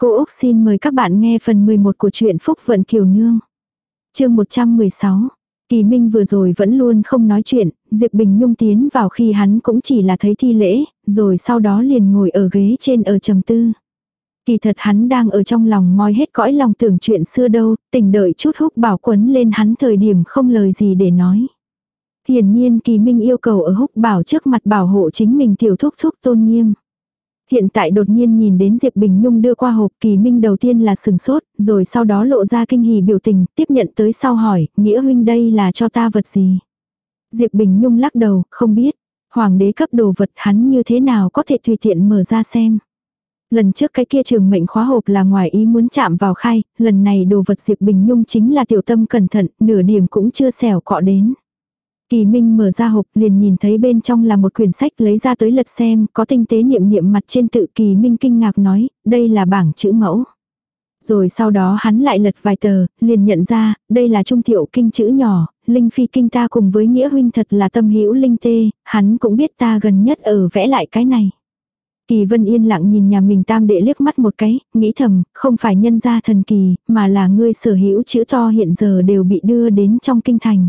Cô Úc xin mời các bạn nghe phần 11 của truyện Phúc Vận Kiều Nương. chương 116. Kỳ Minh vừa rồi vẫn luôn không nói chuyện, Diệp Bình Nhung tiến vào khi hắn cũng chỉ là thấy thi lễ, rồi sau đó liền ngồi ở ghế trên ở trầm tư. Kỳ thật hắn đang ở trong lòng moi hết cõi lòng tưởng chuyện xưa đâu, tỉnh đợi chút húc bảo quấn lên hắn thời điểm không lời gì để nói. Hiển nhiên Kỳ Minh yêu cầu ở húc bảo trước mặt bảo hộ chính mình tiểu thúc thúc tôn nghiêm. Hiện tại đột nhiên nhìn đến Diệp Bình Nhung đưa qua hộp kỳ minh đầu tiên là sừng sốt, rồi sau đó lộ ra kinh hỉ biểu tình, tiếp nhận tới sau hỏi, nghĩa huynh đây là cho ta vật gì? Diệp Bình Nhung lắc đầu, không biết. Hoàng đế cấp đồ vật hắn như thế nào có thể tùy tiện mở ra xem. Lần trước cái kia trường mệnh khóa hộp là ngoài ý muốn chạm vào khai, lần này đồ vật Diệp Bình Nhung chính là tiểu tâm cẩn thận, nửa điểm cũng chưa xẻo cọ đến. Kỳ Minh mở ra hộp liền nhìn thấy bên trong là một quyển sách lấy ra tới lật xem, có tinh tế niệm niệm mặt trên tự Kỳ Minh kinh ngạc nói, đây là bảng chữ mẫu. Rồi sau đó hắn lại lật vài tờ, liền nhận ra, đây là trung thiệu kinh chữ nhỏ, Linh Phi kinh ta cùng với Nghĩa huynh thật là tâm hữu Linh tê, hắn cũng biết ta gần nhất ở vẽ lại cái này. Kỳ Vân yên lặng nhìn nhà mình tam đệ liếc mắt một cái, nghĩ thầm, không phải nhân gia thần kỳ, mà là ngươi sở hữu chữ to hiện giờ đều bị đưa đến trong kinh thành.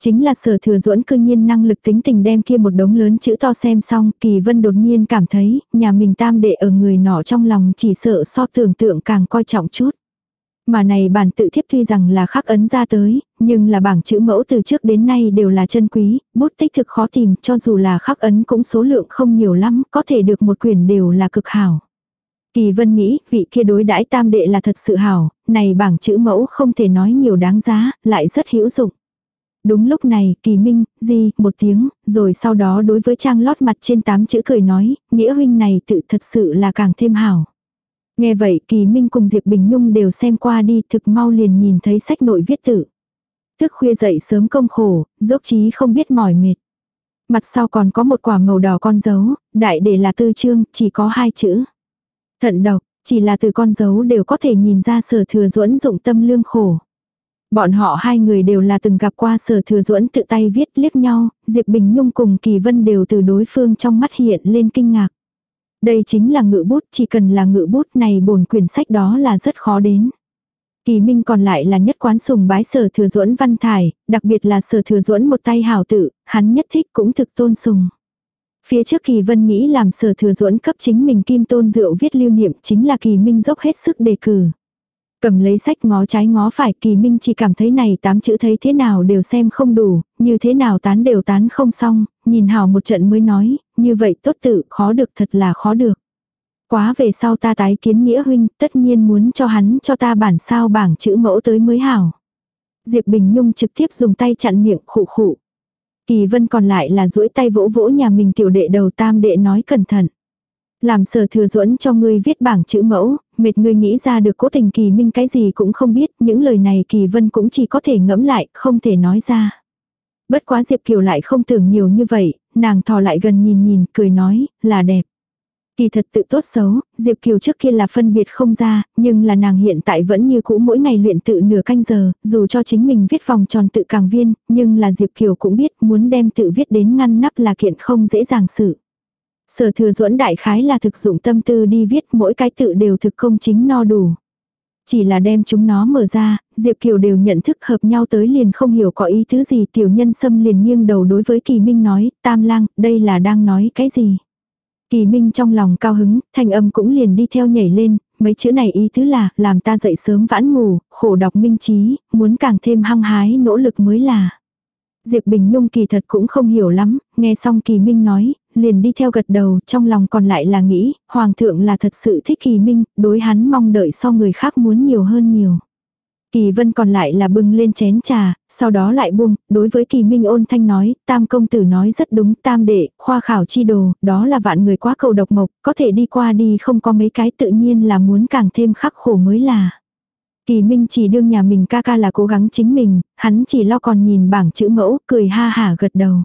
Chính là sở thừa duẫn cương nhiên năng lực tính tình đem kia một đống lớn chữ to xem xong, kỳ vân đột nhiên cảm thấy, nhà mình tam đệ ở người nọ trong lòng chỉ sợ so tưởng tượng càng coi trọng chút. Mà này bản tự thiếp tuy rằng là khắc ấn ra tới, nhưng là bảng chữ mẫu từ trước đến nay đều là chân quý, bút tích thực khó tìm, cho dù là khắc ấn cũng số lượng không nhiều lắm, có thể được một quyển đều là cực hảo. Kỳ vân nghĩ, vị kia đối đãi tam đệ là thật sự hảo, này bảng chữ mẫu không thể nói nhiều đáng giá, lại rất hữu dụng. Đúng lúc này, kỳ minh, di, một tiếng, rồi sau đó đối với trang lót mặt trên tám chữ cười nói, nghĩa huynh này tự thật sự là càng thêm hảo. Nghe vậy kỳ minh cùng Diệp Bình Nhung đều xem qua đi thực mau liền nhìn thấy sách nội viết tự. Thức khuya dậy sớm công khổ, dốc chí không biết mỏi mệt. Mặt sau còn có một quả màu đỏ con dấu, đại để là tư chương, chỉ có hai chữ. Thận độc, chỉ là từ con dấu đều có thể nhìn ra sở thừa duẫn dụng tâm lương khổ. Bọn họ hai người đều là từng gặp qua sở thừa duẫn tự tay viết liếc nhau, Diệp Bình Nhung cùng Kỳ Vân đều từ đối phương trong mắt hiện lên kinh ngạc. Đây chính là ngự bút, chỉ cần là ngự bút này bổn quyển sách đó là rất khó đến. Kỳ Minh còn lại là nhất quán sùng bái sở thừa duẫn văn thải, đặc biệt là sở thừa duẫn một tay hào tự, hắn nhất thích cũng thực tôn sùng. Phía trước Kỳ Vân nghĩ làm sở thừa duẫn cấp chính mình kim tôn rượu viết lưu niệm chính là Kỳ Minh dốc hết sức đề cử. Cầm lấy sách ngó trái ngó phải kỳ minh chỉ cảm thấy này tám chữ thấy thế nào đều xem không đủ, như thế nào tán đều tán không xong, nhìn hào một trận mới nói, như vậy tốt tự khó được thật là khó được. Quá về sau ta tái kiến nghĩa huynh, tất nhiên muốn cho hắn cho ta bản sao bảng chữ mẫu tới mới hảo. Diệp Bình Nhung trực tiếp dùng tay chặn miệng khụ khụ. Kỳ vân còn lại là duỗi tay vỗ vỗ nhà mình tiểu đệ đầu tam đệ nói cẩn thận. Làm sở thừa duẫn cho ngươi viết bảng chữ mẫu, mệt ngươi nghĩ ra được cố tình kỳ minh cái gì cũng không biết, những lời này kỳ vân cũng chỉ có thể ngẫm lại, không thể nói ra. Bất quá Diệp Kiều lại không tưởng nhiều như vậy, nàng thò lại gần nhìn nhìn, cười nói, là đẹp. Kỳ thật tự tốt xấu, Diệp Kiều trước kia là phân biệt không ra, nhưng là nàng hiện tại vẫn như cũ mỗi ngày luyện tự nửa canh giờ, dù cho chính mình viết vòng tròn tự càng viên, nhưng là Diệp Kiều cũng biết muốn đem tự viết đến ngăn nắp là kiện không dễ dàng sự. Sở thừa duẫn đại khái là thực dụng tâm tư đi viết mỗi cái tự đều thực công chính no đủ. Chỉ là đem chúng nó mở ra, Diệp Kiều đều nhận thức hợp nhau tới liền không hiểu có ý thứ gì tiểu nhân xâm liền nghiêng đầu đối với Kỳ Minh nói, tam lang, đây là đang nói cái gì. Kỳ Minh trong lòng cao hứng, thanh âm cũng liền đi theo nhảy lên, mấy chữ này ý tứ là, làm ta dậy sớm vãn ngủ, khổ đọc minh trí, muốn càng thêm hăng hái nỗ lực mới là. Diệp Bình Nhung kỳ thật cũng không hiểu lắm, nghe xong Kỳ Minh nói, liền đi theo gật đầu, trong lòng còn lại là nghĩ, Hoàng thượng là thật sự thích Kỳ Minh, đối hắn mong đợi so người khác muốn nhiều hơn nhiều. Kỳ vân còn lại là bưng lên chén trà, sau đó lại buông, đối với kỳ minh ôn thanh nói, tam công tử nói rất đúng, tam đệ, khoa khảo chi đồ, đó là vạn người quá cầu độc mộc, có thể đi qua đi không có mấy cái tự nhiên là muốn càng thêm khắc khổ mới là. Kỳ Minh chỉ đương nhà mình ca ca là cố gắng chính mình, hắn chỉ lo còn nhìn bảng chữ mẫu, cười ha hả gật đầu.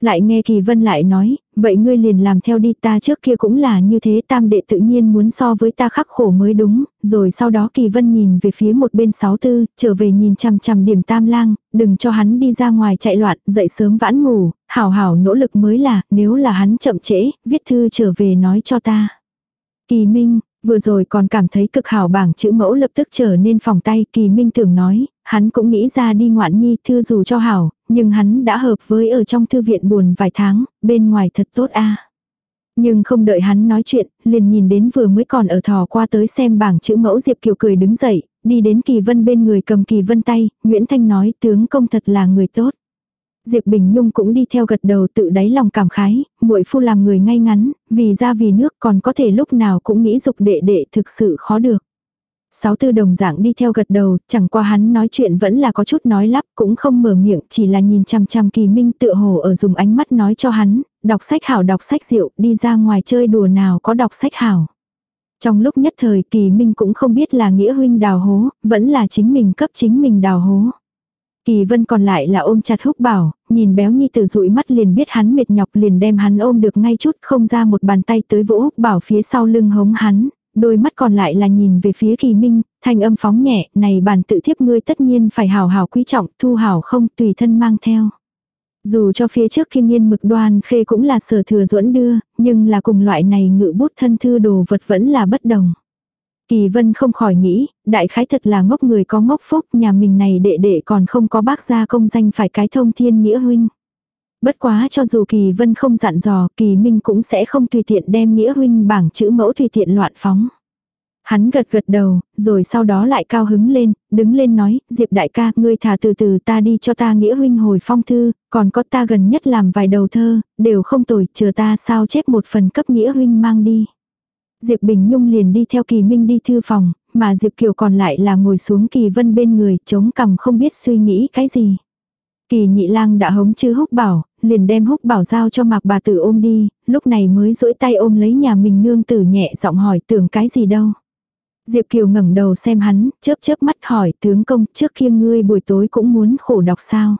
Lại nghe Kỳ Vân lại nói, vậy ngươi liền làm theo đi ta trước kia cũng là như thế tam đệ tự nhiên muốn so với ta khắc khổ mới đúng, rồi sau đó Kỳ Vân nhìn về phía một bên sáu tư, trở về nhìn chằm chằm điểm tam lang, đừng cho hắn đi ra ngoài chạy loạn, dậy sớm vãn ngủ, hảo hảo nỗ lực mới là, nếu là hắn chậm trễ, viết thư trở về nói cho ta. Kỳ Minh, Vừa rồi còn cảm thấy cực hảo bảng chữ mẫu lập tức trở nên phòng tay, kỳ minh tưởng nói, hắn cũng nghĩ ra đi ngoạn nhi thư dù cho hảo, nhưng hắn đã hợp với ở trong thư viện buồn vài tháng, bên ngoài thật tốt a Nhưng không đợi hắn nói chuyện, liền nhìn đến vừa mới còn ở thò qua tới xem bảng chữ mẫu Diệp Kiều cười đứng dậy, đi đến Kỳ Vân bên người cầm Kỳ Vân tay, Nguyễn Thanh nói tướng công thật là người tốt. Diệp Bình Nhung cũng đi theo gật đầu tự đáy lòng cảm khái, muội phu làm người ngay ngắn, vì ra vì nước còn có thể lúc nào cũng nghĩ dục đệ đệ thực sự khó được. Sáu tư đồng dạng đi theo gật đầu, chẳng qua hắn nói chuyện vẫn là có chút nói lắp, cũng không mở miệng, chỉ là nhìn chăm chăm kỳ minh tựa hồ ở dùng ánh mắt nói cho hắn, đọc sách hảo đọc sách rượu, đi ra ngoài chơi đùa nào có đọc sách hảo. Trong lúc nhất thời kỳ minh cũng không biết là nghĩa huynh đào hố, vẫn là chính mình cấp chính mình đào hố. Kỳ vân còn lại là ôm chặt húc bảo, nhìn béo nhi tử dụi mắt liền biết hắn mệt nhọc liền đem hắn ôm được ngay chút không ra một bàn tay tới vỗ húc bảo phía sau lưng hống hắn, đôi mắt còn lại là nhìn về phía kỳ minh, thanh âm phóng nhẹ, này bàn tự thiếp ngươi tất nhiên phải hào hào quý trọng, thu hảo không tùy thân mang theo. Dù cho phía trước khi nghiên mực đoan khê cũng là sở thừa duẫn đưa, nhưng là cùng loại này ngự bút thân thư đồ vật vẫn là bất đồng. Kỳ vân không khỏi nghĩ, đại khái thật là ngốc người có ngốc phúc, nhà mình này đệ đệ còn không có bác gia công danh phải cái thông thiên nghĩa huynh. Bất quá cho dù kỳ vân không dặn dò, kỳ minh cũng sẽ không tùy tiện đem nghĩa huynh bảng chữ mẫu tùy tiện loạn phóng. Hắn gật gật đầu, rồi sau đó lại cao hứng lên, đứng lên nói, Diệp đại ca, ngươi thả từ từ ta đi cho ta nghĩa huynh hồi phong thư, còn có ta gần nhất làm vài đầu thơ, đều không tồi, chờ ta sao chép một phần cấp nghĩa huynh mang đi. Diệp Bình Nhung liền đi theo Kỳ Minh đi thư phòng, mà Diệp Kiều còn lại là ngồi xuống Kỳ Vân bên người, chống cằm không biết suy nghĩ cái gì. Kỳ nhị lang đã hống chư húc bảo, liền đem húc bảo giao cho mạc bà tử ôm đi, lúc này mới duỗi tay ôm lấy nhà mình nương tử nhẹ giọng hỏi tưởng cái gì đâu. Diệp Kiều ngẩng đầu xem hắn, chớp chớp mắt hỏi tướng công trước kia ngươi buổi tối cũng muốn khổ đọc sao.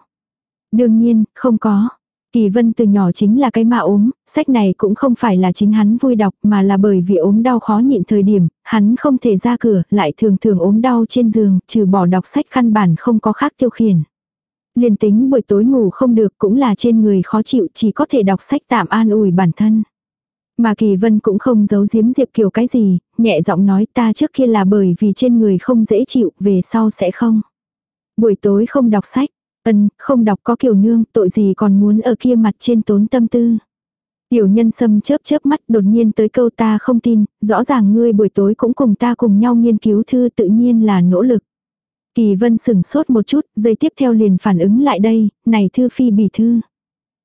Đương nhiên, không có. Kỳ vân từ nhỏ chính là cái mà ốm, sách này cũng không phải là chính hắn vui đọc mà là bởi vì ốm đau khó nhịn thời điểm, hắn không thể ra cửa, lại thường thường ốm đau trên giường, trừ bỏ đọc sách căn bản không có khác tiêu khiển. Liền tính buổi tối ngủ không được cũng là trên người khó chịu chỉ có thể đọc sách tạm an ủi bản thân. Mà Kỳ Vân cũng không giấu giếm Diệp Kiều cái gì, nhẹ giọng nói ta trước kia là bởi vì trên người không dễ chịu, về sau sẽ không. Buổi tối không đọc sách, ân, không đọc có Kiều Nương, tội gì còn muốn ở kia mặt trên tốn tâm tư. Tiểu nhân sâm chớp chớp mắt đột nhiên tới câu ta không tin, rõ ràng ngươi buổi tối cũng cùng ta cùng nhau nghiên cứu thư tự nhiên là nỗ lực. Kỳ vân sừng sốt một chút, giây tiếp theo liền phản ứng lại đây, này thư phi bỉ thư.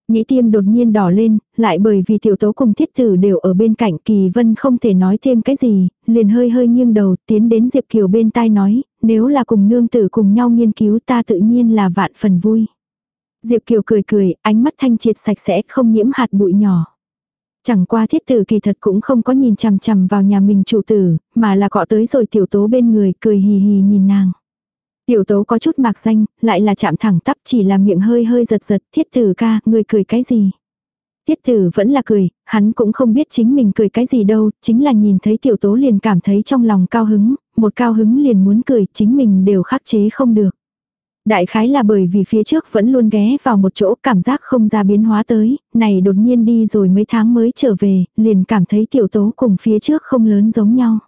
Nhĩ tiêm đột nhiên đỏ lên, lại bởi vì tiểu tố cùng thiết tử đều ở bên cạnh kỳ vân không thể nói thêm cái gì, liền hơi hơi nghiêng đầu tiến đến Diệp Kiều bên tai nói, nếu là cùng nương tử cùng nhau nghiên cứu ta tự nhiên là vạn phần vui. Diệp Kiều cười cười, ánh mắt thanh triệt sạch sẽ không nhiễm hạt bụi nhỏ. Chẳng qua thiết tử kỳ thật cũng không có nhìn chằm chằm vào nhà mình chủ tử, mà là cọ tới rồi tiểu tố bên người cười hì hì nhìn nàng. Tiểu tố có chút mạc danh, lại là chạm thẳng tắp chỉ là miệng hơi hơi giật giật, thiết tử ca, người cười cái gì? Thiết tử vẫn là cười, hắn cũng không biết chính mình cười cái gì đâu, chính là nhìn thấy tiểu tố liền cảm thấy trong lòng cao hứng, một cao hứng liền muốn cười, chính mình đều khắc chế không được. Đại khái là bởi vì phía trước vẫn luôn ghé vào một chỗ cảm giác không ra biến hóa tới, này đột nhiên đi rồi mấy tháng mới trở về, liền cảm thấy tiểu tố cùng phía trước không lớn giống nhau.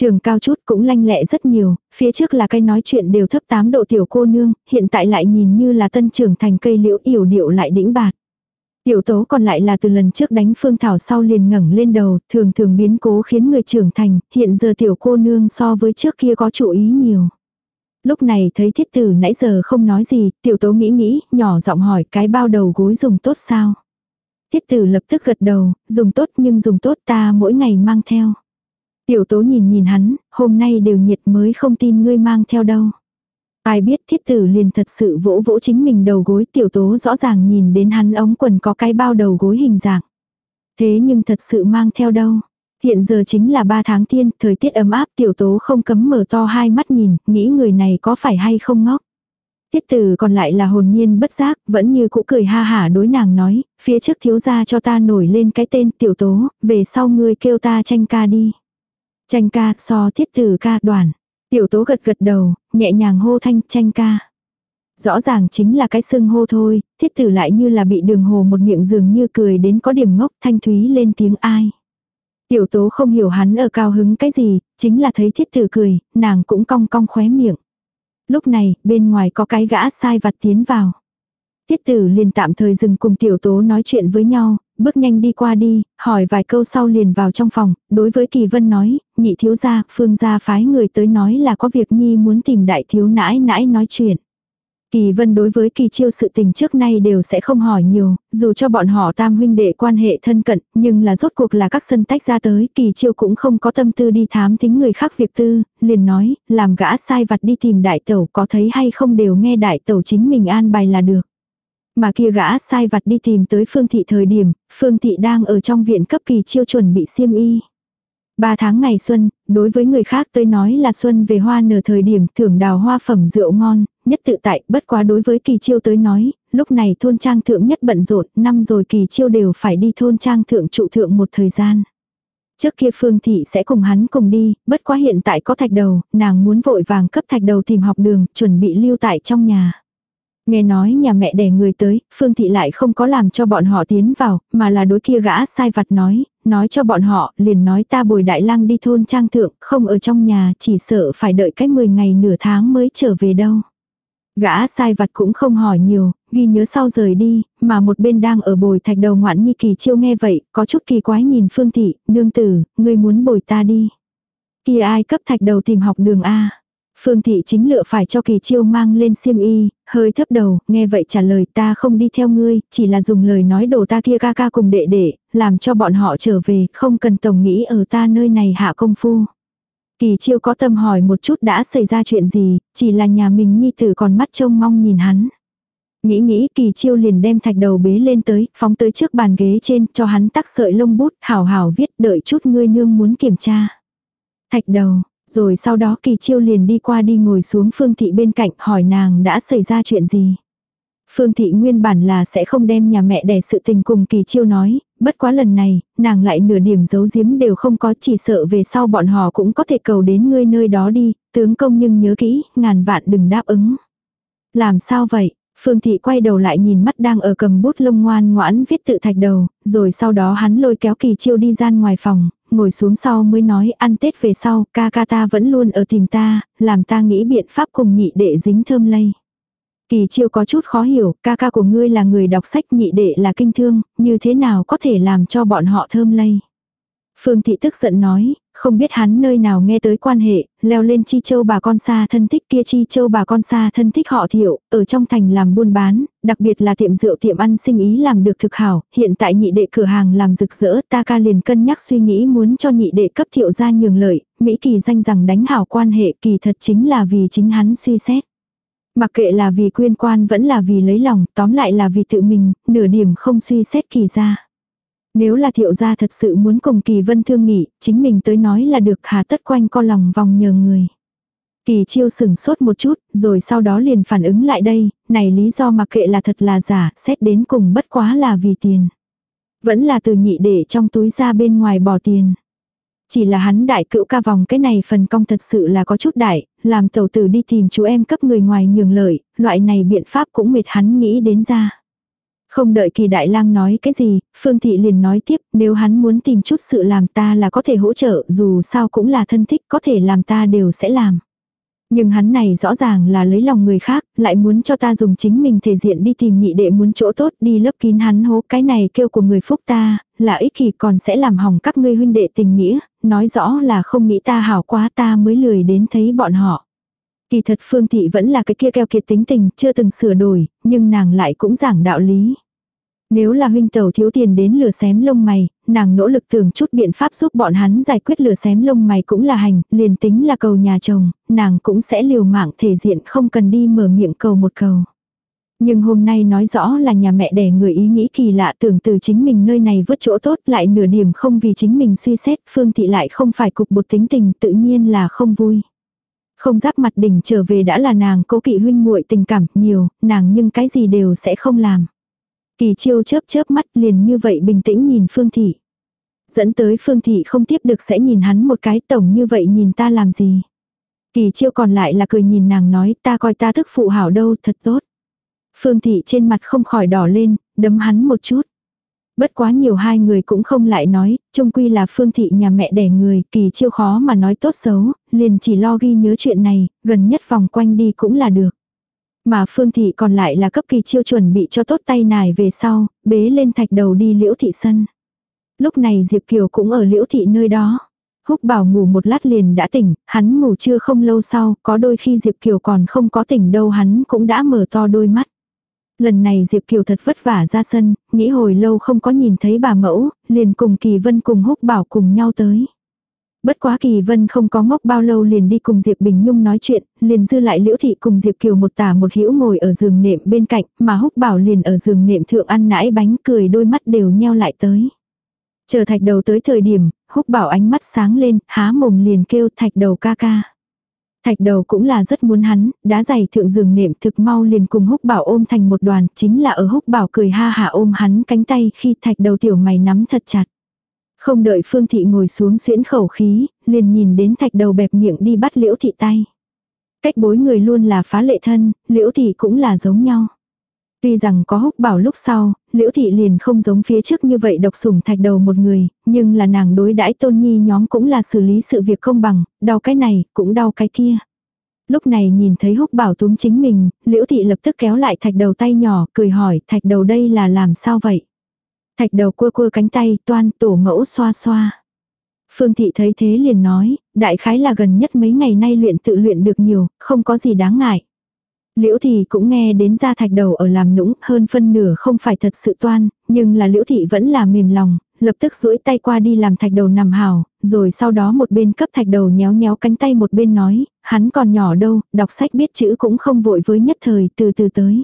Trường cao chút cũng lanh lẹ rất nhiều, phía trước là cây nói chuyện đều thấp 8 độ tiểu cô nương, hiện tại lại nhìn như là tân trưởng thành cây liễu yểu điệu lại đĩnh bạt. Tiểu tố còn lại là từ lần trước đánh phương thảo sau liền ngẩng lên đầu, thường thường biến cố khiến người trưởng thành, hiện giờ tiểu cô nương so với trước kia có chủ ý nhiều. Lúc này thấy thiết tử nãy giờ không nói gì, tiểu tố nghĩ nghĩ, nhỏ giọng hỏi cái bao đầu gối dùng tốt sao. Thiết tử lập tức gật đầu, dùng tốt nhưng dùng tốt ta mỗi ngày mang theo. Tiểu tố nhìn nhìn hắn, hôm nay đều nhiệt mới không tin ngươi mang theo đâu. Ai biết thiết tử liền thật sự vỗ vỗ chính mình đầu gối tiểu tố rõ ràng nhìn đến hắn ống quần có cái bao đầu gối hình dạng. Thế nhưng thật sự mang theo đâu. Hiện giờ chính là ba tháng thiên, thời tiết ấm áp tiểu tố không cấm mở to hai mắt nhìn, nghĩ người này có phải hay không ngốc. Tiết tử còn lại là hồn nhiên bất giác, vẫn như cũ cười ha hả đối nàng nói, phía trước thiếu gia cho ta nổi lên cái tên tiểu tố, về sau ngươi kêu ta tranh ca đi. Tranh ca so thiết tử ca đoàn. Tiểu tố gật gật đầu, nhẹ nhàng hô thanh tranh ca. Rõ ràng chính là cái sưng hô thôi, thiết tử lại như là bị đường hồ một miệng dường như cười đến có điểm ngốc thanh thúy lên tiếng ai. Tiểu tố không hiểu hắn ở cao hứng cái gì, chính là thấy thiết tử cười, nàng cũng cong cong khóe miệng. Lúc này, bên ngoài có cái gã sai vặt tiến vào. Tiết tử liền tạm thời dừng cùng tiểu tố nói chuyện với nhau, bước nhanh đi qua đi, hỏi vài câu sau liền vào trong phòng, đối với kỳ vân nói, nhị thiếu gia, phương gia phái người tới nói là có việc nhi muốn tìm đại thiếu nãi nãi nói chuyện. Kỳ vân đối với kỳ chiêu sự tình trước nay đều sẽ không hỏi nhiều, dù cho bọn họ tam huynh đệ quan hệ thân cận, nhưng là rốt cuộc là các sân tách ra tới, kỳ chiêu cũng không có tâm tư đi thám tính người khác việc tư, liền nói, làm gã sai vặt đi tìm đại tẩu có thấy hay không đều nghe đại tẩu chính mình an bài là được. Mà kia gã sai vặt đi tìm tới Phương Thị thời điểm, Phương Thị đang ở trong viện cấp kỳ chiêu chuẩn bị siêm y. Ba tháng ngày xuân, đối với người khác tới nói là xuân về hoa nở thời điểm thưởng đào hoa phẩm rượu ngon, nhất tự tại, bất quá đối với kỳ chiêu tới nói, lúc này thôn trang thượng nhất bận rộn, năm rồi kỳ chiêu đều phải đi thôn trang thượng trụ thượng một thời gian. Trước kia Phương Thị sẽ cùng hắn cùng đi, bất quá hiện tại có thạch đầu, nàng muốn vội vàng cấp thạch đầu tìm học đường, chuẩn bị lưu tại trong nhà. Nghe nói nhà mẹ đẻ người tới, Phương Thị lại không có làm cho bọn họ tiến vào, mà là đối kia gã sai vặt nói, nói cho bọn họ, liền nói ta bồi đại lang đi thôn trang thượng, không ở trong nhà, chỉ sợ phải đợi cách 10 ngày nửa tháng mới trở về đâu. Gã sai vặt cũng không hỏi nhiều, ghi nhớ sau rời đi, mà một bên đang ở bồi thạch đầu ngoạn nhi kỳ chiêu nghe vậy, có chút kỳ quái nhìn Phương Thị, nương tử, ngươi muốn bồi ta đi. Kia ai cấp thạch đầu tìm học đường A. Phương thị chính lựa phải cho kỳ chiêu mang lên xiêm y, hơi thấp đầu, nghe vậy trả lời ta không đi theo ngươi, chỉ là dùng lời nói đồ ta kia ca ca cùng đệ đệ, làm cho bọn họ trở về, không cần tổng nghĩ ở ta nơi này hạ công phu. Kỳ chiêu có tâm hỏi một chút đã xảy ra chuyện gì, chỉ là nhà mình nhi tử còn mắt trông mong nhìn hắn. Nghĩ nghĩ kỳ chiêu liền đem thạch đầu bế lên tới, phóng tới trước bàn ghế trên, cho hắn tắc sợi lông bút, hảo hảo viết đợi chút ngươi nương muốn kiểm tra. Thạch đầu, rồi sau đó kỳ chiêu liền đi qua đi ngồi xuống Phương Thị bên cạnh hỏi nàng đã xảy ra chuyện gì. Phương Thị nguyên bản là sẽ không đem nhà mẹ đẻ sự tình cùng kỳ chiêu nói, bất quá lần này, nàng lại nửa điểm giấu giếm đều không có chỉ sợ về sau bọn họ cũng có thể cầu đến ngươi nơi đó đi, tướng công nhưng nhớ kỹ, ngàn vạn đừng đáp ứng. Làm sao vậy? Phương Thị quay đầu lại nhìn mắt đang ở cầm bút lông ngoan ngoãn viết tự thạch đầu, rồi sau đó hắn lôi kéo kỳ chiêu đi gian ngoài phòng, ngồi xuống sau mới nói ăn Tết về sau, ca ca ta vẫn luôn ở tìm ta, làm ta nghĩ biện pháp cùng nhị đệ dính thơm lây. Kỳ chiêu có chút khó hiểu, ca ca của ngươi là người đọc sách nhị đệ là kinh thương, như thế nào có thể làm cho bọn họ thơm lây. Phương thị tức giận nói, không biết hắn nơi nào nghe tới quan hệ, leo lên chi châu bà con xa thân thích kia chi châu bà con xa thân thích họ thiệu, ở trong thành làm buôn bán, đặc biệt là tiệm rượu tiệm ăn sinh ý làm được thực hảo, hiện tại nhị đệ cửa hàng làm rực rỡ, ta ca liền cân nhắc suy nghĩ muốn cho nhị đệ cấp thiệu ra nhường lợi, Mỹ kỳ danh rằng đánh hảo quan hệ kỳ thật chính là vì chính hắn suy xét. Mặc kệ là vì quyên quan vẫn là vì lấy lòng, tóm lại là vì tự mình, nửa điểm không suy xét kỳ ra. Nếu là thiệu gia thật sự muốn cùng kỳ vân thương nghị, chính mình tới nói là được hà tất quanh co lòng vòng nhờ người. Kỳ chiêu sừng sốt một chút, rồi sau đó liền phản ứng lại đây, này lý do mặc kệ là thật là giả, xét đến cùng bất quá là vì tiền. Vẫn là từ nhị để trong túi ra bên ngoài bỏ tiền. Chỉ là hắn đại cữu ca vòng cái này phần công thật sự là có chút đại, làm tàu tử đi tìm chú em cấp người ngoài nhường lợi, loại này biện pháp cũng mệt hắn nghĩ đến ra. Không đợi kỳ đại lang nói cái gì, Phương Thị liền nói tiếp, nếu hắn muốn tìm chút sự làm ta là có thể hỗ trợ, dù sao cũng là thân thích, có thể làm ta đều sẽ làm. Nhưng hắn này rõ ràng là lấy lòng người khác, lại muốn cho ta dùng chính mình thể diện đi tìm nhị đệ muốn chỗ tốt đi lấp kín hắn hố cái này kêu của người phúc ta, là ích kỷ còn sẽ làm hỏng các ngươi huynh đệ tình nghĩa, nói rõ là không nghĩ ta hảo quá ta mới lười đến thấy bọn họ. Kỳ thật Phương Thị vẫn là cái kia keo kiệt tính tình, chưa từng sửa đổi, nhưng nàng lại cũng giảng đạo lý. Nếu là huynh tẩu thiếu tiền đến lửa xém lông mày, nàng nỗ lực tưởng chút biện pháp giúp bọn hắn giải quyết lửa xém lông mày cũng là hành, liền tính là cầu nhà chồng, nàng cũng sẽ liều mạng thể diện không cần đi mở miệng cầu một cầu. Nhưng hôm nay nói rõ là nhà mẹ đẻ người ý nghĩ kỳ lạ tưởng từ chính mình nơi này vứt chỗ tốt lại nửa điểm không vì chính mình suy xét, phương thị lại không phải cục bột tính tình tự nhiên là không vui. Không giáp mặt đỉnh trở về đã là nàng cố kỵ huynh muội tình cảm nhiều, nàng nhưng cái gì đều sẽ không làm. Kỳ chiêu chớp chớp mắt liền như vậy bình tĩnh nhìn Phương Thị. Dẫn tới Phương Thị không tiếp được sẽ nhìn hắn một cái tổng như vậy nhìn ta làm gì. Kỳ chiêu còn lại là cười nhìn nàng nói ta coi ta thức phụ hảo đâu thật tốt. Phương Thị trên mặt không khỏi đỏ lên, đấm hắn một chút. Bất quá nhiều hai người cũng không lại nói, chung quy là phương thị nhà mẹ đẻ người, kỳ chiêu khó mà nói tốt xấu, liền chỉ lo ghi nhớ chuyện này, gần nhất vòng quanh đi cũng là được. Mà phương thị còn lại là cấp kỳ chiêu chuẩn bị cho tốt tay nải về sau, bế lên thạch đầu đi liễu thị sân. Lúc này Diệp Kiều cũng ở liễu thị nơi đó. Húc bảo ngủ một lát liền đã tỉnh, hắn ngủ chưa không lâu sau, có đôi khi Diệp Kiều còn không có tỉnh đâu hắn cũng đã mở to đôi mắt. Lần này Diệp Kiều thật vất vả ra sân, nghĩ hồi lâu không có nhìn thấy bà mẫu, liền cùng Kỳ Vân cùng Húc Bảo cùng nhau tới. Bất quá Kỳ Vân không có ngốc bao lâu liền đi cùng Diệp Bình Nhung nói chuyện, liền dư lại Liễu Thị cùng Diệp Kiều một tả một hữu ngồi ở giường nệm bên cạnh, mà Húc Bảo liền ở giường nệm thượng ăn nãi bánh cười đôi mắt đều nheo lại tới. Chờ thạch đầu tới thời điểm, Húc Bảo ánh mắt sáng lên, há mồm liền kêu thạch đầu ca ca. Thạch đầu cũng là rất muốn hắn, đá giày thượng giường nệm thực mau liền cùng húc bảo ôm thành một đoàn, chính là ở húc bảo cười ha hả ôm hắn cánh tay khi thạch đầu tiểu mày nắm thật chặt. Không đợi phương thị ngồi xuống xuyễn khẩu khí, liền nhìn đến thạch đầu bẹp miệng đi bắt liễu thị tay. Cách bối người luôn là phá lệ thân, liễu thị cũng là giống nhau. Tuy rằng có húc bảo lúc sau, liễu thị liền không giống phía trước như vậy độc sủng thạch đầu một người, nhưng là nàng đối đãi tôn nhi nhóm cũng là xử lý sự việc không bằng, đau cái này, cũng đau cái kia. Lúc này nhìn thấy húc bảo túm chính mình, liễu thị lập tức kéo lại thạch đầu tay nhỏ, cười hỏi thạch đầu đây là làm sao vậy? Thạch đầu cua cua cánh tay, toan tổ mẫu xoa xoa. Phương thị thấy thế liền nói, đại khái là gần nhất mấy ngày nay luyện tự luyện được nhiều, không có gì đáng ngại. Liễu thị cũng nghe đến ra thạch đầu ở làm nũng hơn phân nửa không phải thật sự toan, nhưng là liễu thị vẫn là mềm lòng, lập tức duỗi tay qua đi làm thạch đầu nằm hào, rồi sau đó một bên cấp thạch đầu nhéo nhéo cánh tay một bên nói, hắn còn nhỏ đâu, đọc sách biết chữ cũng không vội với nhất thời từ từ tới.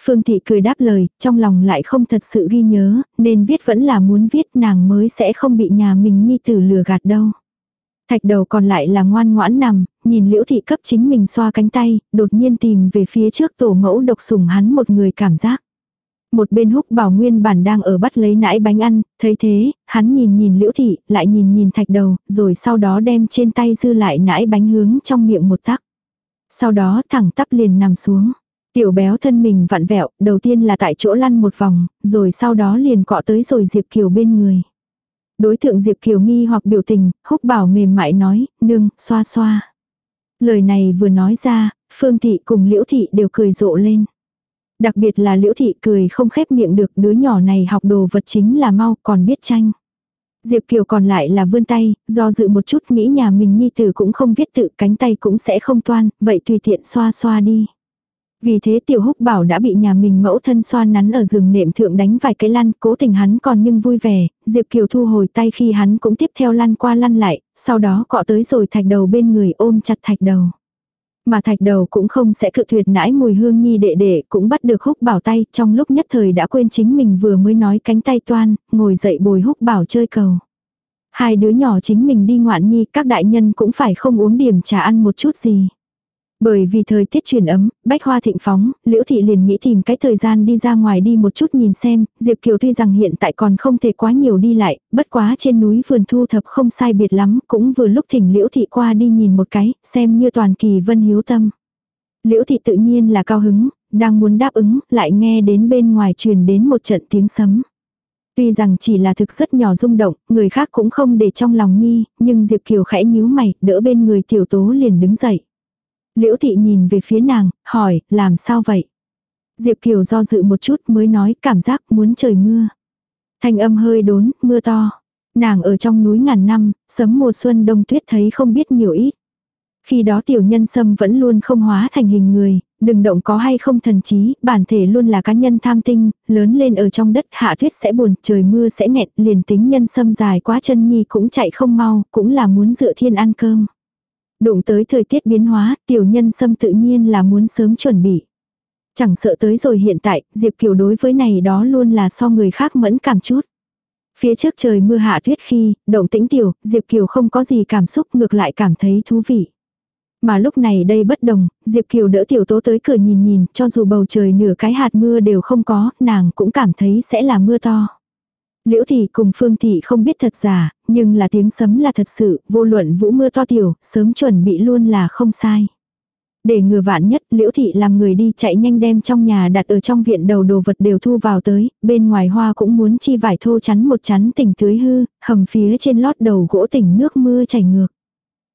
Phương thị cười đáp lời, trong lòng lại không thật sự ghi nhớ, nên viết vẫn là muốn viết nàng mới sẽ không bị nhà mình nhi tử lừa gạt đâu. Thạch đầu còn lại là ngoan ngoãn nằm, nhìn liễu thị cấp chính mình xoa cánh tay, đột nhiên tìm về phía trước tổ mẫu độc sủng hắn một người cảm giác. Một bên húc bảo nguyên bản đang ở bắt lấy nãi bánh ăn, thấy thế, hắn nhìn nhìn liễu thị, lại nhìn nhìn thạch đầu, rồi sau đó đem trên tay dư lại nãi bánh hướng trong miệng một tắc. Sau đó thẳng tắp liền nằm xuống. Tiểu béo thân mình vặn vẹo, đầu tiên là tại chỗ lăn một vòng, rồi sau đó liền cọ tới rồi Diệp Kiều bên người. Đối tượng Diệp Kiều nghi hoặc biểu tình, húc bảo mềm mại nói, nương, xoa xoa. Lời này vừa nói ra, Phương Thị cùng Liễu Thị đều cười rộ lên. Đặc biệt là Liễu Thị cười không khép miệng được đứa nhỏ này học đồ vật chính là mau còn biết tranh. Diệp Kiều còn lại là vươn tay, do dự một chút nghĩ nhà mình nhi tử cũng không viết tự cánh tay cũng sẽ không toan, vậy tùy tiện xoa xoa đi. Vì thế tiểu húc bảo đã bị nhà mình mẫu thân xoan nắn ở giường nệm thượng đánh vài cái lăn, cố tình hắn còn nhưng vui vẻ, Diệp Kiều thu hồi tay khi hắn cũng tiếp theo lăn qua lăn lại, sau đó cọ tới rồi thạch đầu bên người ôm chặt thạch đầu. Mà thạch đầu cũng không sẽ cự tuyệt nãi mùi hương nhi đệ đệ cũng bắt được húc bảo tay trong lúc nhất thời đã quên chính mình vừa mới nói cánh tay toan, ngồi dậy bồi húc bảo chơi cầu. Hai đứa nhỏ chính mình đi ngoạn nhi các đại nhân cũng phải không uống điểm trà ăn một chút gì. Bởi vì thời tiết chuyển ấm, bách hoa thịnh phóng, Liễu Thị liền nghĩ tìm cái thời gian đi ra ngoài đi một chút nhìn xem, Diệp Kiều tuy rằng hiện tại còn không thể quá nhiều đi lại, bất quá trên núi vườn thu thập không sai biệt lắm, cũng vừa lúc thỉnh Liễu Thị qua đi nhìn một cái, xem như toàn kỳ vân hiếu tâm. Liễu Thị tự nhiên là cao hứng, đang muốn đáp ứng, lại nghe đến bên ngoài truyền đến một trận tiếng sấm. Tuy rằng chỉ là thực rất nhỏ rung động, người khác cũng không để trong lòng nhi, nhưng Diệp Kiều khẽ nhíu mày, đỡ bên người tiểu tố liền đứng dậy. Liễu thị nhìn về phía nàng, hỏi, làm sao vậy? Diệp Kiều do dự một chút mới nói cảm giác muốn trời mưa. Thanh âm hơi đốn, mưa to. Nàng ở trong núi ngàn năm, sấm mùa xuân đông tuyết thấy không biết nhiều ít. Khi đó tiểu nhân sâm vẫn luôn không hóa thành hình người, đừng động có hay không thần trí, bản thể luôn là cá nhân tham tinh, lớn lên ở trong đất hạ tuyết sẽ buồn, trời mưa sẽ nghẹn, liền tính nhân sâm dài quá chân nhi cũng chạy không mau, cũng là muốn dựa thiên ăn cơm. Đụng tới thời tiết biến hóa, tiểu nhân sâm tự nhiên là muốn sớm chuẩn bị. Chẳng sợ tới rồi hiện tại, Diệp Kiều đối với này đó luôn là so người khác mẫn cảm chút. Phía trước trời mưa hạ tuyết khi, động tĩnh tiểu, Diệp Kiều không có gì cảm xúc ngược lại cảm thấy thú vị. Mà lúc này đây bất đồng, Diệp Kiều đỡ tiểu tố tới cửa nhìn nhìn, cho dù bầu trời nửa cái hạt mưa đều không có, nàng cũng cảm thấy sẽ là mưa to. Liễu thị cùng Phương thị không biết thật giả, nhưng là tiếng sấm là thật sự, vô luận vũ mưa to tiểu, sớm chuẩn bị luôn là không sai. Để ngừa vạn nhất, liễu thị làm người đi chạy nhanh đem trong nhà đặt ở trong viện đầu đồ vật đều thu vào tới, bên ngoài hoa cũng muốn chi vải thô chắn một chắn tỉnh tưới hư, hầm phía trên lót đầu gỗ tỉnh nước mưa chảy ngược.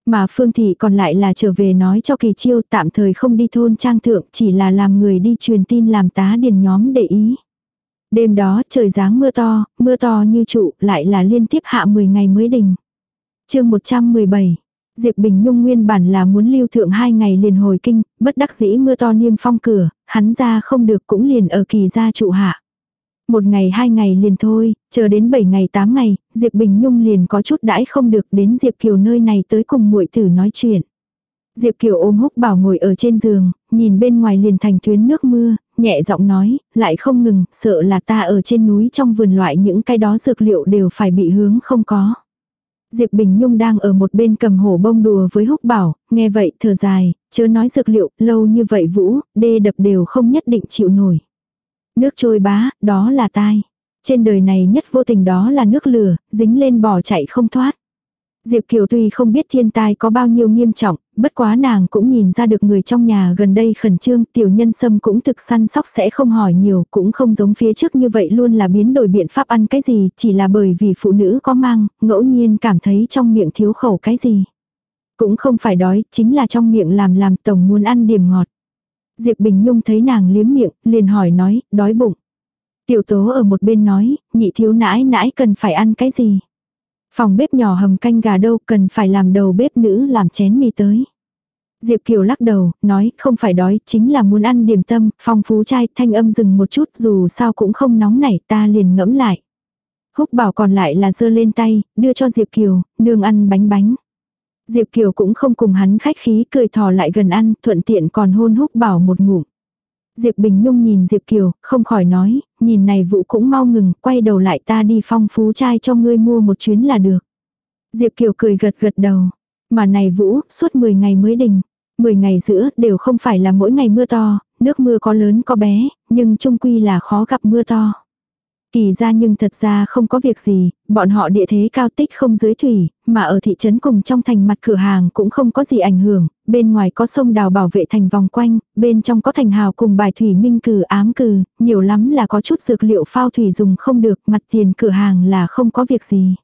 Mà Phương Thị còn lại là trở về nói cho Kỳ Chiêu tạm thời không đi thôn trang thượng chỉ là làm người đi truyền tin làm tá điền nhóm để ý. Đêm đó trời giáng mưa to, mưa to như trụ lại là liên tiếp hạ 10 ngày mới đình. chương 117 Diệp Bình Nhung nguyên bản là muốn lưu thượng hai ngày liền hồi kinh, bất đắc dĩ mưa to niêm phong cửa, hắn ra không được cũng liền ở kỳ gia trụ hạ. Một ngày hai ngày liền thôi, chờ đến bảy ngày tám ngày, Diệp Bình Nhung liền có chút đãi không được đến Diệp Kiều nơi này tới cùng muội tử nói chuyện. Diệp Kiều ôm húc bảo ngồi ở trên giường, nhìn bên ngoài liền thành tuyến nước mưa, nhẹ giọng nói, lại không ngừng, sợ là ta ở trên núi trong vườn loại những cái đó dược liệu đều phải bị hướng không có. Diệp Bình Nhung đang ở một bên cầm hổ bông đùa với húc bảo, nghe vậy thở dài, chớ nói dược liệu, lâu như vậy vũ, đê đập đều không nhất định chịu nổi. Nước trôi bá, đó là tai. Trên đời này nhất vô tình đó là nước lửa, dính lên bỏ chạy không thoát. Diệp Kiều tuy không biết thiên tai có bao nhiêu nghiêm trọng, bất quá nàng cũng nhìn ra được người trong nhà gần đây khẩn trương, tiểu nhân sâm cũng thực săn sóc sẽ không hỏi nhiều, cũng không giống phía trước như vậy luôn là biến đổi biện pháp ăn cái gì, chỉ là bởi vì phụ nữ có mang, ngẫu nhiên cảm thấy trong miệng thiếu khẩu cái gì. Cũng không phải đói, chính là trong miệng làm làm tổng muốn ăn điểm ngọt. Diệp Bình Nhung thấy nàng liếm miệng, liền hỏi nói, đói bụng. Tiểu tố ở một bên nói, nhị thiếu nãi nãi cần phải ăn cái gì. Phòng bếp nhỏ hầm canh gà đâu cần phải làm đầu bếp nữ làm chén mì tới. Diệp Kiều lắc đầu, nói không phải đói, chính là muốn ăn điểm tâm, phong phú trai, thanh âm dừng một chút dù sao cũng không nóng nảy ta liền ngẫm lại. Húc bảo còn lại là giơ lên tay, đưa cho Diệp Kiều, nương ăn bánh bánh. Diệp Kiều cũng không cùng hắn khách khí cười thò lại gần ăn, thuận tiện còn hôn húc bảo một ngụm. Diệp Bình Nhung nhìn Diệp Kiều, không khỏi nói, nhìn này vụ cũng mau ngừng, quay đầu lại ta đi phong phú trai cho ngươi mua một chuyến là được. Diệp Kiều cười gật gật đầu, mà này vũ, suốt 10 ngày mới đình. 10 ngày giữa đều không phải là mỗi ngày mưa to, nước mưa có lớn có bé, nhưng trung quy là khó gặp mưa to. Kỳ ra nhưng thật ra không có việc gì, bọn họ địa thế cao tích không dưới thủy, mà ở thị trấn cùng trong thành mặt cửa hàng cũng không có gì ảnh hưởng, bên ngoài có sông đào bảo vệ thành vòng quanh, bên trong có thành hào cùng bài thủy minh cử ám cử, nhiều lắm là có chút dược liệu phao thủy dùng không được, mặt tiền cửa hàng là không có việc gì.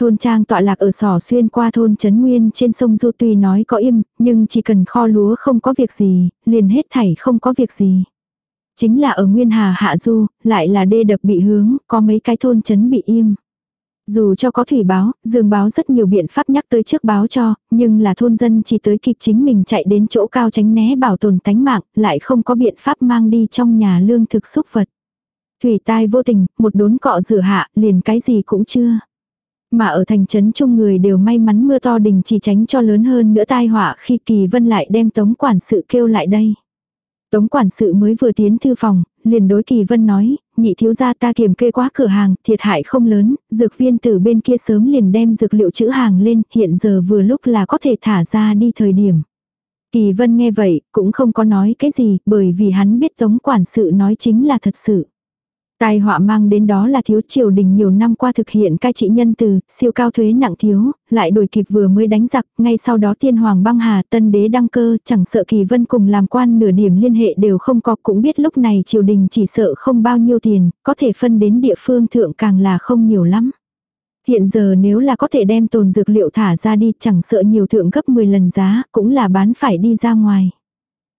Thôn trang tọa lạc ở sỏ xuyên qua thôn Trấn Nguyên trên sông Du tuy nói có im, nhưng chỉ cần kho lúa không có việc gì, liền hết thảy không có việc gì. Chính là ở Nguyên Hà Hạ Du, lại là đê đập bị hướng, có mấy cái thôn chấn bị im. Dù cho có thủy báo, dương báo rất nhiều biện pháp nhắc tới trước báo cho, nhưng là thôn dân chỉ tới kịp chính mình chạy đến chỗ cao tránh né bảo tồn tánh mạng, lại không có biện pháp mang đi trong nhà lương thực xúc vật. Thủy tai vô tình, một đốn cọ rửa hạ, liền cái gì cũng chưa. Mà ở thành trấn chung người đều may mắn mưa to đình chỉ tránh cho lớn hơn nữa tai họa khi kỳ vân lại đem tống quản sự kêu lại đây. Tống quản sự mới vừa tiến thư phòng, liền đối kỳ vân nói, nhị thiếu gia ta kiểm kê quá cửa hàng, thiệt hại không lớn, dược viên từ bên kia sớm liền đem dược liệu chữ hàng lên, hiện giờ vừa lúc là có thể thả ra đi thời điểm. Kỳ vân nghe vậy, cũng không có nói cái gì, bởi vì hắn biết tống quản sự nói chính là thật sự. Tai họa mang đến đó là thiếu triều đình nhiều năm qua thực hiện cai trị nhân từ, siêu cao thuế nặng thiếu, lại đuổi kịp vừa mới đánh giặc, ngay sau đó tiên hoàng băng hà tân đế đăng cơ, chẳng sợ kỳ vân cùng làm quan nửa điểm liên hệ đều không có, cũng biết lúc này triều đình chỉ sợ không bao nhiêu tiền, có thể phân đến địa phương thượng càng là không nhiều lắm. Hiện giờ nếu là có thể đem tồn dược liệu thả ra đi chẳng sợ nhiều thượng gấp 10 lần giá, cũng là bán phải đi ra ngoài.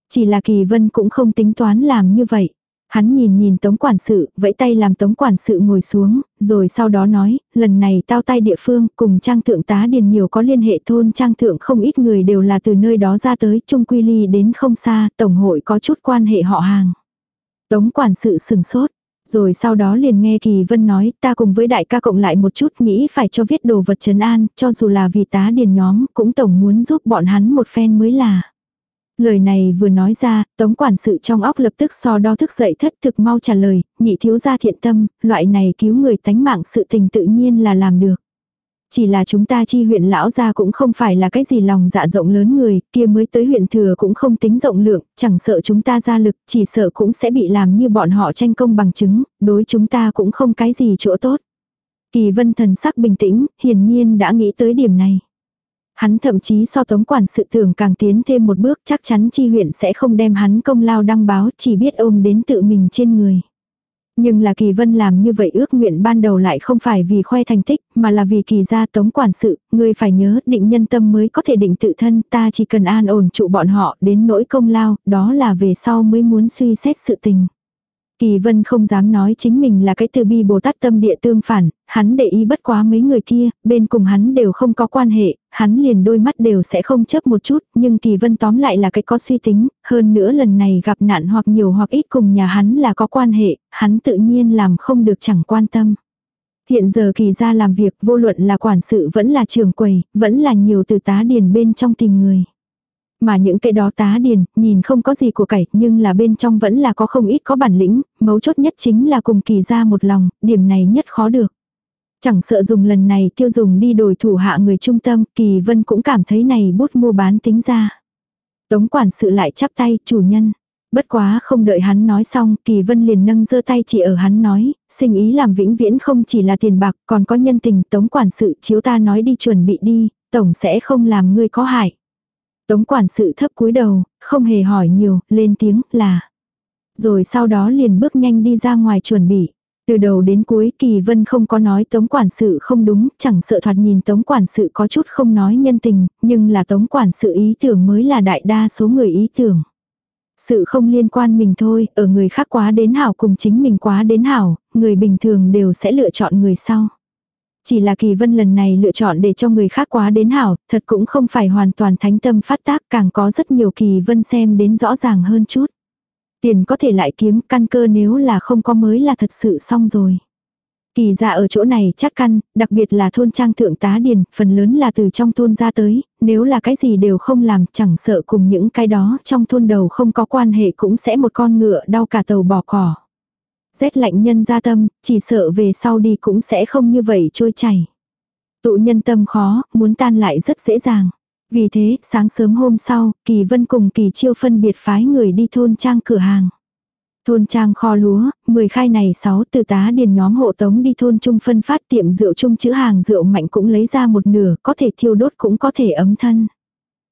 Chỉ là kỳ vân cũng không tính toán làm như vậy. Hắn nhìn nhìn tống quản sự, vẫy tay làm tống quản sự ngồi xuống, rồi sau đó nói, lần này tao tay địa phương cùng trang thượng tá điền nhiều có liên hệ thôn trang thượng không ít người đều là từ nơi đó ra tới trung quy ly đến không xa, tổng hội có chút quan hệ họ hàng. Tống quản sự sừng sốt, rồi sau đó liền nghe Kỳ Vân nói ta cùng với đại ca cộng lại một chút nghĩ phải cho viết đồ vật trấn an, cho dù là vì tá điền nhóm cũng tổng muốn giúp bọn hắn một phen mới là. Lời này vừa nói ra, tống quản sự trong óc lập tức so đo thức dậy thất thực mau trả lời, nhị thiếu gia thiện tâm, loại này cứu người tánh mạng sự tình tự nhiên là làm được. Chỉ là chúng ta chi huyện lão gia cũng không phải là cái gì lòng dạ rộng lớn người, kia mới tới huyện thừa cũng không tính rộng lượng, chẳng sợ chúng ta ra lực, chỉ sợ cũng sẽ bị làm như bọn họ tranh công bằng chứng, đối chúng ta cũng không cái gì chỗ tốt. Kỳ vân thần sắc bình tĩnh, hiển nhiên đã nghĩ tới điểm này. Hắn thậm chí so tống quản sự tưởng càng tiến thêm một bước chắc chắn chi huyện sẽ không đem hắn công lao đăng báo chỉ biết ôm đến tự mình trên người. Nhưng là kỳ vân làm như vậy ước nguyện ban đầu lại không phải vì khoe thành tích, mà là vì kỳ gia tống quản sự, người phải nhớ định nhân tâm mới có thể định tự thân, ta chỉ cần an ổn trụ bọn họ đến nỗi công lao, đó là về sau mới muốn suy xét sự tình. Kỳ vân không dám nói chính mình là cái từ bi Bồ Tát tâm địa tương phản, hắn để ý bất quá mấy người kia, bên cùng hắn đều không có quan hệ, hắn liền đôi mắt đều sẽ không chấp một chút, nhưng kỳ vân tóm lại là cái có suy tính, hơn nữa lần này gặp nạn hoặc nhiều hoặc ít cùng nhà hắn là có quan hệ, hắn tự nhiên làm không được chẳng quan tâm. Hiện giờ kỳ ra làm việc vô luận là quản sự vẫn là trường quầy, vẫn là nhiều từ tá điền bên trong tìm người. Mà những cái đó tá điền, nhìn không có gì của cải, nhưng là bên trong vẫn là có không ít có bản lĩnh, mấu chốt nhất chính là cùng kỳ ra một lòng, điểm này nhất khó được. Chẳng sợ dùng lần này tiêu dùng đi đổi thủ hạ người trung tâm, kỳ vân cũng cảm thấy này bút mua bán tính ra. Tống quản sự lại chắp tay, chủ nhân. Bất quá không đợi hắn nói xong, Kỳ Vân liền nâng giơ tay chỉ ở hắn nói, sinh ý làm vĩnh viễn không chỉ là tiền bạc, còn có nhân tình, tống quản sự chiếu ta nói đi chuẩn bị đi, tổng sẽ không làm ngươi có hại. Tống quản sự thấp cúi đầu, không hề hỏi nhiều, lên tiếng là. Rồi sau đó liền bước nhanh đi ra ngoài chuẩn bị. Từ đầu đến cuối Kỳ Vân không có nói tống quản sự không đúng, chẳng sợ thoạt nhìn tống quản sự có chút không nói nhân tình, nhưng là tống quản sự ý tưởng mới là đại đa số người ý tưởng. Sự không liên quan mình thôi, ở người khác quá đến hảo cùng chính mình quá đến hảo, người bình thường đều sẽ lựa chọn người sau. Chỉ là kỳ vân lần này lựa chọn để cho người khác quá đến hảo, thật cũng không phải hoàn toàn thánh tâm phát tác càng có rất nhiều kỳ vân xem đến rõ ràng hơn chút. Tiền có thể lại kiếm căn cơ nếu là không có mới là thật sự xong rồi. Kỳ ra ở chỗ này chắc căn, đặc biệt là thôn trang thượng tá điền, phần lớn là từ trong thôn ra tới, nếu là cái gì đều không làm chẳng sợ cùng những cái đó trong thôn đầu không có quan hệ cũng sẽ một con ngựa đau cả tàu bỏ cỏ rét lạnh nhân ra tâm, chỉ sợ về sau đi cũng sẽ không như vậy trôi chảy. Tụ nhân tâm khó, muốn tan lại rất dễ dàng. Vì thế, sáng sớm hôm sau, Kỳ Vân cùng Kỳ Chiêu phân biệt phái người đi thôn trang cửa hàng. Thôn trang kho lúa, 10 khai này 6 từ tá điền nhóm hộ tống đi thôn trung phân phát tiệm rượu chung chữ hàng rượu mạnh cũng lấy ra một nửa, có thể thiêu đốt cũng có thể ấm thân.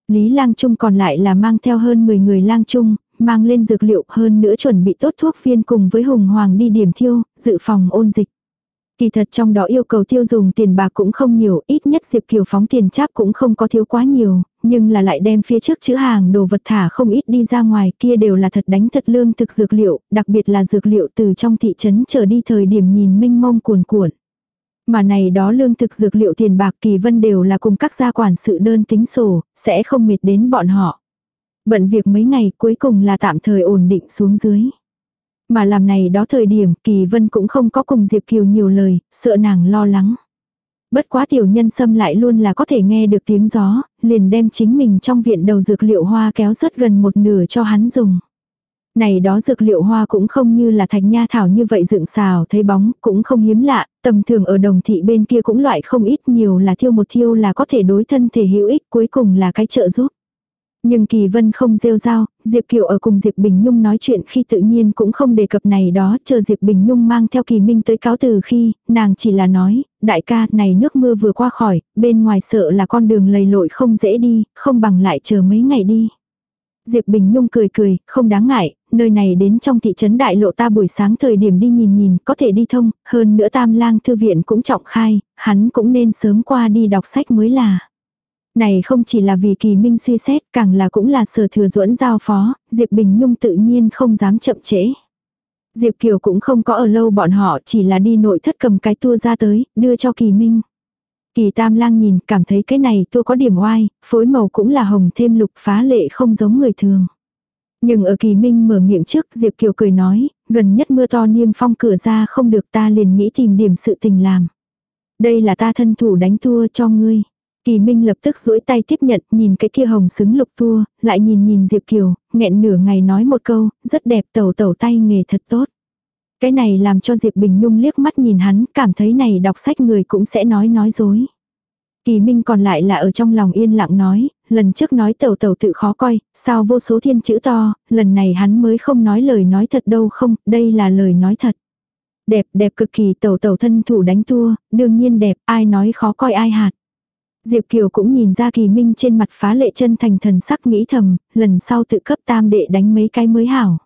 Lý lang trung còn lại là mang theo hơn 10 người lang trung, mang lên dược liệu hơn nữa chuẩn bị tốt thuốc viên cùng với Hùng Hoàng đi điểm thiêu, dự phòng ôn dịch. Kỳ thật trong đó yêu cầu tiêu dùng tiền bạc cũng không nhiều, ít nhất Diệp Kiều phóng tiền cháp cũng không có thiếu quá nhiều, nhưng là lại đem phía trước chữ hàng đồ vật thả không ít đi ra ngoài, kia đều là thật đánh thật lương thực dược liệu, đặc biệt là dược liệu từ trong thị trấn trở đi thời điểm nhìn minh mông cuồn cuộn. Mà này đó lương thực dược liệu tiền bạc kỳ vân đều là cùng các gia quản sự đơn tính sổ, sẽ không mệt đến bọn họ. Bận việc mấy ngày cuối cùng là tạm thời ổn định xuống dưới. Mà làm này đó thời điểm Kỳ Vân cũng không có cùng Diệp Kiều nhiều lời, sợ nàng lo lắng. Bất quá tiểu nhân xâm lại luôn là có thể nghe được tiếng gió, liền đem chính mình trong viện đầu dược liệu hoa kéo rất gần một nửa cho hắn dùng. Này đó dược liệu hoa cũng không như là thạch nha thảo như vậy dựng xào thấy bóng, cũng không hiếm lạ, tầm thường ở đồng thị bên kia cũng loại không ít nhiều là thiêu một thiêu là có thể đối thân thể hữu ích cuối cùng là cái trợ giúp. Nhưng Kỳ Vân không rêu rao, Diệp Kiều ở cùng Diệp Bình Nhung nói chuyện khi tự nhiên cũng không đề cập này đó, chờ Diệp Bình Nhung mang theo Kỳ Minh tới cáo từ khi, nàng chỉ là nói, đại ca, này nước mưa vừa qua khỏi, bên ngoài sợ là con đường lầy lội không dễ đi, không bằng lại chờ mấy ngày đi. Diệp Bình Nhung cười cười, không đáng ngại, nơi này đến trong thị trấn đại lộ ta buổi sáng thời điểm đi nhìn nhìn, có thể đi thông, hơn nữa tam lang thư viện cũng trọng khai, hắn cũng nên sớm qua đi đọc sách mới là. Này không chỉ là vì kỳ minh suy xét, càng là cũng là sở thừa duẫn giao phó, Diệp Bình Nhung tự nhiên không dám chậm trễ. Diệp Kiều cũng không có ở lâu bọn họ chỉ là đi nội thất cầm cái tua ra tới, đưa cho kỳ minh. Kỳ tam lang nhìn cảm thấy cái này tua có điểm oai, phối màu cũng là hồng thêm lục phá lệ không giống người thường. Nhưng ở kỳ minh mở miệng trước Diệp Kiều cười nói, gần nhất mưa to niêm phong cửa ra không được ta liền nghĩ tìm điểm sự tình làm. Đây là ta thân thủ đánh tua cho ngươi. Kỳ Minh lập tức duỗi tay tiếp nhận, nhìn cái kia hồng xứng lục tua, lại nhìn nhìn Diệp Kiều, nghẹn nửa ngày nói một câu, rất đẹp tẩu tẩu tay nghề thật tốt. Cái này làm cho Diệp Bình Nhung liếc mắt nhìn hắn, cảm thấy này đọc sách người cũng sẽ nói nói dối. Kỳ Minh còn lại là ở trong lòng yên lặng nói, lần trước nói tẩu tẩu tự khó coi, sao vô số thiên chữ to, lần này hắn mới không nói lời nói thật đâu không, đây là lời nói thật. Đẹp đẹp cực kỳ tẩu tẩu thân thủ đánh tua, đương nhiên đẹp, ai nói khó coi ai hạt. Diệp Kiều cũng nhìn ra kỳ minh trên mặt phá lệ chân thành thần sắc nghĩ thầm, lần sau tự cấp tam đệ đánh mấy cái mới hảo.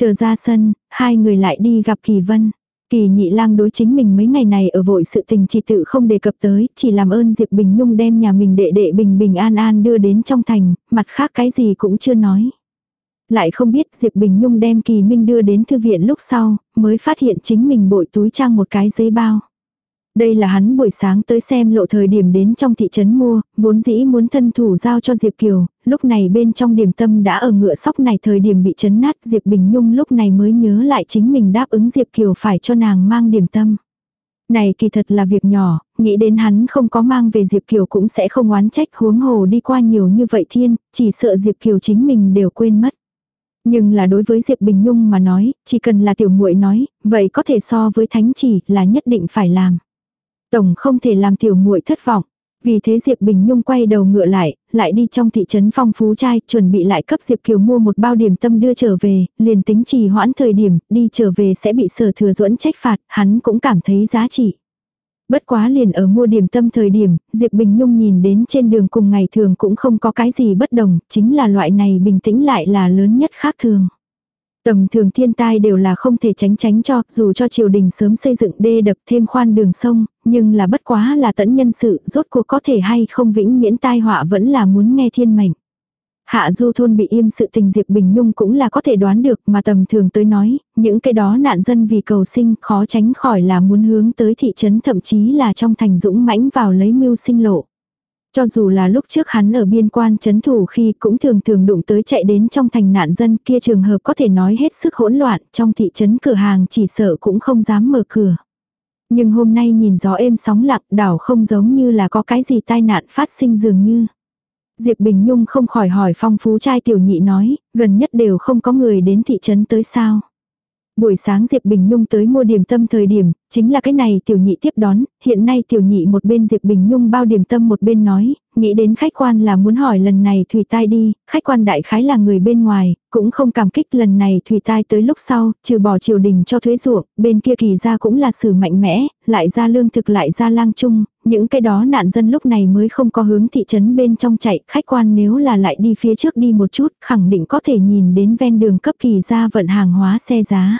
Chờ ra sân, hai người lại đi gặp kỳ vân. Kỳ nhị lang đối chính mình mấy ngày này ở vội sự tình chỉ tự không đề cập tới, chỉ làm ơn Diệp Bình Nhung đem nhà mình đệ đệ bình bình an an đưa đến trong thành, mặt khác cái gì cũng chưa nói. Lại không biết Diệp Bình Nhung đem Kỳ Minh đưa đến thư viện lúc sau, mới phát hiện chính mình bội túi trang một cái giấy bao. Đây là hắn buổi sáng tới xem lộ thời điểm đến trong thị trấn mua, vốn dĩ muốn thân thủ giao cho Diệp Kiều, lúc này bên trong điểm tâm đã ở ngựa sóc này thời điểm bị chấn nát Diệp Bình Nhung lúc này mới nhớ lại chính mình đáp ứng Diệp Kiều phải cho nàng mang điểm tâm. Này kỳ thật là việc nhỏ, nghĩ đến hắn không có mang về Diệp Kiều cũng sẽ không oán trách huống hồ đi qua nhiều như vậy thiên, chỉ sợ Diệp Kiều chính mình đều quên mất. Nhưng là đối với Diệp Bình Nhung mà nói, chỉ cần là tiểu muội nói, vậy có thể so với thánh chỉ là nhất định phải làm. Tổng không thể làm tiểu muội thất vọng. Vì thế Diệp Bình Nhung quay đầu ngựa lại, lại đi trong thị trấn phong phú trai, chuẩn bị lại cấp Diệp Kiều mua một bao điểm tâm đưa trở về, liền tính trì hoãn thời điểm, đi trở về sẽ bị sở thừa duẫn trách phạt, hắn cũng cảm thấy giá trị. Bất quá liền ở mua điểm tâm thời điểm, Diệp Bình Nhung nhìn đến trên đường cùng ngày thường cũng không có cái gì bất đồng, chính là loại này bình tĩnh lại là lớn nhất khác thường. Tầm thường thiên tai đều là không thể tránh tránh cho, dù cho triều đình sớm xây dựng đê đập thêm khoan đường sông, nhưng là bất quá là tẫn nhân sự, rốt cuộc có thể hay không vĩnh miễn tai họa vẫn là muốn nghe thiên mệnh. Hạ du thôn bị im sự tình Diệp Bình Nhung cũng là có thể đoán được mà tầm thường tới nói, những cái đó nạn dân vì cầu sinh khó tránh khỏi là muốn hướng tới thị trấn thậm chí là trong thành dũng mãnh vào lấy mưu sinh lộ. Cho dù là lúc trước hắn ở biên quan chấn thủ khi cũng thường thường đụng tới chạy đến trong thành nạn dân kia trường hợp có thể nói hết sức hỗn loạn, trong thị trấn cửa hàng chỉ sợ cũng không dám mở cửa. Nhưng hôm nay nhìn gió êm sóng lặng đảo không giống như là có cái gì tai nạn phát sinh dường như. Diệp Bình Nhung không khỏi hỏi phong phú trai tiểu nhị nói, gần nhất đều không có người đến thị trấn tới sao. Buổi sáng Diệp Bình Nhung tới mua điểm tâm thời điểm, chính là cái này tiểu nhị tiếp đón, hiện nay tiểu nhị một bên Diệp Bình Nhung bao điểm tâm một bên nói, nghĩ đến khách quan là muốn hỏi lần này Thủy Tai đi, khách quan đại khái là người bên ngoài, cũng không cảm kích lần này Thủy Tai tới lúc sau, trừ bỏ triều đình cho thuế ruộng, bên kia kỳ ra cũng là sự mạnh mẽ, lại ra lương thực lại ra lang chung, những cái đó nạn dân lúc này mới không có hướng thị trấn bên trong chạy, khách quan nếu là lại đi phía trước đi một chút, khẳng định có thể nhìn đến ven đường cấp kỳ ra vận hàng hóa xe giá.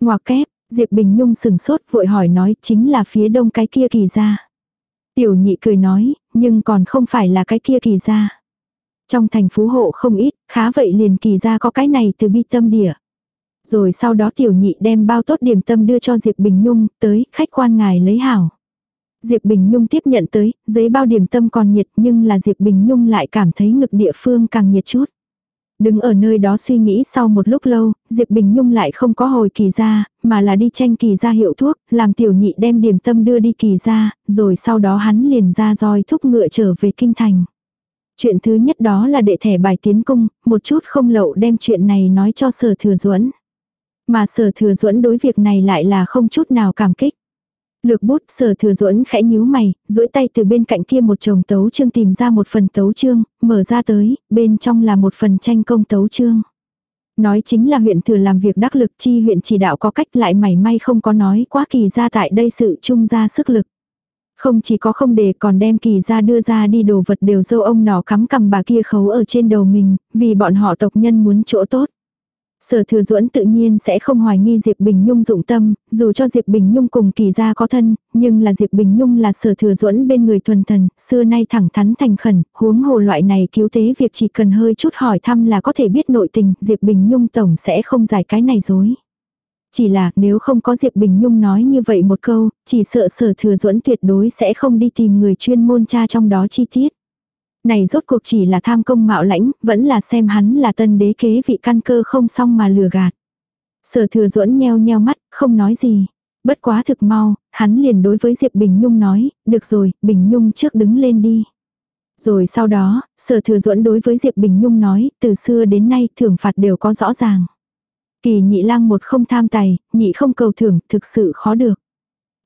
Ngoà kép, Diệp Bình Nhung sừng sốt vội hỏi nói chính là phía đông cái kia kỳ ra. Tiểu nhị cười nói, nhưng còn không phải là cái kia kỳ ra. Trong thành phú hộ không ít, khá vậy liền kỳ ra có cái này từ bi tâm địa. Rồi sau đó tiểu nhị đem bao tốt điểm tâm đưa cho Diệp Bình Nhung, tới, khách quan ngài lấy hảo. Diệp Bình Nhung tiếp nhận tới, giấy bao điểm tâm còn nhiệt nhưng là Diệp Bình Nhung lại cảm thấy ngực địa phương càng nhiệt chút. Đứng ở nơi đó suy nghĩ sau một lúc lâu, Diệp Bình Nhung lại không có hồi kỳ ra, mà là đi tranh kỳ ra hiệu thuốc, làm tiểu nhị đem điểm tâm đưa đi kỳ ra, rồi sau đó hắn liền ra roi thúc ngựa trở về kinh thành. Chuyện thứ nhất đó là đệ thẻ bài tiến cung, một chút không lậu đem chuyện này nói cho sở thừa duẫn Mà sở thừa duẫn đối việc này lại là không chút nào cảm kích. Lược bút sở thừa duẫn khẽ nhíu mày, duỗi tay từ bên cạnh kia một chồng tấu chương tìm ra một phần tấu chương, mở ra tới, bên trong là một phần tranh công tấu chương. Nói chính là huyện thừa làm việc đắc lực chi huyện chỉ đạo có cách lại mảy may không có nói quá kỳ ra tại đây sự chung ra sức lực. Không chỉ có không để còn đem kỳ ra đưa ra đi đồ vật đều dâu ông nọ cắm cầm bà kia khấu ở trên đầu mình, vì bọn họ tộc nhân muốn chỗ tốt. Sở thừa duẫn tự nhiên sẽ không hoài nghi Diệp Bình Nhung dụng tâm, dù cho Diệp Bình Nhung cùng kỳ gia có thân, nhưng là Diệp Bình Nhung là sở thừa duẫn bên người thuần thần, xưa nay thẳng thắn thành khẩn, huống hồ loại này cứu tế việc chỉ cần hơi chút hỏi thăm là có thể biết nội tình, Diệp Bình Nhung tổng sẽ không giải cái này dối. Chỉ là nếu không có Diệp Bình Nhung nói như vậy một câu, chỉ sợ sở thừa duẫn tuyệt đối sẽ không đi tìm người chuyên môn tra trong đó chi tiết. Này rốt cuộc chỉ là tham công mạo lãnh, vẫn là xem hắn là tân đế kế vị căn cơ không xong mà lừa gạt. Sở thừa duẫn nheo nheo mắt, không nói gì. Bất quá thực mau, hắn liền đối với Diệp Bình Nhung nói, được rồi, Bình Nhung trước đứng lên đi. Rồi sau đó, sở thừa duẫn đối với Diệp Bình Nhung nói, từ xưa đến nay thưởng phạt đều có rõ ràng. Kỳ nhị lang một không tham tài, nhị không cầu thưởng, thực sự khó được.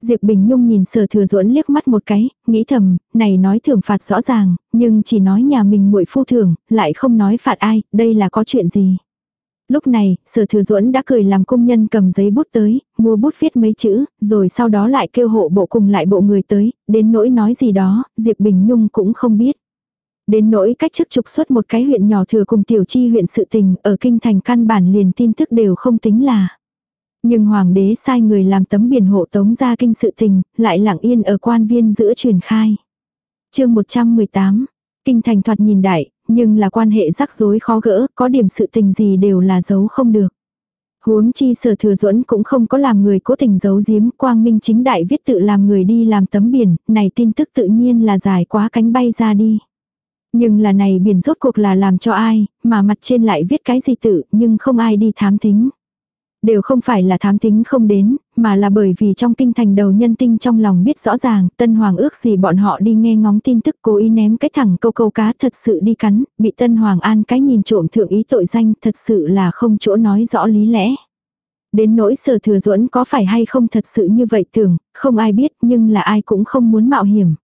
Diệp Bình Nhung nhìn sở thừa ruộn liếc mắt một cái, nghĩ thầm, này nói thưởng phạt rõ ràng, nhưng chỉ nói nhà mình muội phu thưởng, lại không nói phạt ai, đây là có chuyện gì. Lúc này, sở thừa ruộn đã cười làm công nhân cầm giấy bút tới, mua bút viết mấy chữ, rồi sau đó lại kêu hộ bộ cùng lại bộ người tới, đến nỗi nói gì đó, Diệp Bình Nhung cũng không biết. Đến nỗi cách chức trục xuất một cái huyện nhỏ thừa cùng tiểu chi huyện sự tình, ở kinh thành căn bản liền tin tức đều không tính là. Nhưng hoàng đế sai người làm tấm biển hộ tống ra kinh sự tình, lại lặng yên ở quan viên giữa truyền khai. chương 118, kinh thành thoạt nhìn đại, nhưng là quan hệ rắc rối khó gỡ, có điểm sự tình gì đều là giấu không được. Huống chi sở thừa duẫn cũng không có làm người cố tình giấu giếm, quang minh chính đại viết tự làm người đi làm tấm biển, này tin tức tự nhiên là dài quá cánh bay ra đi. Nhưng là này biển rốt cuộc là làm cho ai, mà mặt trên lại viết cái gì tự, nhưng không ai đi thám tính. Đều không phải là thám tính không đến, mà là bởi vì trong kinh thành đầu nhân tinh trong lòng biết rõ ràng, tân hoàng ước gì bọn họ đi nghe ngóng tin tức cố ý ném cái thẳng câu câu cá thật sự đi cắn, bị tân hoàng an cái nhìn trộm thượng ý tội danh thật sự là không chỗ nói rõ lý lẽ. Đến nỗi sở thừa duẫn có phải hay không thật sự như vậy tưởng, không ai biết nhưng là ai cũng không muốn mạo hiểm.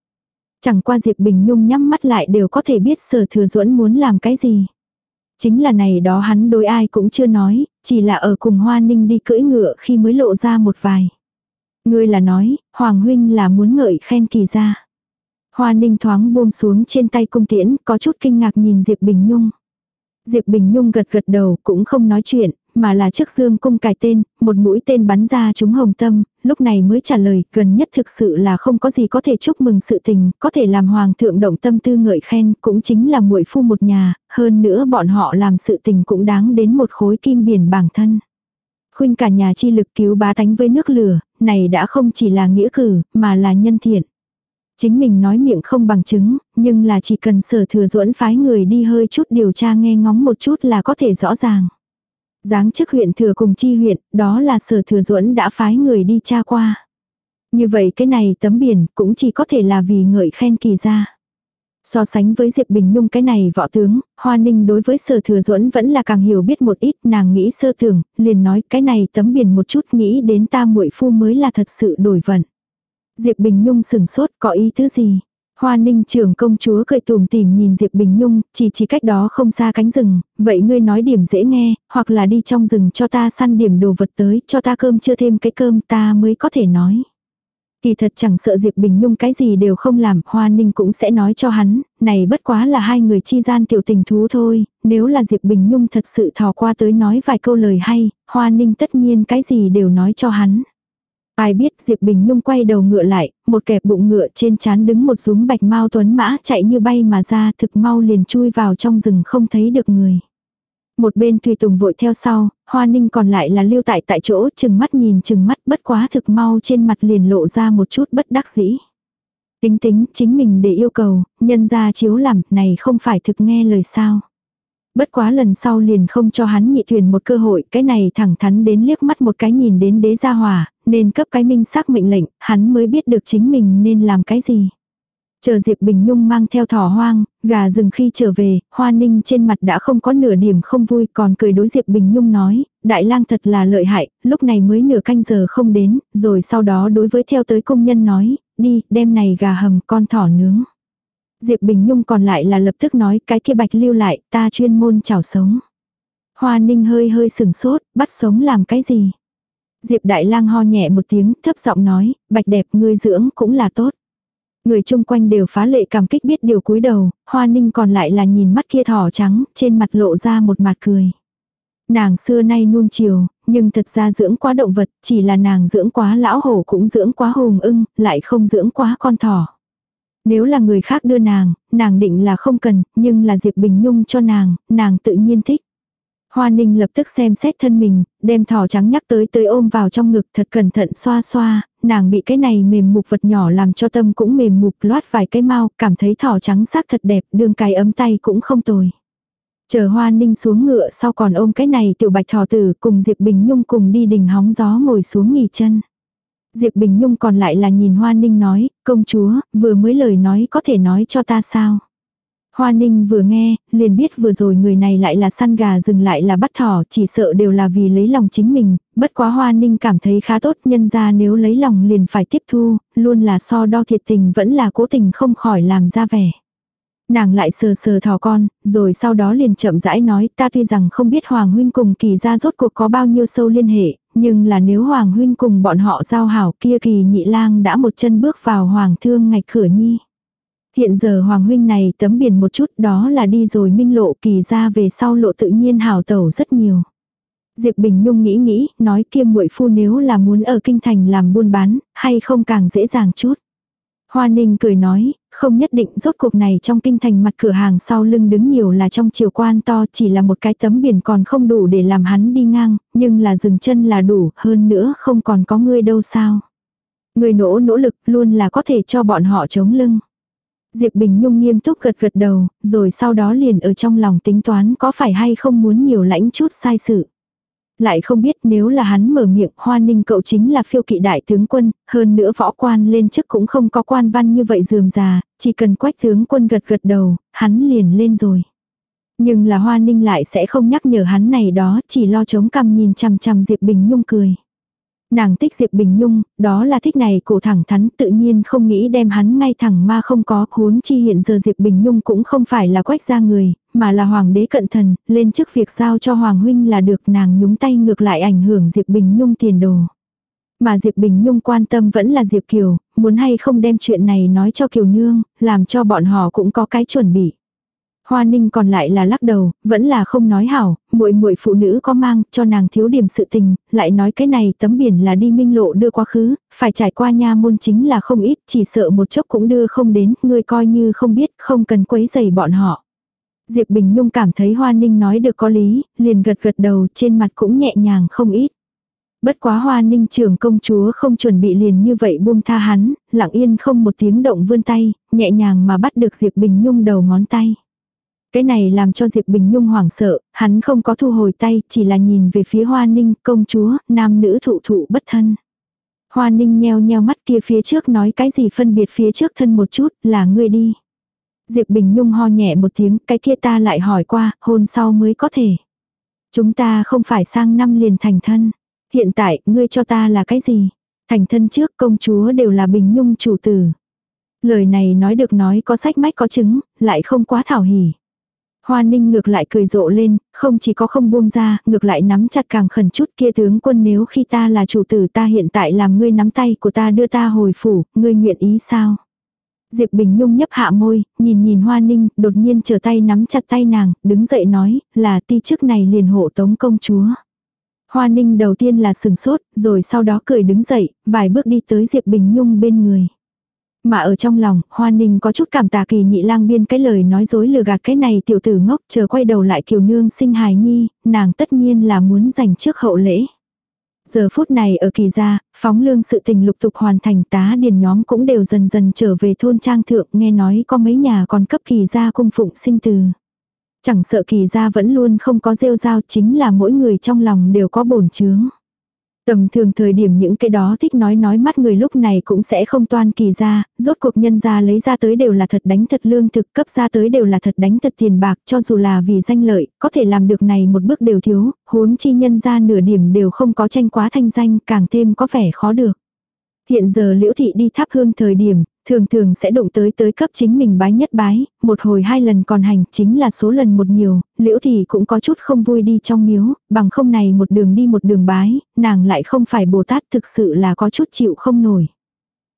Chẳng qua Diệp Bình Nhung nhắm mắt lại đều có thể biết sở thừa duẫn muốn làm cái gì. Chính là này đó hắn đối ai cũng chưa nói, chỉ là ở cùng Hoa Ninh đi cưỡi ngựa khi mới lộ ra một vài. Ngươi là nói, Hoàng Huynh là muốn ngợi khen kỳ ra. Hoa Ninh thoáng buông xuống trên tay cung tiễn, có chút kinh ngạc nhìn Diệp Bình Nhung. Diệp Bình Nhung gật gật đầu cũng không nói chuyện, mà là trước dương cung cài tên, một mũi tên bắn ra trúng hồng tâm, lúc này mới trả lời, gần nhất thực sự là không có gì có thể chúc mừng sự tình, có thể làm hoàng thượng động tâm tư ngợi khen, cũng chính là muội phu một nhà, hơn nữa bọn họ làm sự tình cũng đáng đến một khối kim biển bản thân. Khuynh cả nhà chi lực cứu bá tánh với nước lửa, này đã không chỉ là nghĩa cử, mà là nhân thiện. Chính mình nói miệng không bằng chứng, nhưng là chỉ cần sở thừa duẫn phái người đi hơi chút điều tra nghe ngóng một chút là có thể rõ ràng. Giáng chức huyện thừa cùng chi huyện, đó là sở thừa duẫn đã phái người đi tra qua. Như vậy cái này tấm biển cũng chỉ có thể là vì ngợi khen kỳ ra. So sánh với Diệp Bình Nhung cái này võ tướng, Hoa Ninh đối với sở thừa duẫn vẫn là càng hiểu biết một ít, nàng nghĩ sơ tưởng, liền nói cái này tấm biển một chút nghĩ đến ta muội phu mới là thật sự đổi vận. Diệp Bình Nhung sừng sốt có ý tứ gì? Hoa ninh trưởng công chúa cười tùm tìm nhìn Diệp Bình Nhung, chỉ chỉ cách đó không xa cánh rừng, vậy ngươi nói điểm dễ nghe, hoặc là đi trong rừng cho ta săn điểm đồ vật tới, cho ta cơm chưa thêm cái cơm ta mới có thể nói. Kỳ thật chẳng sợ Diệp Bình Nhung cái gì đều không làm, Hoa Ninh cũng sẽ nói cho hắn, này bất quá là hai người chi gian tiểu tình thú thôi, nếu là Diệp Bình Nhung thật sự thò qua tới nói vài câu lời hay, Hoa Ninh tất nhiên cái gì đều nói cho hắn. Ai biết Diệp Bình Nhung quay đầu ngựa lại, một kẹp bụng ngựa trên chán đứng một rúm bạch mau tuấn mã chạy như bay mà ra thực mau liền chui vào trong rừng không thấy được người. Một bên Thùy Tùng vội theo sau, Hoa Ninh còn lại là lưu tại tại chỗ chừng mắt nhìn chừng mắt bất quá thực mau trên mặt liền lộ ra một chút bất đắc dĩ. Tính tính chính mình để yêu cầu, nhân ra chiếu làm này không phải thực nghe lời sao. Bất quá lần sau liền không cho hắn nhị thuyền một cơ hội, cái này thẳng thắn đến liếc mắt một cái nhìn đến đế gia hòa, nên cấp cái minh xác mệnh lệnh, hắn mới biết được chính mình nên làm cái gì. Chờ Diệp Bình Nhung mang theo thỏ hoang, gà rừng khi trở về, Hoa Ninh trên mặt đã không có nửa điểm không vui còn cười đối Diệp Bình Nhung nói, đại lang thật là lợi hại, lúc này mới nửa canh giờ không đến, rồi sau đó đối với theo tới công nhân nói, đi, đem này gà hầm con thỏ nướng. Diệp Bình Nhung còn lại là lập tức nói cái kia bạch lưu lại, ta chuyên môn chảo sống. Hoa Ninh hơi hơi sừng sốt, bắt sống làm cái gì? Diệp Đại Lang ho nhẹ một tiếng, thấp giọng nói, bạch đẹp ngươi dưỡng cũng là tốt. Người chung quanh đều phá lệ cảm kích biết điều cúi đầu, Hoa Ninh còn lại là nhìn mắt kia thỏ trắng, trên mặt lộ ra một mặt cười. Nàng xưa nay nuông chiều, nhưng thật ra dưỡng quá động vật, chỉ là nàng dưỡng quá lão hổ cũng dưỡng quá hùng ưng, lại không dưỡng quá con thỏ. Nếu là người khác đưa nàng, nàng định là không cần, nhưng là Diệp Bình Nhung cho nàng, nàng tự nhiên thích. Hoa Ninh lập tức xem xét thân mình, đem thỏ trắng nhắc tới tới ôm vào trong ngực thật cẩn thận xoa xoa, nàng bị cái này mềm mục vật nhỏ làm cho tâm cũng mềm mục loát vài cái mau, cảm thấy thỏ trắng sắc thật đẹp, đương cái ấm tay cũng không tồi. Chờ Hoa Ninh xuống ngựa sau còn ôm cái này tiểu bạch thỏ tử cùng Diệp Bình Nhung cùng đi đình hóng gió ngồi xuống nghỉ chân. Diệp Bình Nhung còn lại là nhìn Hoa Ninh nói, công chúa, vừa mới lời nói có thể nói cho ta sao. Hoa Ninh vừa nghe, liền biết vừa rồi người này lại là săn gà dừng lại là bắt thỏ, chỉ sợ đều là vì lấy lòng chính mình, bất quá Hoa Ninh cảm thấy khá tốt nhân ra nếu lấy lòng liền phải tiếp thu, luôn là so đo thiệt tình vẫn là cố tình không khỏi làm ra vẻ. Nàng lại sờ sờ thỏ con, rồi sau đó liền chậm rãi nói ta tuy rằng không biết Hoàng Huynh cùng kỳ gia rốt cuộc có bao nhiêu sâu liên hệ, nhưng là nếu Hoàng Huynh cùng bọn họ giao hảo kia kỳ nhị lang đã một chân bước vào Hoàng thương ngạch cửa nhi. Hiện giờ Hoàng Huynh này tấm biển một chút đó là đi rồi minh lộ kỳ ra về sau lộ tự nhiên hảo tẩu rất nhiều. Diệp Bình Nhung nghĩ nghĩ, nói kia muội phu nếu là muốn ở kinh thành làm buôn bán, hay không càng dễ dàng chút. Hoa Ninh cười nói, không nhất định rốt cuộc này trong kinh thành mặt cửa hàng sau lưng đứng nhiều là trong chiều quan to chỉ là một cái tấm biển còn không đủ để làm hắn đi ngang, nhưng là dừng chân là đủ, hơn nữa không còn có ngươi đâu sao. Người nỗ nỗ lực luôn là có thể cho bọn họ chống lưng. Diệp Bình Nhung nghiêm túc gật gật đầu, rồi sau đó liền ở trong lòng tính toán có phải hay không muốn nhiều lãnh chút sai sự. Lại không biết nếu là hắn mở miệng hoa ninh cậu chính là phiêu kỵ đại tướng quân, hơn nữa võ quan lên chức cũng không có quan văn như vậy dườm già, chỉ cần quách tướng quân gật gật đầu, hắn liền lên rồi. Nhưng là hoa ninh lại sẽ không nhắc nhở hắn này đó, chỉ lo chống cằm nhìn chằm chằm Diệp Bình Nhung cười. Nàng thích Diệp Bình Nhung, đó là thích này cổ thẳng thắn tự nhiên không nghĩ đem hắn ngay thẳng mà không có, huống chi hiện giờ Diệp Bình Nhung cũng không phải là quách gia người, mà là hoàng đế cận thần, lên chức việc giao cho hoàng huynh là được nàng nhúng tay ngược lại ảnh hưởng Diệp Bình Nhung tiền đồ. Mà Diệp Bình Nhung quan tâm vẫn là Diệp Kiều, muốn hay không đem chuyện này nói cho Kiều Nương, làm cho bọn họ cũng có cái chuẩn bị. Hoa Ninh còn lại là lắc đầu, vẫn là không nói hảo, muội muội phụ nữ có mang, cho nàng thiếu điểm sự tình, lại nói cái này tấm biển là đi minh lộ đưa quá khứ, phải trải qua nha môn chính là không ít, chỉ sợ một chốc cũng đưa không đến, ngươi coi như không biết, không cần quấy rầy bọn họ. Diệp Bình Nhung cảm thấy Hoa Ninh nói được có lý, liền gật gật đầu, trên mặt cũng nhẹ nhàng không ít. Bất quá Hoa Ninh trưởng công chúa không chuẩn bị liền như vậy buông tha hắn, lặng yên không một tiếng động vươn tay, nhẹ nhàng mà bắt được Diệp Bình Nhung đầu ngón tay. Cái này làm cho Diệp Bình Nhung hoảng sợ, hắn không có thu hồi tay, chỉ là nhìn về phía Hoa Ninh, công chúa, nam nữ thụ thụ bất thân. Hoa Ninh nheo nheo mắt kia phía trước nói cái gì phân biệt phía trước thân một chút, là ngươi đi. Diệp Bình Nhung ho nhẹ một tiếng, cái kia ta lại hỏi qua, hôn sau mới có thể. Chúng ta không phải sang năm liền thành thân. Hiện tại, ngươi cho ta là cái gì? Thành thân trước công chúa đều là Bình Nhung chủ tử. Lời này nói được nói có sách mách có chứng, lại không quá thảo hỉ. Hoa ninh ngược lại cười rộ lên, không chỉ có không buông ra, ngược lại nắm chặt càng khẩn chút kia tướng quân nếu khi ta là chủ tử ta hiện tại làm ngươi nắm tay của ta đưa ta hồi phủ, ngươi nguyện ý sao? Diệp Bình Nhung nhấp hạ môi, nhìn nhìn Hoa Ninh, đột nhiên trở tay nắm chặt tay nàng, đứng dậy nói, là ti chức này liền hộ tống công chúa. Hoa Ninh đầu tiên là sừng sốt, rồi sau đó cười đứng dậy, vài bước đi tới Diệp Bình Nhung bên người. Mà ở trong lòng, Hoa Ninh có chút cảm tà kỳ nhị lang biên cái lời nói dối lừa gạt cái này tiểu tử ngốc chờ quay đầu lại kiều nương sinh hài nhi, nàng tất nhiên là muốn dành trước hậu lễ. Giờ phút này ở kỳ gia, phóng lương sự tình lục tục hoàn thành tá điền nhóm cũng đều dần dần trở về thôn trang thượng nghe nói có mấy nhà còn cấp kỳ gia cung phụng sinh từ. Chẳng sợ kỳ gia vẫn luôn không có rêu rao chính là mỗi người trong lòng đều có bổn chướng. Tầm thường thời điểm những cái đó thích nói nói mắt người lúc này cũng sẽ không toan kỳ ra, rốt cuộc nhân ra lấy ra tới đều là thật đánh thật lương thực cấp ra tới đều là thật đánh thật tiền bạc cho dù là vì danh lợi, có thể làm được này một bước đều thiếu, huống chi nhân ra nửa điểm đều không có tranh quá thanh danh càng thêm có vẻ khó được. Hiện giờ liễu thị đi thắp hương thời điểm, thường thường sẽ động tới tới cấp chính mình bái nhất bái, một hồi hai lần còn hành chính là số lần một nhiều, liễu thì cũng có chút không vui đi trong miếu, bằng không này một đường đi một đường bái, nàng lại không phải Bồ Tát thực sự là có chút chịu không nổi.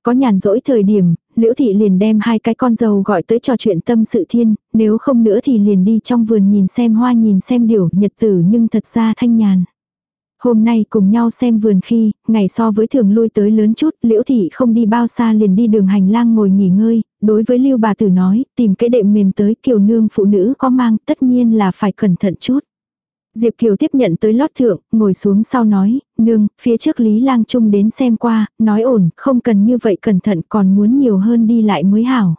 Có nhàn rỗi thời điểm, liễu thị liền đem hai cái con dâu gọi tới trò chuyện tâm sự thiên, nếu không nữa thì liền đi trong vườn nhìn xem hoa nhìn xem điểu nhật tử nhưng thật ra thanh nhàn. Hôm nay cùng nhau xem vườn khi, ngày so với thường lui tới lớn chút, liễu thị không đi bao xa liền đi đường hành lang ngồi nghỉ ngơi, đối với lưu bà tử nói, tìm cái đệm mềm tới kiều nương phụ nữ có mang, tất nhiên là phải cẩn thận chút. Diệp Kiều tiếp nhận tới lót thượng, ngồi xuống sau nói, nương, phía trước Lý Lang Trung đến xem qua, nói ổn, không cần như vậy cẩn thận còn muốn nhiều hơn đi lại mới hảo.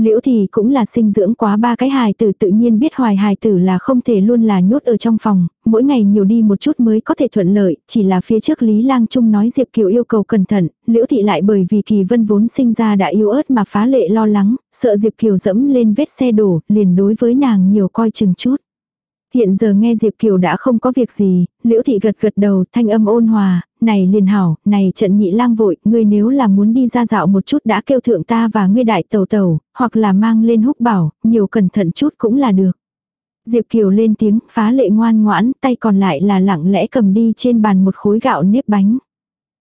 Liễu thì cũng là sinh dưỡng quá ba cái hài tử tự nhiên biết hoài hài tử là không thể luôn là nhốt ở trong phòng, mỗi ngày nhiều đi một chút mới có thể thuận lợi, chỉ là phía trước Lý Lang Trung nói Diệp Kiều yêu cầu cẩn thận, Liễu thị lại bởi vì Kỳ Vân vốn sinh ra đã yêu ớt mà phá lệ lo lắng, sợ Diệp Kiều dẫm lên vết xe đổ, liền đối với nàng nhiều coi chừng chút. Hiện giờ nghe Diệp Kiều đã không có việc gì, Liễu Thị gật gật đầu, thanh âm ôn hòa, này liền hảo, này trận nhị lang vội, ngươi nếu là muốn đi ra dạo một chút đã kêu thượng ta và ngươi đại tàu tàu, hoặc là mang lên húc bảo, nhiều cẩn thận chút cũng là được. Diệp Kiều lên tiếng, phá lệ ngoan ngoãn, tay còn lại là lặng lẽ cầm đi trên bàn một khối gạo nếp bánh.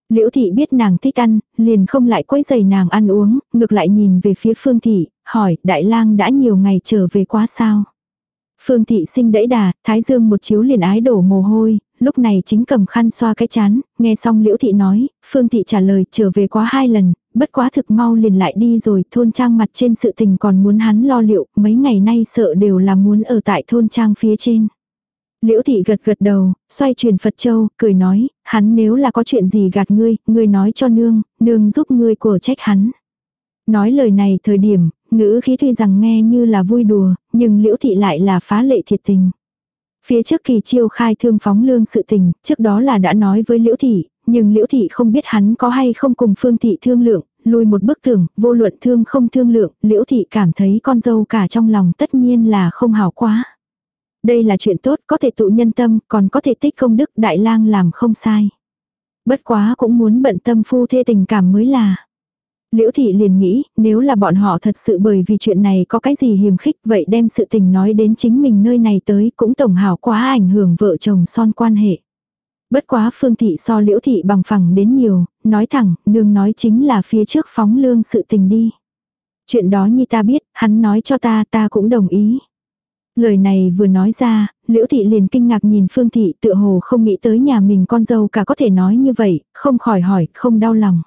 Liễu thị biết nàng thích ăn, liền không lại quấy giày nàng ăn uống, ngược lại nhìn về phía Phương thị, hỏi, đại lang đã nhiều ngày trở về quá sao? Phương thị sinh đẫy đà, thái dương một chiếu liền ái đổ mồ hôi, lúc này chính cầm khăn xoa cái chán, nghe xong liễu thị nói, phương thị trả lời trở về quá hai lần, bất quá thực mau liền lại đi rồi, thôn trang mặt trên sự tình còn muốn hắn lo liệu, mấy ngày nay sợ đều là muốn ở tại thôn trang phía trên. Liễu thị gật gật đầu, xoay truyền Phật Châu, cười nói, hắn nếu là có chuyện gì gạt ngươi, ngươi nói cho nương, nương giúp ngươi của trách hắn. Nói lời này thời điểm, ngữ khí tuy rằng nghe như là vui đùa, nhưng liễu thị lại là phá lệ thiệt tình. Phía trước kỳ chiêu khai thương phóng lương sự tình, trước đó là đã nói với liễu thị, nhưng liễu thị không biết hắn có hay không cùng phương thị thương lượng, lùi một bức tưởng, vô luận thương không thương lượng, liễu thị cảm thấy con dâu cả trong lòng tất nhiên là không hảo quá. Đây là chuyện tốt, có thể tụ nhân tâm, còn có thể tích công đức đại lang làm không sai. Bất quá cũng muốn bận tâm phu thê tình cảm mới là. Liễu thị liền nghĩ, nếu là bọn họ thật sự bởi vì chuyện này có cái gì hiềm khích vậy đem sự tình nói đến chính mình nơi này tới cũng tổng hảo quá ảnh hưởng vợ chồng son quan hệ. Bất quá phương thị so liễu thị bằng phẳng đến nhiều, nói thẳng, nương nói chính là phía trước phóng lương sự tình đi. Chuyện đó như ta biết, hắn nói cho ta, ta cũng đồng ý. Lời này vừa nói ra, liễu thị liền kinh ngạc nhìn phương thị tựa hồ không nghĩ tới nhà mình con dâu cả có thể nói như vậy, không khỏi hỏi, không đau lòng.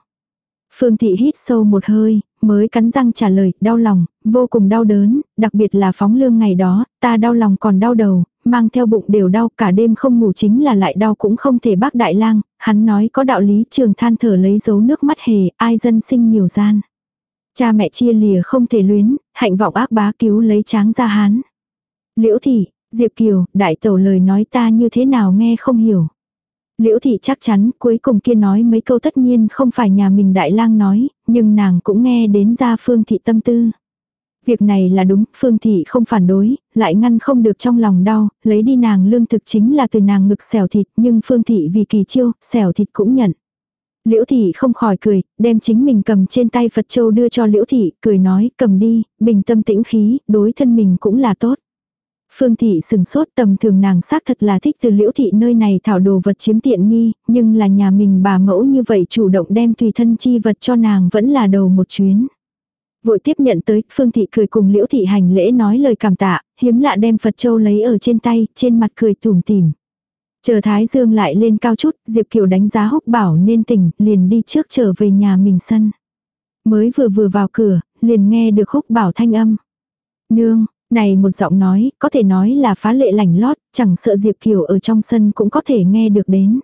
Phương thị hít sâu một hơi, mới cắn răng trả lời, đau lòng, vô cùng đau đớn, đặc biệt là phóng lương ngày đó, ta đau lòng còn đau đầu, mang theo bụng đều đau, cả đêm không ngủ chính là lại đau cũng không thể bác đại lang, hắn nói có đạo lý trường than thở lấy dấu nước mắt hề, ai dân sinh nhiều gian. Cha mẹ chia lìa không thể luyến, hạnh vọng ác bá cứu lấy tráng ra hán. Liễu thị, Diệp Kiều, đại tẩu lời nói ta như thế nào nghe không hiểu. Liễu thị chắc chắn cuối cùng kia nói mấy câu tất nhiên không phải nhà mình đại lang nói, nhưng nàng cũng nghe đến ra phương thị tâm tư. Việc này là đúng, phương thị không phản đối, lại ngăn không được trong lòng đau, lấy đi nàng lương thực chính là từ nàng ngực xẻo thịt, nhưng phương thị vì kỳ chiêu, xẻo thịt cũng nhận. Liễu thị không khỏi cười, đem chính mình cầm trên tay Phật Châu đưa cho Liễu thị, cười nói, cầm đi, bình tâm tĩnh khí, đối thân mình cũng là tốt. Phương thị sừng sốt tầm thường nàng xác thật là thích từ liễu thị nơi này thảo đồ vật chiếm tiện nghi, nhưng là nhà mình bà mẫu như vậy chủ động đem tùy thân chi vật cho nàng vẫn là đầu một chuyến. Vội tiếp nhận tới, Phương thị cười cùng liễu thị hành lễ nói lời cảm tạ, hiếm lạ đem Phật Châu lấy ở trên tay, trên mặt cười tủm tỉm. Chờ Thái Dương lại lên cao chút, Diệp Kiều đánh giá húc bảo nên tỉnh, liền đi trước trở về nhà mình sân. Mới vừa vừa vào cửa, liền nghe được húc bảo thanh âm. Nương, này một giọng nói, có thể nói là phá lệ lảnh lót, chẳng sợ Diệp Kiều ở trong sân cũng có thể nghe được đến.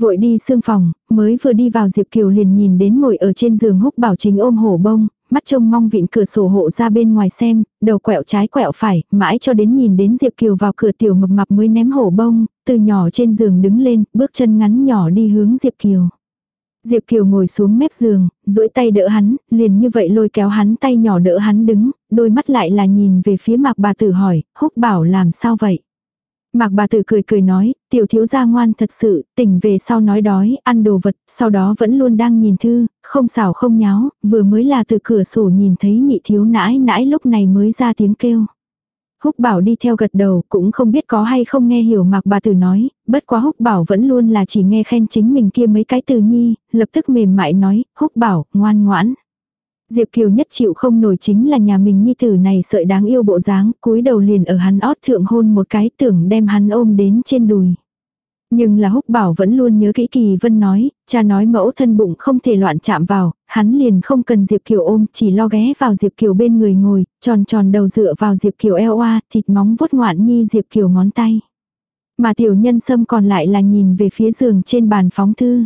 Vội đi xương phòng, mới vừa đi vào Diệp Kiều liền nhìn đến ngồi ở trên giường húc bảo chính ôm hổ bông, mắt trông mong vịn cửa sổ hộ ra bên ngoài xem, đầu quẹo trái quẹo phải, mãi cho đến nhìn đến Diệp Kiều vào cửa tiểu mập mập mới ném hổ bông, từ nhỏ trên giường đứng lên, bước chân ngắn nhỏ đi hướng Diệp Kiều. Diệp Kiều ngồi xuống mép giường, duỗi tay đỡ hắn, liền như vậy lôi kéo hắn tay nhỏ đỡ hắn đứng, đôi mắt lại là nhìn về phía mạc bà tử hỏi, húc bảo làm sao vậy? Mạc bà tử cười cười nói, tiểu thiếu gia ngoan thật sự, tỉnh về sau nói đói, ăn đồ vật, sau đó vẫn luôn đang nhìn thư, không xảo không nháo, vừa mới là từ cửa sổ nhìn thấy nhị thiếu nãi nãi lúc này mới ra tiếng kêu. Húc bảo đi theo gật đầu cũng không biết có hay không nghe hiểu mạc bà tử nói, bất quá húc bảo vẫn luôn là chỉ nghe khen chính mình kia mấy cái từ nhi, lập tức mềm mại nói, húc bảo, ngoan ngoãn. Diệp Kiều nhất chịu không nổi chính là nhà mình nhi tử này sợi đáng yêu bộ dáng, cúi đầu liền ở hắn ót thượng hôn một cái tưởng đem hắn ôm đến trên đùi. Nhưng là húc bảo vẫn luôn nhớ kỹ kỳ vân nói, cha nói mẫu thân bụng không thể loạn chạm vào, hắn liền không cần Diệp Kiều ôm, chỉ lo ghé vào Diệp Kiều bên người ngồi, tròn tròn đầu dựa vào Diệp Kiều eo oa, thịt móng vuốt ngoạn nhi Diệp Kiều ngón tay. Mà tiểu nhân sâm còn lại là nhìn về phía giường trên bàn phóng thư.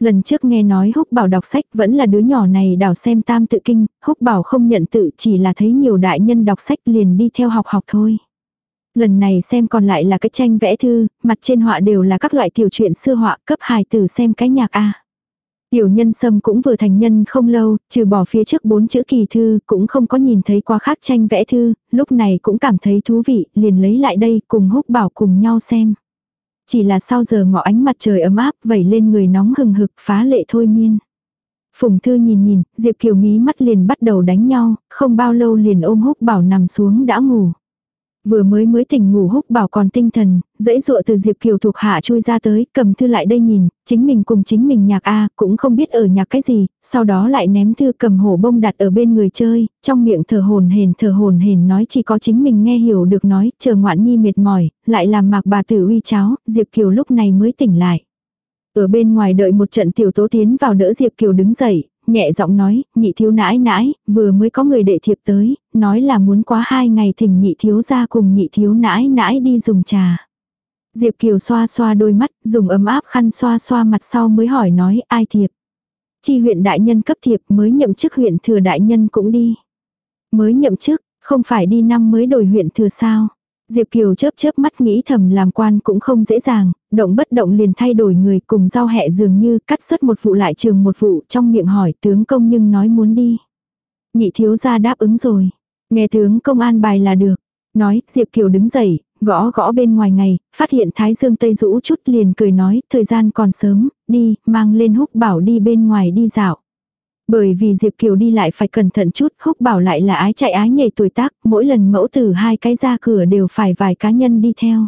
Lần trước nghe nói húc bảo đọc sách vẫn là đứa nhỏ này đảo xem tam tự kinh, húc bảo không nhận tự chỉ là thấy nhiều đại nhân đọc sách liền đi theo học học thôi. Lần này xem còn lại là cái tranh vẽ thư, mặt trên họa đều là các loại tiểu truyện xưa họa cấp hài tử xem cái nhạc A. Tiểu nhân sâm cũng vừa thành nhân không lâu, trừ bỏ phía trước bốn chữ kỳ thư, cũng không có nhìn thấy quá khác tranh vẽ thư, lúc này cũng cảm thấy thú vị, liền lấy lại đây cùng húc bảo cùng nhau xem. Chỉ là sau giờ ngọ ánh mặt trời ấm áp vẩy lên người nóng hừng hực phá lệ thôi miên. Phùng thư nhìn nhìn, Diệp Kiều mí mắt liền bắt đầu đánh nhau, không bao lâu liền ôm húc bảo nằm xuống đã ngủ. Vừa mới mới tỉnh ngủ húc bảo còn tinh thần, dãy dụa từ Diệp Kiều thuộc hạ chui ra tới, cầm thư lại đây nhìn, chính mình cùng chính mình nhạc A, cũng không biết ở nhạc cái gì, sau đó lại ném thư cầm hổ bông đặt ở bên người chơi, trong miệng thở hồn hền thở hồn hền nói chỉ có chính mình nghe hiểu được nói, chờ ngoạn nhi mệt mỏi, lại làm mạc bà tử uy cháo, Diệp Kiều lúc này mới tỉnh lại. Ở bên ngoài đợi một trận tiểu tố tiến vào đỡ Diệp Kiều đứng dậy, nhẹ giọng nói, nhị thiếu nãi nãi, vừa mới có người đệ thiệp tới, nói là muốn quá hai ngày thỉnh nhị thiếu ra cùng nhị thiếu nãi nãi đi dùng trà. Diệp Kiều xoa xoa đôi mắt, dùng ấm áp khăn xoa xoa mặt sau mới hỏi nói ai thiệp. Chi huyện đại nhân cấp thiệp mới nhậm chức huyện thừa đại nhân cũng đi. Mới nhậm chức, không phải đi năm mới đổi huyện thừa sao. Diệp Kiều chớp chớp mắt nghĩ thầm làm quan cũng không dễ dàng, động bất động liền thay đổi người cùng giao hẹ dường như cắt sứt một vụ lại trường một vụ trong miệng hỏi tướng công nhưng nói muốn đi. Nhị thiếu gia đáp ứng rồi. Nghe tướng công an bài là được. Nói, Diệp Kiều đứng dậy, gõ gõ bên ngoài ngày, phát hiện thái dương tây rũ chút liền cười nói, thời gian còn sớm, đi, mang lên húc bảo đi bên ngoài đi dạo. Bởi vì Diệp Kiều đi lại phải cẩn thận chút, húc bảo lại là ái chạy ái nhảy tuổi tác, mỗi lần mẫu tử hai cái ra cửa đều phải vài cá nhân đi theo.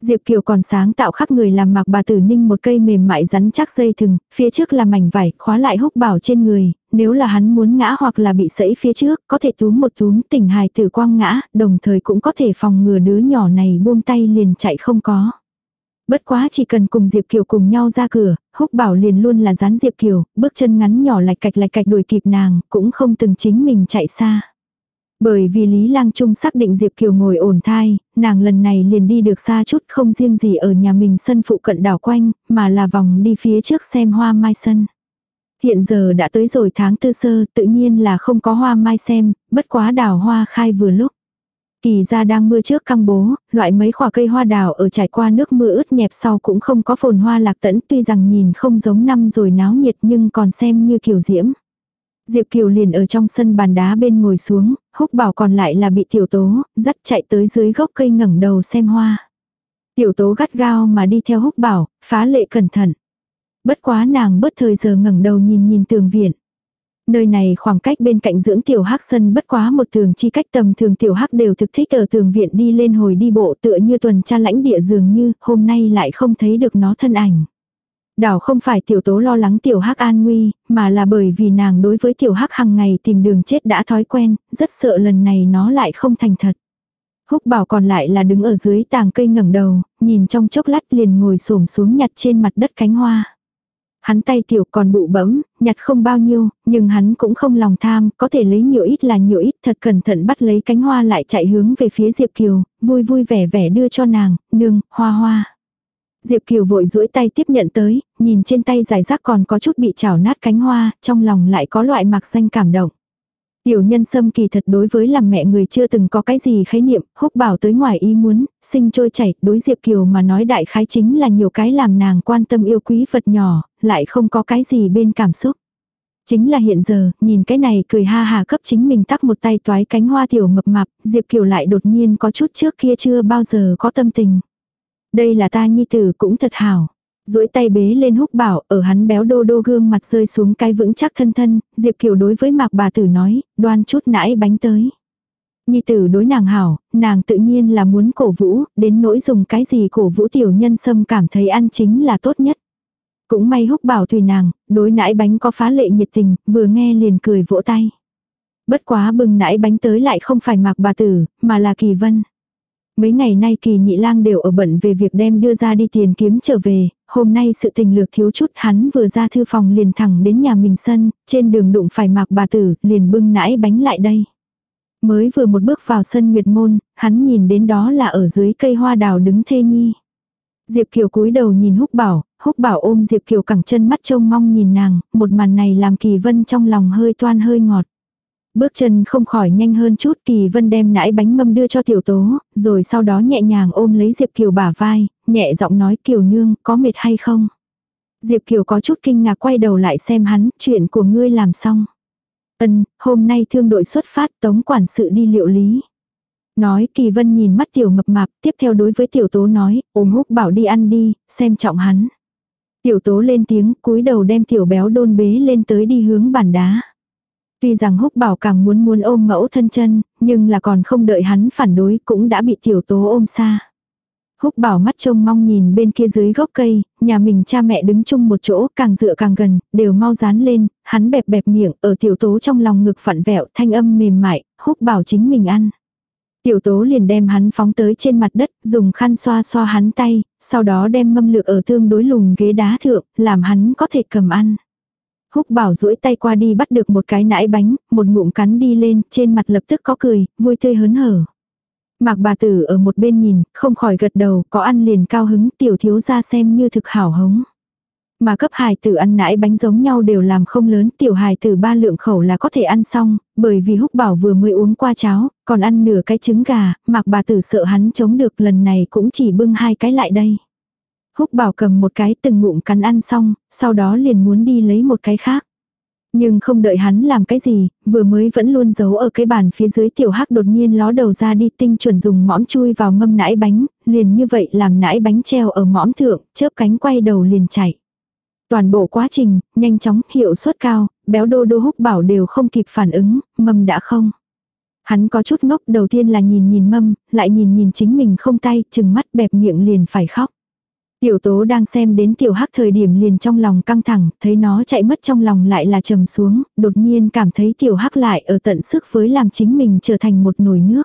Diệp Kiều còn sáng tạo khắc người làm mặc bà tử ninh một cây mềm mại rắn chắc dây thừng, phía trước là mảnh vải, khóa lại húc bảo trên người, nếu là hắn muốn ngã hoặc là bị sẫy phía trước, có thể túm một túm tỉnh hài tử quang ngã, đồng thời cũng có thể phòng ngừa đứa nhỏ này buông tay liền chạy không có. Bất quá chỉ cần cùng Diệp Kiều cùng nhau ra cửa, húc bảo liền luôn là dán Diệp Kiều, bước chân ngắn nhỏ lạch cạch lạch cạch đuổi kịp nàng, cũng không từng chính mình chạy xa. Bởi vì Lý Lang Trung xác định Diệp Kiều ngồi ổn thai, nàng lần này liền đi được xa chút không riêng gì ở nhà mình sân phụ cận đảo quanh, mà là vòng đi phía trước xem hoa mai sân. Hiện giờ đã tới rồi tháng tư sơ, tự nhiên là không có hoa mai xem, bất quá đào hoa khai vừa lúc. Kỳ ra đang mưa trước căng bố, loại mấy khỏa cây hoa đào ở trải qua nước mưa ướt nhẹp sau cũng không có phồn hoa lạc tẫn tuy rằng nhìn không giống năm rồi náo nhiệt nhưng còn xem như kiểu diễm. Diệp Kiều liền ở trong sân bàn đá bên ngồi xuống, húc bảo còn lại là bị tiểu tố, dắt chạy tới dưới gốc cây ngẩng đầu xem hoa. Tiểu tố gắt gao mà đi theo húc bảo, phá lệ cẩn thận. Bất quá nàng bớt thời giờ ngẩng đầu nhìn nhìn tường viện. Nơi này khoảng cách bên cạnh dưỡng tiểu hắc sân bất quá một tường chi cách tầm thường tiểu hắc đều thực thích ở tường viện đi lên hồi đi bộ tựa như tuần tra lãnh địa dường như hôm nay lại không thấy được nó thân ảnh. Đảo không phải tiểu tố lo lắng tiểu hắc an nguy, mà là bởi vì nàng đối với tiểu hắc hàng ngày tìm đường chết đã thói quen, rất sợ lần này nó lại không thành thật. Húc bảo còn lại là đứng ở dưới tàng cây ngẩng đầu, nhìn trong chốc lát liền ngồi xổm xuống nhặt trên mặt đất cánh hoa. Hắn tay tiểu còn bụ bẫm, nhặt không bao nhiêu, nhưng hắn cũng không lòng tham, có thể lấy nhiều ít là nhiều ít, thật cẩn thận bắt lấy cánh hoa lại chạy hướng về phía Diệp Kiều, vui vui vẻ vẻ đưa cho nàng, nương, hoa hoa. Diệp Kiều vội duỗi tay tiếp nhận tới, nhìn trên tay giải rác còn có chút bị chảo nát cánh hoa, trong lòng lại có loại mạc xanh cảm động. Tiểu nhân sâm kỳ thật đối với làm mẹ người chưa từng có cái gì khái niệm, húc bảo tới ngoài ý muốn, sinh trôi chảy, đối Diệp Kiều mà nói đại khái chính là nhiều cái làm nàng quan tâm yêu quý vật nhỏ, lại không có cái gì bên cảm xúc. Chính là hiện giờ, nhìn cái này cười ha hà cấp chính mình tắc một tay toái cánh hoa tiểu mập mạp, Diệp Kiều lại đột nhiên có chút trước kia chưa bao giờ có tâm tình. Đây là ta nhi tử cũng thật hảo duỗi tay bế lên húc bảo, ở hắn béo đô đô gương mặt rơi xuống cái vững chắc thân thân, Diệp Kiều đối với mạc bà tử nói, đoan chút nãi bánh tới. Nhi tử đối nàng hảo, nàng tự nhiên là muốn cổ vũ, đến nỗi dùng cái gì cổ vũ tiểu nhân sâm cảm thấy ăn chính là tốt nhất. Cũng may húc bảo tùy nàng, đối nãi bánh có phá lệ nhiệt tình, vừa nghe liền cười vỗ tay. Bất quá bừng nãi bánh tới lại không phải mạc bà tử, mà là kỳ vân. Mấy ngày nay kỳ nhị lang đều ở bận về việc đem đưa ra đi tiền kiếm trở về, hôm nay sự tình lược thiếu chút hắn vừa ra thư phòng liền thẳng đến nhà mình sân, trên đường đụng phải mạc bà tử, liền bưng nãi bánh lại đây. Mới vừa một bước vào sân Nguyệt Môn, hắn nhìn đến đó là ở dưới cây hoa đào đứng thê nhi. Diệp Kiều cúi đầu nhìn Húc Bảo, Húc Bảo ôm Diệp Kiều cẳng chân mắt trông mong nhìn nàng, một màn này làm Kỳ Vân trong lòng hơi toan hơi ngọt. Bước chân không khỏi nhanh hơn chút Kỳ Vân đem nãi bánh mâm đưa cho Tiểu Tố, rồi sau đó nhẹ nhàng ôm lấy Diệp Kiều bả vai, nhẹ giọng nói Kiều Nương có mệt hay không? Diệp Kiều có chút kinh ngạc quay đầu lại xem hắn, chuyện của ngươi làm xong. Ân, hôm nay thương đội xuất phát tống quản sự đi liệu lý. Nói Kỳ Vân nhìn mắt tiểu mập mạp, tiếp theo đối với tiểu tố nói, ôm húc bảo đi ăn đi, xem trọng hắn. Tiểu tố lên tiếng, cúi đầu đem tiểu béo đôn bế lên tới đi hướng bàn đá. Tuy rằng húc bảo càng muốn muốn ôm mẫu thân chân, nhưng là còn không đợi hắn phản đối cũng đã bị tiểu tố ôm xa. Húc bảo mắt trông mong nhìn bên kia dưới gốc cây, nhà mình cha mẹ đứng chung một chỗ, càng dựa càng gần, đều mau dán lên, hắn bẹp bẹp miệng, ở tiểu tố trong lòng ngực phản vẹo, thanh âm mềm mại, húc bảo chính mình ăn. Tiểu tố liền đem hắn phóng tới trên mặt đất, dùng khăn xoa xoa hắn tay, sau đó đem mâm lược ở tương đối lùng ghế đá thượng, làm hắn có thể cầm ăn. Húc bảo duỗi tay qua đi bắt được một cái nãi bánh, một ngụm cắn đi lên, trên mặt lập tức có cười, vui tươi hớn hở. Mạc bà tử ở một bên nhìn, không khỏi gật đầu, có ăn liền cao hứng, tiểu thiếu ra xem như thực hảo hống. Mà cấp hài tử ăn nãi bánh giống nhau đều làm không lớn, tiểu hài tử ba lượng khẩu là có thể ăn xong, bởi vì húc bảo vừa mới uống qua cháo, còn ăn nửa cái trứng gà, mạc bà tử sợ hắn chống được lần này cũng chỉ bưng hai cái lại đây. Húc bảo cầm một cái từng ngụm cắn ăn xong, sau đó liền muốn đi lấy một cái khác. Nhưng không đợi hắn làm cái gì, vừa mới vẫn luôn giấu ở cái bàn phía dưới tiểu hắc đột nhiên ló đầu ra đi tinh chuẩn dùng mõm chui vào mâm nãi bánh, liền như vậy làm nãi bánh treo ở mõm thượng, chớp cánh quay đầu liền chạy. Toàn bộ quá trình, nhanh chóng, hiệu suất cao, béo đô đô húc bảo đều không kịp phản ứng, mâm đã không. Hắn có chút ngốc đầu tiên là nhìn nhìn mâm, lại nhìn nhìn chính mình không tay, chừng mắt bẹp miệng liền phải khóc. Tiểu tố đang xem đến tiểu hắc thời điểm liền trong lòng căng thẳng, thấy nó chạy mất trong lòng lại là trầm xuống, đột nhiên cảm thấy tiểu hắc lại ở tận sức với làm chính mình trở thành một nồi nước.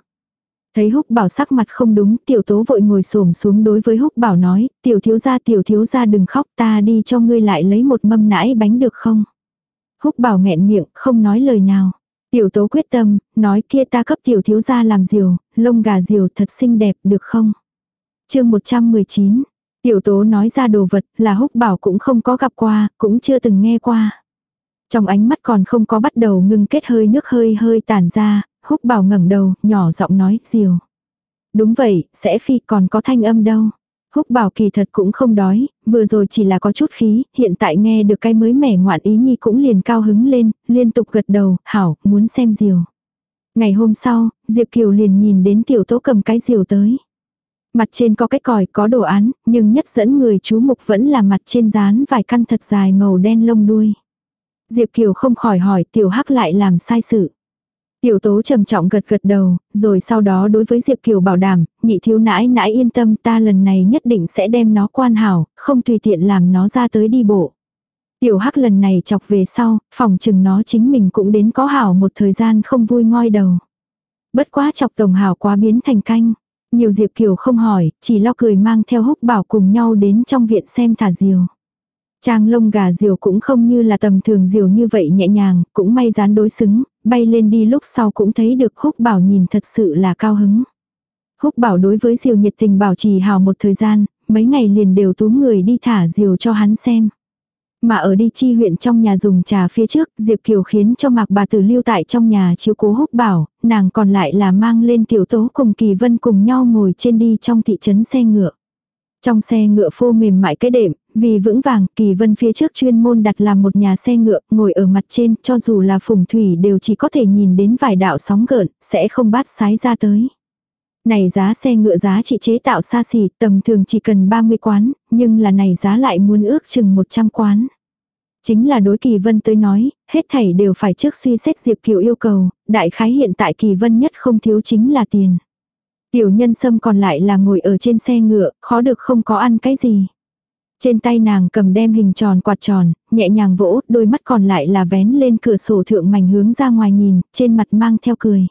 Thấy húc bảo sắc mặt không đúng, tiểu tố vội ngồi xổm xuống đối với húc bảo nói, tiểu thiếu gia tiểu thiếu gia đừng khóc ta đi cho ngươi lại lấy một mâm nãi bánh được không? Húc bảo nghẹn miệng, không nói lời nào. Tiểu tố quyết tâm, nói kia ta cấp tiểu thiếu gia làm diều, lông gà diều thật xinh đẹp được không? chương 119, tiểu tố nói ra đồ vật là húc bảo cũng không có gặp qua, cũng chưa từng nghe qua. Trong ánh mắt còn không có bắt đầu ngưng kết hơi nước hơi hơi tản ra, húc bảo ngẩng đầu, nhỏ giọng nói, diều. Đúng vậy, sẽ phi còn có thanh âm đâu. Húc bảo kỳ thật cũng không đói, vừa rồi chỉ là có chút khí, hiện tại nghe được cái mới mẻ ngoạn ý nhi cũng liền cao hứng lên, liên tục gật đầu, hảo, muốn xem diều. Ngày hôm sau, Diệp Kiều liền nhìn đến tiểu tố cầm cái diều tới. Mặt trên có cái còi có đồ án, nhưng nhất dẫn người chú mục vẫn là mặt trên dán vài căn thật dài màu đen lông đuôi. Diệp Kiều không khỏi hỏi tiểu hắc lại làm sai sự. Tiểu tố trầm trọng gật gật đầu, rồi sau đó đối với Diệp Kiều bảo đảm, nhị thiếu nãi nãi yên tâm ta lần này nhất định sẽ đem nó quan hảo, không tùy tiện làm nó ra tới đi bộ. Tiểu hắc lần này chọc về sau, phòng chừng nó chính mình cũng đến có hảo một thời gian không vui ngoi đầu. Bất quá chọc tổng hảo quá biến thành canh. Nhiều Diệp Kiều không hỏi, chỉ lo cười mang theo húc bảo cùng nhau đến trong viện xem thả diều. Trang lông gà diều cũng không như là tầm thường diều như vậy nhẹ nhàng, cũng may dán đối xứng, bay lên đi lúc sau cũng thấy được húc bảo nhìn thật sự là cao hứng. Húc bảo đối với diều nhiệt tình bảo trì hào một thời gian, mấy ngày liền đều tú người đi thả diều cho hắn xem. Mà ở đi chi huyện trong nhà dùng trà phía trước, Diệp Kiều khiến cho mạc bà tử lưu tại trong nhà chiếu cố húc bảo, nàng còn lại là mang lên tiểu tố cùng kỳ vân cùng nhau ngồi trên đi trong thị trấn xe ngựa. Trong xe ngựa phô mềm mại cái đệm, vì vững vàng, kỳ vân phía trước chuyên môn đặt làm một nhà xe ngựa, ngồi ở mặt trên, cho dù là phùng thủy đều chỉ có thể nhìn đến vài đạo sóng gợn, sẽ không bát sái ra tới. Này giá xe ngựa giá trị chế tạo xa xỉ, tầm thường chỉ cần 30 quán, nhưng là này giá lại muốn ước chừng 100 quán. Chính là đối kỳ vân tới nói, hết thảy đều phải trước suy xét Diệp Kiều yêu cầu, đại khái hiện tại kỳ vân nhất không thiếu chính là tiền. Tiểu nhân sâm còn lại là ngồi ở trên xe ngựa, khó được không có ăn cái gì. Trên tay nàng cầm đem hình tròn quạt tròn, nhẹ nhàng vỗ, đôi mắt còn lại là vén lên cửa sổ thượng mảnh hướng ra ngoài nhìn, trên mặt mang theo cười.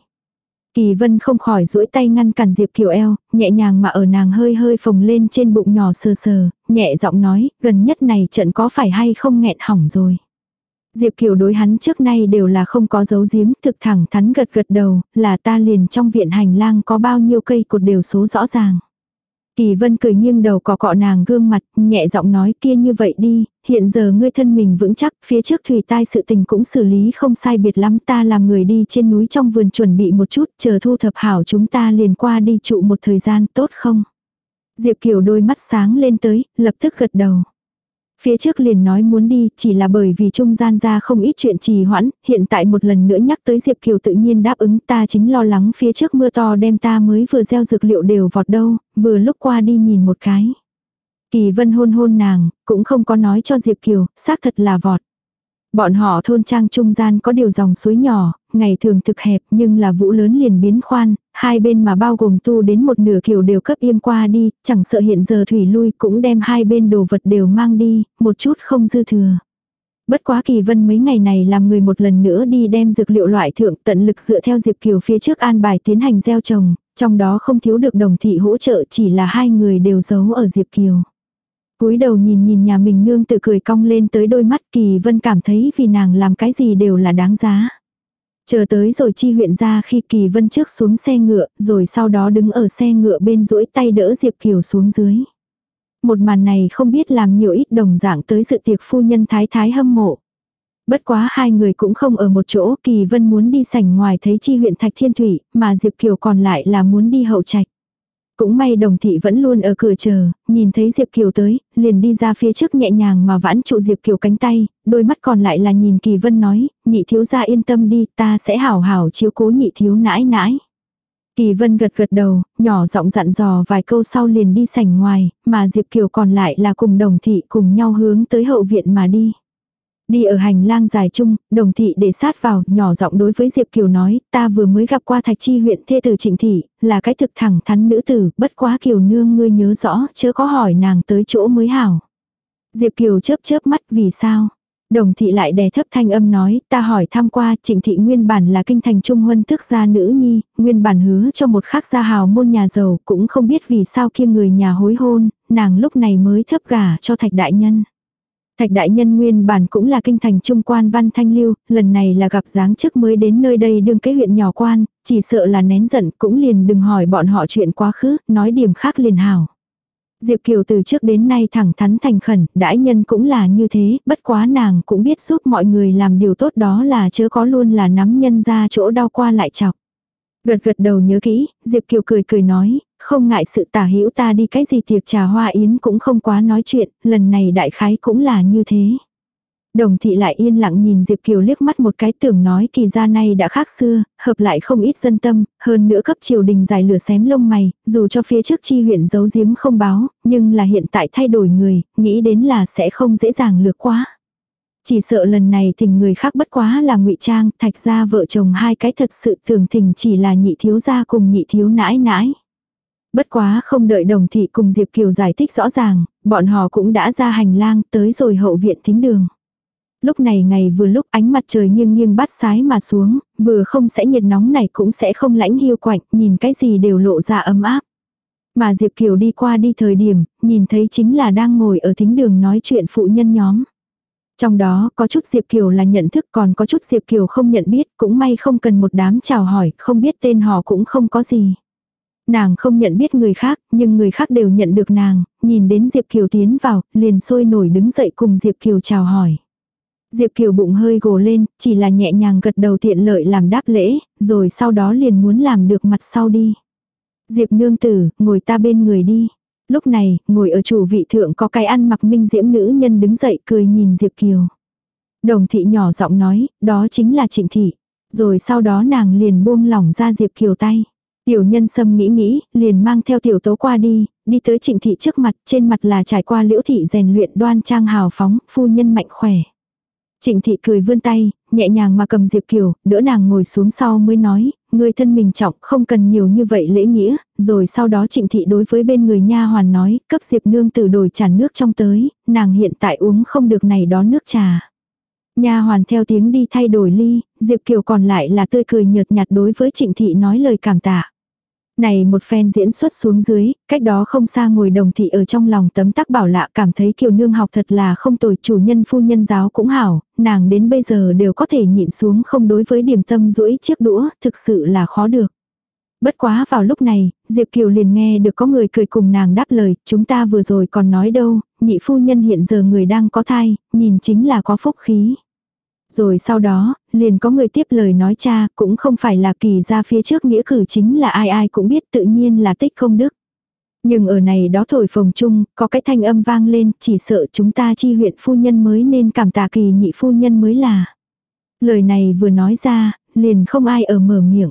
Kỳ vân không khỏi duỗi tay ngăn cản Diệp Kiều eo, nhẹ nhàng mà ở nàng hơi hơi phồng lên trên bụng nhỏ sờ sờ, nhẹ giọng nói, gần nhất này trận có phải hay không nghẹn hỏng rồi. Diệp Kiều đối hắn trước nay đều là không có dấu giếm, thực thẳng thắn gật gật đầu, là ta liền trong viện hành lang có bao nhiêu cây cột đều số rõ ràng. Kỳ vân cười nghiêng đầu cọ cọ nàng gương mặt, nhẹ giọng nói kia như vậy đi, hiện giờ ngươi thân mình vững chắc, phía trước thủy tai sự tình cũng xử lý không sai biệt lắm ta làm người đi trên núi trong vườn chuẩn bị một chút, chờ thu thập hảo chúng ta liền qua đi trụ một thời gian tốt không? Diệp Kiều đôi mắt sáng lên tới, lập tức gật đầu. Phía trước liền nói muốn đi, chỉ là bởi vì trung gian ra không ít chuyện trì hoãn, hiện tại một lần nữa nhắc tới Diệp Kiều tự nhiên đáp ứng ta chính lo lắng phía trước mưa to đem ta mới vừa gieo dược liệu đều vọt đâu, vừa lúc qua đi nhìn một cái. Kỳ vân hôn hôn nàng, cũng không có nói cho Diệp Kiều, xác thật là vọt. Bọn họ thôn trang trung gian có điều dòng suối nhỏ, ngày thường thực hẹp nhưng là vũ lớn liền biến khoan, hai bên mà bao gồm tu đến một nửa kiểu đều cấp im qua đi, chẳng sợ hiện giờ thủy lui cũng đem hai bên đồ vật đều mang đi, một chút không dư thừa. Bất quá kỳ vân mấy ngày này làm người một lần nữa đi đem dược liệu loại thượng tận lực dựa theo Diệp Kiều phía trước an bài tiến hành gieo trồng, trong đó không thiếu được đồng thị hỗ trợ chỉ là hai người đều giấu ở Diệp Kiều cúi đầu nhìn nhìn nhà mình nương tự cười cong lên tới đôi mắt kỳ vân cảm thấy vì nàng làm cái gì đều là đáng giá. Chờ tới rồi chi huyện ra khi kỳ vân trước xuống xe ngựa, rồi sau đó đứng ở xe ngựa bên duỗi tay đỡ Diệp Kiều xuống dưới. Một màn này không biết làm nhiều ít đồng dạng tới sự tiệc phu nhân thái thái hâm mộ. Bất quá hai người cũng không ở một chỗ, kỳ vân muốn đi sảnh ngoài thấy chi huyện Thạch Thiên Thủy, mà Diệp Kiều còn lại là muốn đi hậu trạch. Cũng may đồng thị vẫn luôn ở cửa chờ, nhìn thấy Diệp Kiều tới, liền đi ra phía trước nhẹ nhàng mà vãn trụ Diệp Kiều cánh tay, đôi mắt còn lại là nhìn Kỳ Vân nói, nhị thiếu gia yên tâm đi, ta sẽ hảo hảo chiếu cố nhị thiếu nãi nãi. Kỳ Vân gật gật đầu, nhỏ giọng dặn dò vài câu sau liền đi sảnh ngoài, mà Diệp Kiều còn lại là cùng đồng thị cùng nhau hướng tới hậu viện mà đi. Đi ở hành lang dài chung, đồng thị để sát vào, nhỏ giọng đối với Diệp Kiều nói, ta vừa mới gặp qua thạch chi huyện thê tử trịnh thị, là cái thực thẳng thắn nữ tử, bất quá Kiều nương ngươi nhớ rõ, chớ có hỏi nàng tới chỗ mới hảo. Diệp Kiều chớp chớp mắt vì sao? Đồng thị lại đè thấp thanh âm nói, ta hỏi tham qua, trịnh thị nguyên bản là kinh thành trung huân thức gia nữ nhi, nguyên bản hứa cho một khắc gia hào môn nhà giàu, cũng không biết vì sao kia người nhà hối hôn, nàng lúc này mới thấp gả cho thạch đại nhân. Thạch đại nhân nguyên bản cũng là kinh thành trung quan văn thanh lưu, lần này là gặp dáng chức mới đến nơi đây đương cái huyện nhỏ quan, chỉ sợ là nén giận cũng liền đừng hỏi bọn họ chuyện quá khứ, nói điểm khác liền hảo. Diệp Kiều từ trước đến nay thẳng thắn thành khẩn, đãi nhân cũng là như thế, bất quá nàng cũng biết giúp mọi người làm điều tốt đó là chớ có luôn là nắm nhân ra chỗ đau qua lại chọc. Gật gật đầu nhớ kỹ, Diệp Kiều cười cười nói, không ngại sự tả hữu ta đi cái gì tiệc trà hoa yến cũng không quá nói chuyện, lần này đại khái cũng là như thế. Đồng thị lại yên lặng nhìn Diệp Kiều liếc mắt một cái tưởng nói kỳ gia này đã khác xưa, hợp lại không ít dân tâm, hơn nữa cấp triều đình dài lửa xém lông mày, dù cho phía trước chi huyện giấu giếm không báo, nhưng là hiện tại thay đổi người, nghĩ đến là sẽ không dễ dàng lược quá. Chỉ sợ lần này thỉnh người khác bất quá là ngụy trang, thạch ra vợ chồng hai cái thật sự thường thỉnh chỉ là nhị thiếu gia cùng nhị thiếu nãi nãi. Bất quá không đợi đồng thị cùng Diệp Kiều giải thích rõ ràng, bọn họ cũng đã ra hành lang tới rồi hậu viện thính đường. Lúc này ngày vừa lúc ánh mặt trời nghiêng nghiêng bắt sái mà xuống, vừa không sẽ nhiệt nóng này cũng sẽ không lãnh hiu quạnh, nhìn cái gì đều lộ ra ấm áp. Mà Diệp Kiều đi qua đi thời điểm, nhìn thấy chính là đang ngồi ở thính đường nói chuyện phụ nhân nhóm. Trong đó có chút Diệp Kiều là nhận thức còn có chút Diệp Kiều không nhận biết, cũng may không cần một đám chào hỏi, không biết tên họ cũng không có gì. Nàng không nhận biết người khác, nhưng người khác đều nhận được nàng, nhìn đến Diệp Kiều tiến vào, liền sôi nổi đứng dậy cùng Diệp Kiều chào hỏi. Diệp Kiều bụng hơi gồ lên, chỉ là nhẹ nhàng gật đầu tiện lợi làm đáp lễ, rồi sau đó liền muốn làm được mặt sau đi. Diệp nương tử, ngồi ta bên người đi. Lúc này, ngồi ở chủ vị thượng có cái ăn mặc minh diễm nữ nhân đứng dậy cười nhìn Diệp Kiều. Đồng thị nhỏ giọng nói, đó chính là trịnh thị. Rồi sau đó nàng liền buông lỏng ra Diệp Kiều tay. Tiểu nhân sâm nghĩ nghĩ, liền mang theo tiểu tố qua đi, đi tới trịnh thị trước mặt, trên mặt là trải qua liễu thị rèn luyện đoan trang hào phóng, phu nhân mạnh khỏe. Trịnh thị cười vươn tay, nhẹ nhàng mà cầm Diệp Kiều, đỡ nàng ngồi xuống sau mới nói, người thân mình trọng, không cần nhiều như vậy lễ nghĩa, rồi sau đó trịnh thị đối với bên người nha hoàn nói, cấp Diệp nương từ đổi tràn nước trong tới, nàng hiện tại uống không được này đó nước trà. Nha hoàn theo tiếng đi thay đổi ly, Diệp Kiều còn lại là tươi cười nhợt nhạt đối với trịnh thị nói lời cảm tạ. Này một phen diễn xuất xuống dưới, cách đó không xa ngồi đồng thị ở trong lòng tấm tắc bảo lạ cảm thấy kiều nương học thật là không tồi chủ nhân phu nhân giáo cũng hảo, nàng đến bây giờ đều có thể nhịn xuống không đối với điểm tâm rũi chiếc đũa, thực sự là khó được. Bất quá vào lúc này, Diệp Kiều liền nghe được có người cười cùng nàng đáp lời, chúng ta vừa rồi còn nói đâu, nhị phu nhân hiện giờ người đang có thai, nhìn chính là có phúc khí. Rồi sau đó, liền có người tiếp lời nói cha, cũng không phải là kỳ ra phía trước nghĩa cử chính là ai ai cũng biết tự nhiên là tích không đức. Nhưng ở này đó thổi phồng chung, có cái thanh âm vang lên, chỉ sợ chúng ta chi huyện phu nhân mới nên cảm tạ kỳ nhị phu nhân mới là. Lời này vừa nói ra, liền không ai ở mở miệng.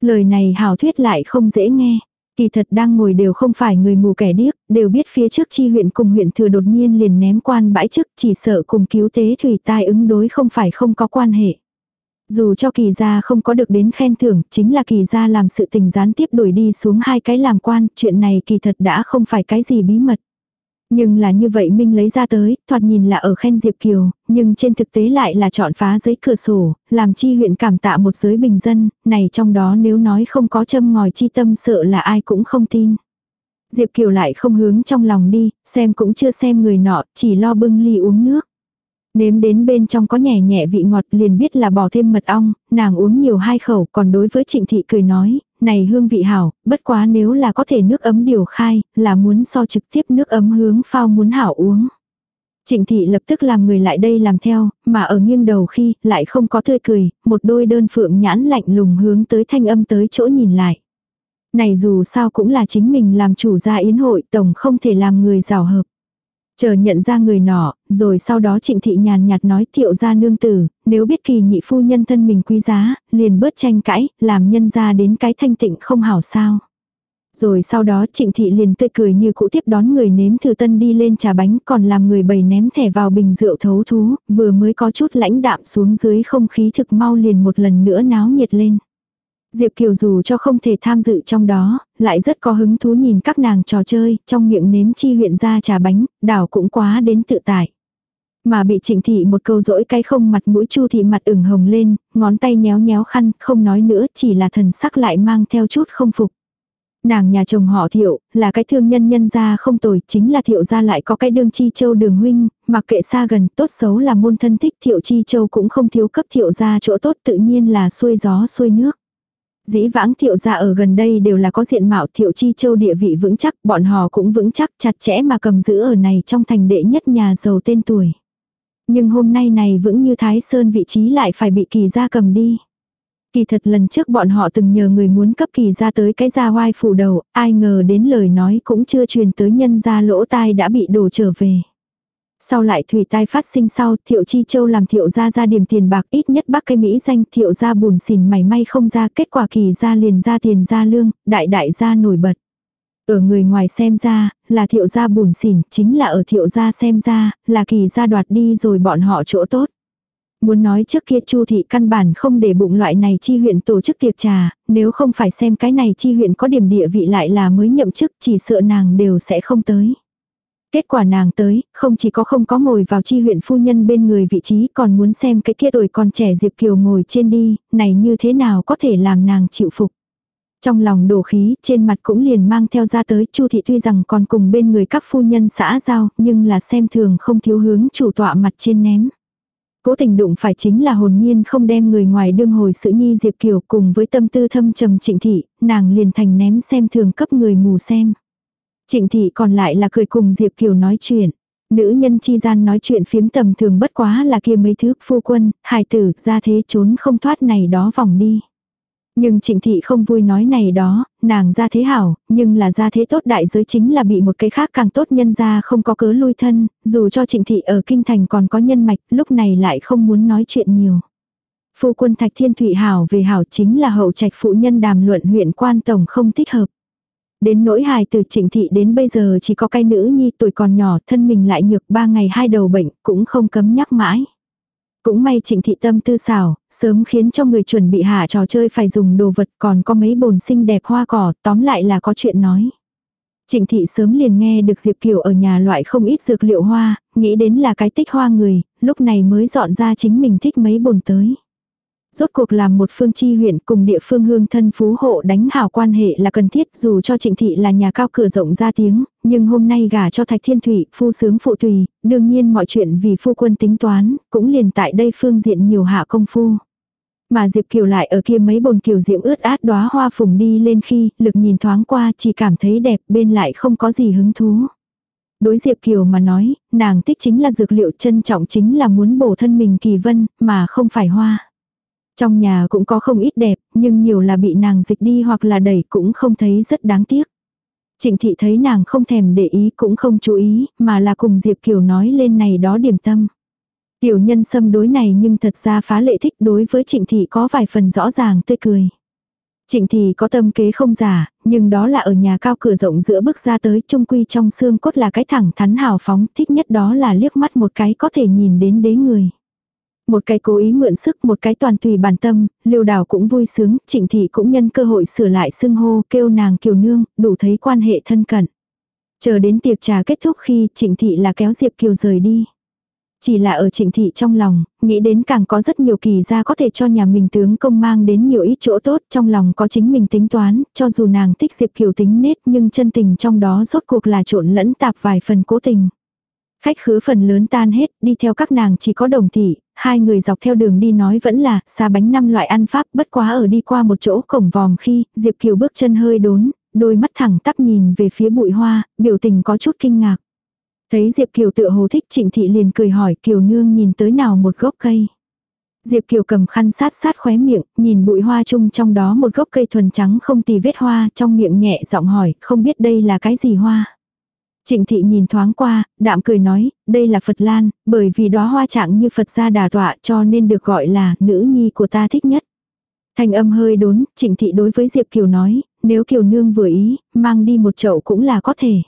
Lời này hảo thuyết lại không dễ nghe. Kỳ thật đang ngồi đều không phải người mù kẻ điếc, đều biết phía trước chi huyện cùng huyện thừa đột nhiên liền ném quan bãi chức chỉ sợ cùng cứu tế thủy tai ứng đối không phải không có quan hệ. Dù cho kỳ gia không có được đến khen thưởng, chính là kỳ gia làm sự tình gián tiếp đuổi đi xuống hai cái làm quan, chuyện này kỳ thật đã không phải cái gì bí mật. Nhưng là như vậy Minh lấy ra tới, thoạt nhìn là ở khen Diệp Kiều, nhưng trên thực tế lại là chọn phá giấy cửa sổ, làm chi huyện cảm tạ một giới bình dân, này trong đó nếu nói không có châm ngòi chi tâm sợ là ai cũng không tin. Diệp Kiều lại không hướng trong lòng đi, xem cũng chưa xem người nọ, chỉ lo bưng ly uống nước. Nếm đến bên trong có nhẹ nhẹ vị ngọt liền biết là bỏ thêm mật ong, nàng uống nhiều hai khẩu còn đối với trịnh thị cười nói, này hương vị hảo, bất quá nếu là có thể nước ấm điều khai, là muốn so trực tiếp nước ấm hướng phao muốn hảo uống. Trịnh thị lập tức làm người lại đây làm theo, mà ở nghiêng đầu khi, lại không có tươi cười, một đôi đơn phượng nhãn lạnh lùng hướng tới thanh âm tới chỗ nhìn lại. Này dù sao cũng là chính mình làm chủ gia yến hội, tổng không thể làm người rào hợp. Chờ nhận ra người nọ, rồi sau đó trịnh thị nhàn nhạt nói thiệu ra nương tử, nếu biết kỳ nhị phu nhân thân mình quý giá, liền bớt tranh cãi, làm nhân ra đến cái thanh tịnh không hảo sao. Rồi sau đó trịnh thị liền tươi cười như cũ tiếp đón người nếm thử tân đi lên trà bánh còn làm người bầy ném thẻ vào bình rượu thấu thú, vừa mới có chút lãnh đạm xuống dưới không khí thực mau liền một lần nữa náo nhiệt lên. Diệp Kiều dù cho không thể tham dự trong đó, lại rất có hứng thú nhìn các nàng trò chơi, trong miệng nếm chi huyện ra trà bánh, đảo cũng quá đến tự tại. Mà bị trịnh thị một câu dỗi cái không mặt mũi chu thị mặt ửng hồng lên, ngón tay nhéo nhéo khăn, không nói nữa, chỉ là thần sắc lại mang theo chút không phục. Nàng nhà chồng họ thiệu, là cái thương nhân nhân gia không tồi, chính là thiệu gia lại có cái đương chi châu đường huynh, mặc kệ xa gần, tốt xấu là môn thân thích thiệu chi châu cũng không thiếu cấp thiệu gia chỗ tốt tự nhiên là xuôi gió xuôi nước. Dĩ vãng thiệu gia ở gần đây đều là có diện mạo thiệu chi châu địa vị vững chắc, bọn họ cũng vững chắc chặt chẽ mà cầm giữ ở này trong thành đệ nhất nhà giàu tên tuổi. Nhưng hôm nay này vững như Thái Sơn vị trí lại phải bị kỳ gia cầm đi. Kỳ thật lần trước bọn họ từng nhờ người muốn cấp kỳ ra tới cái gia hoai phủ đầu, ai ngờ đến lời nói cũng chưa truyền tới nhân gia lỗ tai đã bị đổ trở về. Sau lại thủy tai phát sinh sau, thiệu chi châu làm thiệu gia ra điểm tiền bạc ít nhất bắc cây Mỹ danh thiệu gia buồn xỉn mày may không ra kết quả kỳ gia liền ra tiền ra lương, đại đại gia nổi bật. Ở người ngoài xem ra, là thiệu gia buồn xỉn, chính là ở thiệu gia xem ra, là kỳ gia đoạt đi rồi bọn họ chỗ tốt. Muốn nói trước kia Chu thị căn bản không để bụng loại này chi huyện tổ chức tiệc trà, nếu không phải xem cái này chi huyện có điểm địa vị lại là mới nhậm chức chỉ sợ nàng đều sẽ không tới. Kết quả nàng tới, không chỉ có không có ngồi vào chi huyện phu nhân bên người vị trí còn muốn xem cái kia tuổi còn trẻ Diệp Kiều ngồi trên đi, này như thế nào có thể làm nàng chịu phục. Trong lòng đổ khí, trên mặt cũng liền mang theo ra tới, Chu thị tuy rằng còn cùng bên người các phu nhân xã giao, nhưng là xem thường không thiếu hướng chủ tọa mặt trên ném. Cố tình đụng phải chính là hồn nhiên không đem người ngoài đương hồi sự nhi Diệp Kiều cùng với tâm tư thâm trầm trịnh thị, nàng liền thành ném xem thường cấp người mù xem. Trịnh thị còn lại là cười cùng Diệp Kiều nói chuyện. Nữ nhân chi gian nói chuyện phiếm tầm thường bất quá là kia mấy thứ phu quân, hài tử, ra thế trốn không thoát này đó vòng đi. Nhưng trịnh thị không vui nói này đó, nàng ra thế hảo, nhưng là ra thế tốt đại giới chính là bị một cái khác càng tốt nhân ra không có cớ lui thân, dù cho trịnh thị ở kinh thành còn có nhân mạch, lúc này lại không muốn nói chuyện nhiều. Phu quân thạch thiên thụy hảo về hảo chính là hậu trạch phụ nhân đàm luận huyện quan tổng không thích hợp. Đến nỗi hài từ trịnh thị đến bây giờ chỉ có cái nữ nhi tuổi còn nhỏ thân mình lại nhược ba ngày hai đầu bệnh cũng không cấm nhắc mãi. Cũng may trịnh thị tâm tư xảo, sớm khiến cho người chuẩn bị hạ trò chơi phải dùng đồ vật còn có mấy bồn xinh đẹp hoa cỏ, tóm lại là có chuyện nói. Trịnh thị sớm liền nghe được Diệp Kiều ở nhà loại không ít dược liệu hoa, nghĩ đến là cái tích hoa người, lúc này mới dọn ra chính mình thích mấy bồn tới. Rốt cuộc làm một phương chi huyện cùng địa phương hương thân phú hộ đánh hảo quan hệ là cần thiết dù cho trịnh thị là nhà cao cửa rộng ra tiếng, nhưng hôm nay gả cho thạch thiên thủy, phu sướng phụ tùy, đương nhiên mọi chuyện vì phu quân tính toán, cũng liền tại đây phương diện nhiều hạ công phu. Mà Diệp Kiều lại ở kia mấy bồn kiều diễm ướt át đóa hoa phùng đi lên khi lực nhìn thoáng qua chỉ cảm thấy đẹp bên lại không có gì hứng thú. Đối Diệp Kiều mà nói, nàng thích chính là dược liệu trân trọng chính là muốn bổ thân mình kỳ vân, mà không phải hoa. Trong nhà cũng có không ít đẹp, nhưng nhiều là bị nàng dịch đi hoặc là đẩy cũng không thấy rất đáng tiếc. Trịnh thị thấy nàng không thèm để ý cũng không chú ý, mà là cùng Diệp Kiều nói lên này đó điểm tâm. Tiểu nhân xâm đối này nhưng thật ra phá lệ thích đối với trịnh thị có vài phần rõ ràng tươi cười. Trịnh thị có tâm kế không giả, nhưng đó là ở nhà cao cửa rộng giữa bước ra tới trung quy trong xương cốt là cái thẳng thắn hào phóng, thích nhất đó là liếc mắt một cái có thể nhìn đến đế người. Một cái cố ý mượn sức, một cái toàn tùy bản tâm, liêu đào cũng vui sướng, trịnh thị cũng nhân cơ hội sửa lại xưng hô, kêu nàng kiều nương, đủ thấy quan hệ thân cận. Chờ đến tiệc trà kết thúc khi trịnh thị là kéo Diệp Kiều rời đi. Chỉ là ở trịnh thị trong lòng, nghĩ đến càng có rất nhiều kỳ gia có thể cho nhà mình tướng công mang đến nhiều ít chỗ tốt trong lòng có chính mình tính toán, cho dù nàng thích Diệp Kiều tính nết nhưng chân tình trong đó rốt cuộc là trộn lẫn tạp vài phần cố tình. Khách khứa phần lớn tan hết, đi theo các nàng chỉ có đồng thị, hai người dọc theo đường đi nói vẫn là xa bánh năm loại ăn pháp bất quá ở đi qua một chỗ cổng vòm khi Diệp Kiều bước chân hơi đốn, đôi mắt thẳng tắp nhìn về phía bụi hoa, biểu tình có chút kinh ngạc. Thấy Diệp Kiều tựa hồ thích trịnh thị liền cười hỏi Kiều nương nhìn tới nào một gốc cây. Diệp Kiều cầm khăn sát sát khóe miệng, nhìn bụi hoa chung trong đó một gốc cây thuần trắng không tì vết hoa, trong miệng nhẹ giọng hỏi, không biết đây là cái gì hoa. Trịnh thị nhìn thoáng qua, đạm cười nói, đây là Phật Lan, bởi vì đóa hoa trạng như Phật gia đà tọa cho nên được gọi là nữ nhi của ta thích nhất. Thanh âm hơi đốn, trịnh thị đối với Diệp Kiều nói, nếu Kiều nương vừa ý, mang đi một chậu cũng là có thể.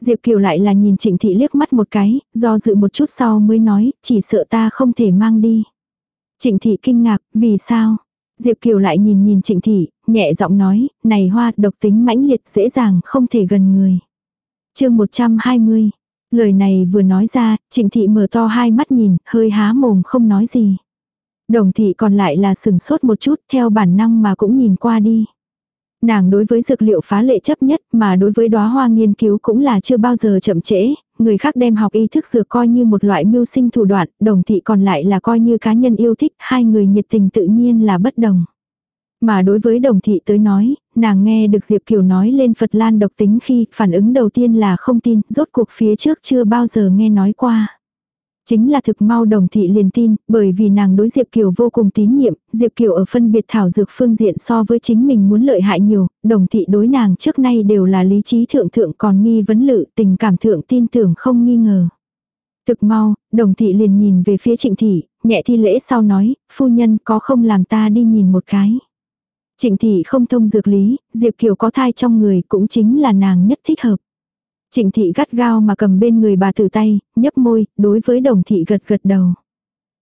Diệp Kiều lại là nhìn trịnh thị liếc mắt một cái, do dự một chút sau mới nói, chỉ sợ ta không thể mang đi. Trịnh thị kinh ngạc, vì sao? Diệp Kiều lại nhìn nhìn trịnh thị, nhẹ giọng nói, này hoa độc tính mãnh liệt dễ dàng không thể gần người chương 120. Lời này vừa nói ra, trịnh thị mở to hai mắt nhìn, hơi há mồm không nói gì. Đồng thị còn lại là sừng sốt một chút theo bản năng mà cũng nhìn qua đi. Nàng đối với dược liệu phá lệ chấp nhất mà đối với đóa hoa nghiên cứu cũng là chưa bao giờ chậm trễ, người khác đem học y thức dược coi như một loại mưu sinh thủ đoạn, đồng thị còn lại là coi như cá nhân yêu thích, hai người nhiệt tình tự nhiên là bất đồng. Mà đối với đồng thị tới nói, nàng nghe được Diệp Kiều nói lên Phật Lan độc tính khi phản ứng đầu tiên là không tin, rốt cuộc phía trước chưa bao giờ nghe nói qua. Chính là thực mau đồng thị liền tin, bởi vì nàng đối Diệp Kiều vô cùng tín nhiệm, Diệp Kiều ở phân biệt thảo dược phương diện so với chính mình muốn lợi hại nhiều, đồng thị đối nàng trước nay đều là lý trí thượng thượng còn nghi vấn lự, tình cảm thượng tin tưởng không nghi ngờ. Thực mau, đồng thị liền nhìn về phía trịnh thị, nhẹ thi lễ sau nói, phu nhân có không làm ta đi nhìn một cái. Trịnh thị không thông dược lý, Diệp Kiều có thai trong người cũng chính là nàng nhất thích hợp. Trịnh thị gắt gao mà cầm bên người bà tử tay, nhấp môi, đối với đồng thị gật gật đầu.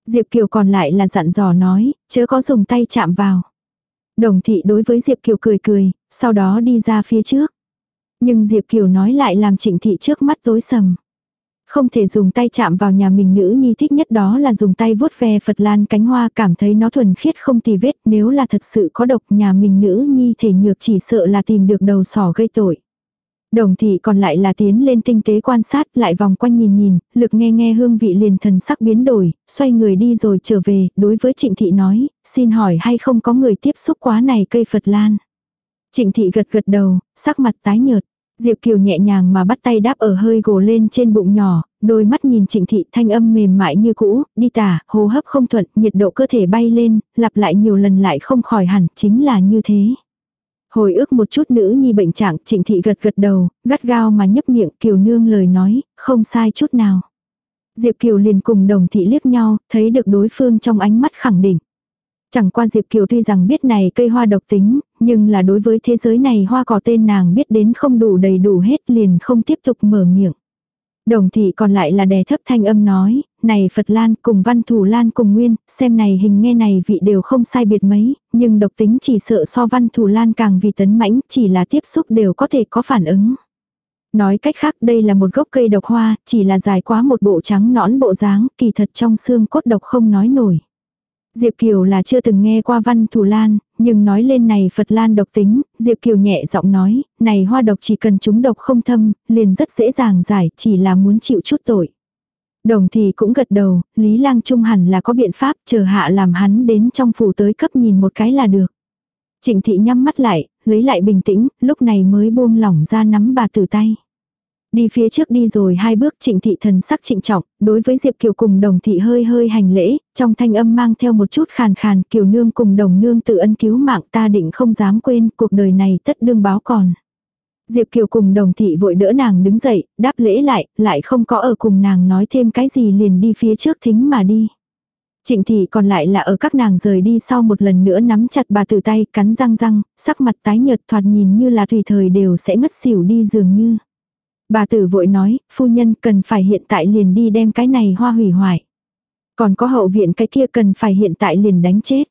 Diệp Kiều còn lại là dặn dò nói, chớ có dùng tay chạm vào. Đồng thị đối với Diệp Kiều cười cười, sau đó đi ra phía trước. Nhưng Diệp Kiều nói lại làm trịnh thị trước mắt tối sầm. Không thể dùng tay chạm vào nhà mình nữ nhi thích nhất đó là dùng tay vuốt ve Phật Lan cánh hoa cảm thấy nó thuần khiết không tì vết nếu là thật sự có độc nhà mình nữ nhi thể nhược chỉ sợ là tìm được đầu sỏ gây tội. Đồng thị còn lại là tiến lên tinh tế quan sát lại vòng quanh nhìn nhìn, lực nghe nghe hương vị liền thần sắc biến đổi, xoay người đi rồi trở về, đối với trịnh thị nói, xin hỏi hay không có người tiếp xúc quá này cây Phật Lan. Trịnh thị gật gật đầu, sắc mặt tái nhợt. Diệp Kiều nhẹ nhàng mà bắt tay đáp ở hơi gồ lên trên bụng nhỏ, đôi mắt nhìn trịnh thị thanh âm mềm mại như cũ, đi tả, hô hấp không thuận, nhiệt độ cơ thể bay lên, lặp lại nhiều lần lại không khỏi hẳn, chính là như thế. Hồi ức một chút nữ nhi bệnh trạng, trịnh thị gật gật đầu, gắt gao mà nhấp miệng kiều nương lời nói, không sai chút nào. Diệp Kiều liền cùng đồng thị liếc nhau, thấy được đối phương trong ánh mắt khẳng định. Chẳng qua Diệp Kiều tuy rằng biết này cây hoa độc tính, nhưng là đối với thế giới này hoa cỏ tên nàng biết đến không đủ đầy đủ hết liền không tiếp tục mở miệng. Đồng thị còn lại là đè thấp thanh âm nói, này Phật Lan cùng văn thủ Lan cùng nguyên, xem này hình nghe này vị đều không sai biệt mấy, nhưng độc tính chỉ sợ so văn thủ Lan càng vì tấn mãnh, chỉ là tiếp xúc đều có thể có phản ứng. Nói cách khác đây là một gốc cây độc hoa, chỉ là dài quá một bộ trắng nõn bộ dáng, kỳ thật trong xương cốt độc không nói nổi. Diệp Kiều là chưa từng nghe qua văn thủ lan, nhưng nói lên này Phật lan độc tính, Diệp Kiều nhẹ giọng nói, này hoa độc chỉ cần chúng độc không thâm, liền rất dễ dàng giải, chỉ là muốn chịu chút tội. Đồng thì cũng gật đầu, Lý Lang Trung hẳn là có biện pháp, chờ hạ làm hắn đến trong phủ tới cấp nhìn một cái là được. Trịnh thị nhắm mắt lại, lấy lại bình tĩnh, lúc này mới buông lỏng ra nắm bà tử tay. Đi phía trước đi rồi hai bước trịnh thị thần sắc trịnh trọng, đối với Diệp Kiều cùng đồng thị hơi hơi hành lễ, trong thanh âm mang theo một chút khàn khàn Kiều nương cùng đồng nương tự ân cứu mạng ta định không dám quên cuộc đời này tất đương báo còn. Diệp Kiều cùng đồng thị vội đỡ nàng đứng dậy, đáp lễ lại, lại không có ở cùng nàng nói thêm cái gì liền đi phía trước thính mà đi. Trịnh thị còn lại là ở các nàng rời đi sau một lần nữa nắm chặt bà tử tay, cắn răng răng, sắc mặt tái nhợt thoạt nhìn như là tùy thời đều sẽ ngất xỉu đi dường như. Bà tử vội nói, phu nhân cần phải hiện tại liền đi đem cái này hoa hủy hoại. Còn có hậu viện cái kia cần phải hiện tại liền đánh chết.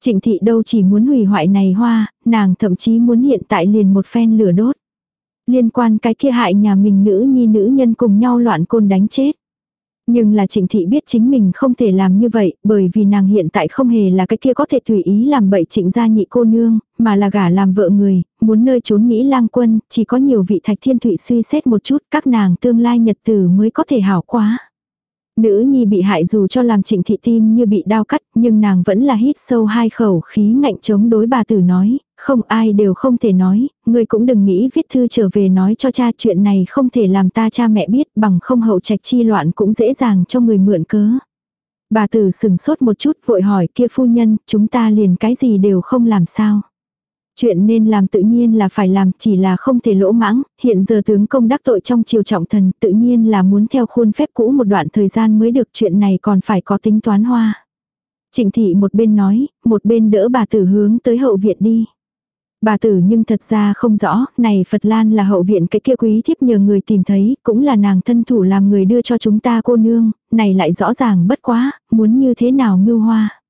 Trịnh thị đâu chỉ muốn hủy hoại này hoa, nàng thậm chí muốn hiện tại liền một phen lửa đốt. Liên quan cái kia hại nhà mình nữ nhi nữ nhân cùng nhau loạn côn đánh chết. Nhưng là trịnh thị biết chính mình không thể làm như vậy, bởi vì nàng hiện tại không hề là cái kia có thể tùy ý làm bậy trịnh gia nhị cô nương, mà là gả làm vợ người, muốn nơi trốn nghĩ lang quân, chỉ có nhiều vị thạch thiên thụy suy xét một chút các nàng tương lai nhật tử mới có thể hảo quá. Nữ nhi bị hại dù cho làm trịnh thị tim như bị đau cắt, nhưng nàng vẫn là hít sâu hai khẩu khí ngạnh chống đối bà tử nói, không ai đều không thể nói, người cũng đừng nghĩ viết thư trở về nói cho cha chuyện này không thể làm ta cha mẹ biết bằng không hậu trạch chi loạn cũng dễ dàng cho người mượn cớ. Bà tử sừng sốt một chút vội hỏi kia phu nhân, chúng ta liền cái gì đều không làm sao. Chuyện nên làm tự nhiên là phải làm, chỉ là không thể lỗ mãng, hiện giờ tướng công đắc tội trong triều trọng thần, tự nhiên là muốn theo khuôn phép cũ một đoạn thời gian mới được chuyện này còn phải có tính toán hoa. Trịnh thị một bên nói, một bên đỡ bà tử hướng tới hậu viện đi. Bà tử nhưng thật ra không rõ, này Phật Lan là hậu viện cái kia quý thiếp nhờ người tìm thấy, cũng là nàng thân thủ làm người đưa cho chúng ta cô nương, này lại rõ ràng bất quá, muốn như thế nào mưu hoa.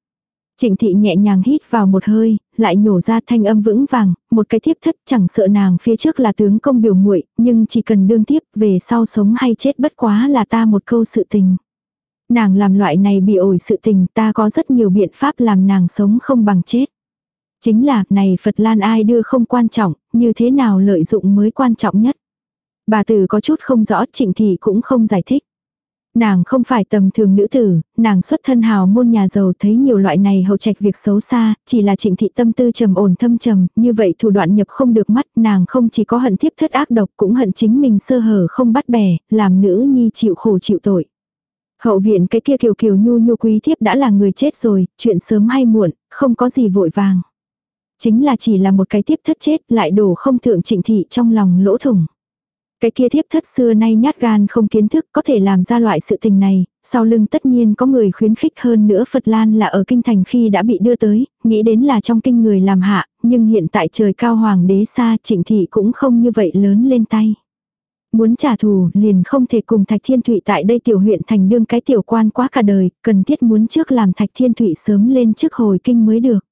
Trịnh thị nhẹ nhàng hít vào một hơi, lại nhổ ra thanh âm vững vàng, một cái thiếp thất chẳng sợ nàng phía trước là tướng công biểu muội nhưng chỉ cần đương tiếp về sau sống hay chết bất quá là ta một câu sự tình. Nàng làm loại này bị ổi sự tình ta có rất nhiều biện pháp làm nàng sống không bằng chết. Chính là, này Phật Lan ai đưa không quan trọng, như thế nào lợi dụng mới quan trọng nhất. Bà tử có chút không rõ trịnh thị cũng không giải thích. Nàng không phải tầm thường nữ tử, nàng xuất thân hào môn nhà giàu thấy nhiều loại này hậu trạch việc xấu xa, chỉ là trịnh thị tâm tư trầm ổn thâm trầm, như vậy thủ đoạn nhập không được mắt, nàng không chỉ có hận thiếp thất ác độc cũng hận chính mình sơ hở không bắt bẻ, làm nữ nhi chịu khổ chịu tội. Hậu viện cái kia kiều kiều nhu nhu quý thiếp đã là người chết rồi, chuyện sớm hay muộn, không có gì vội vàng. Chính là chỉ là một cái tiếp thất chết lại đổ không thượng trịnh thị trong lòng lỗ thủng. Cái kia thiếp thất xưa nay nhát gan không kiến thức có thể làm ra loại sự tình này, sau lưng tất nhiên có người khuyến khích hơn nữa Phật Lan là ở kinh thành khi đã bị đưa tới, nghĩ đến là trong kinh người làm hạ, nhưng hiện tại trời cao hoàng đế xa trịnh thị cũng không như vậy lớn lên tay. Muốn trả thù liền không thể cùng Thạch Thiên Thụy tại đây tiểu huyện thành đương cái tiểu quan quá cả đời, cần thiết muốn trước làm Thạch Thiên Thụy sớm lên trước hồi kinh mới được.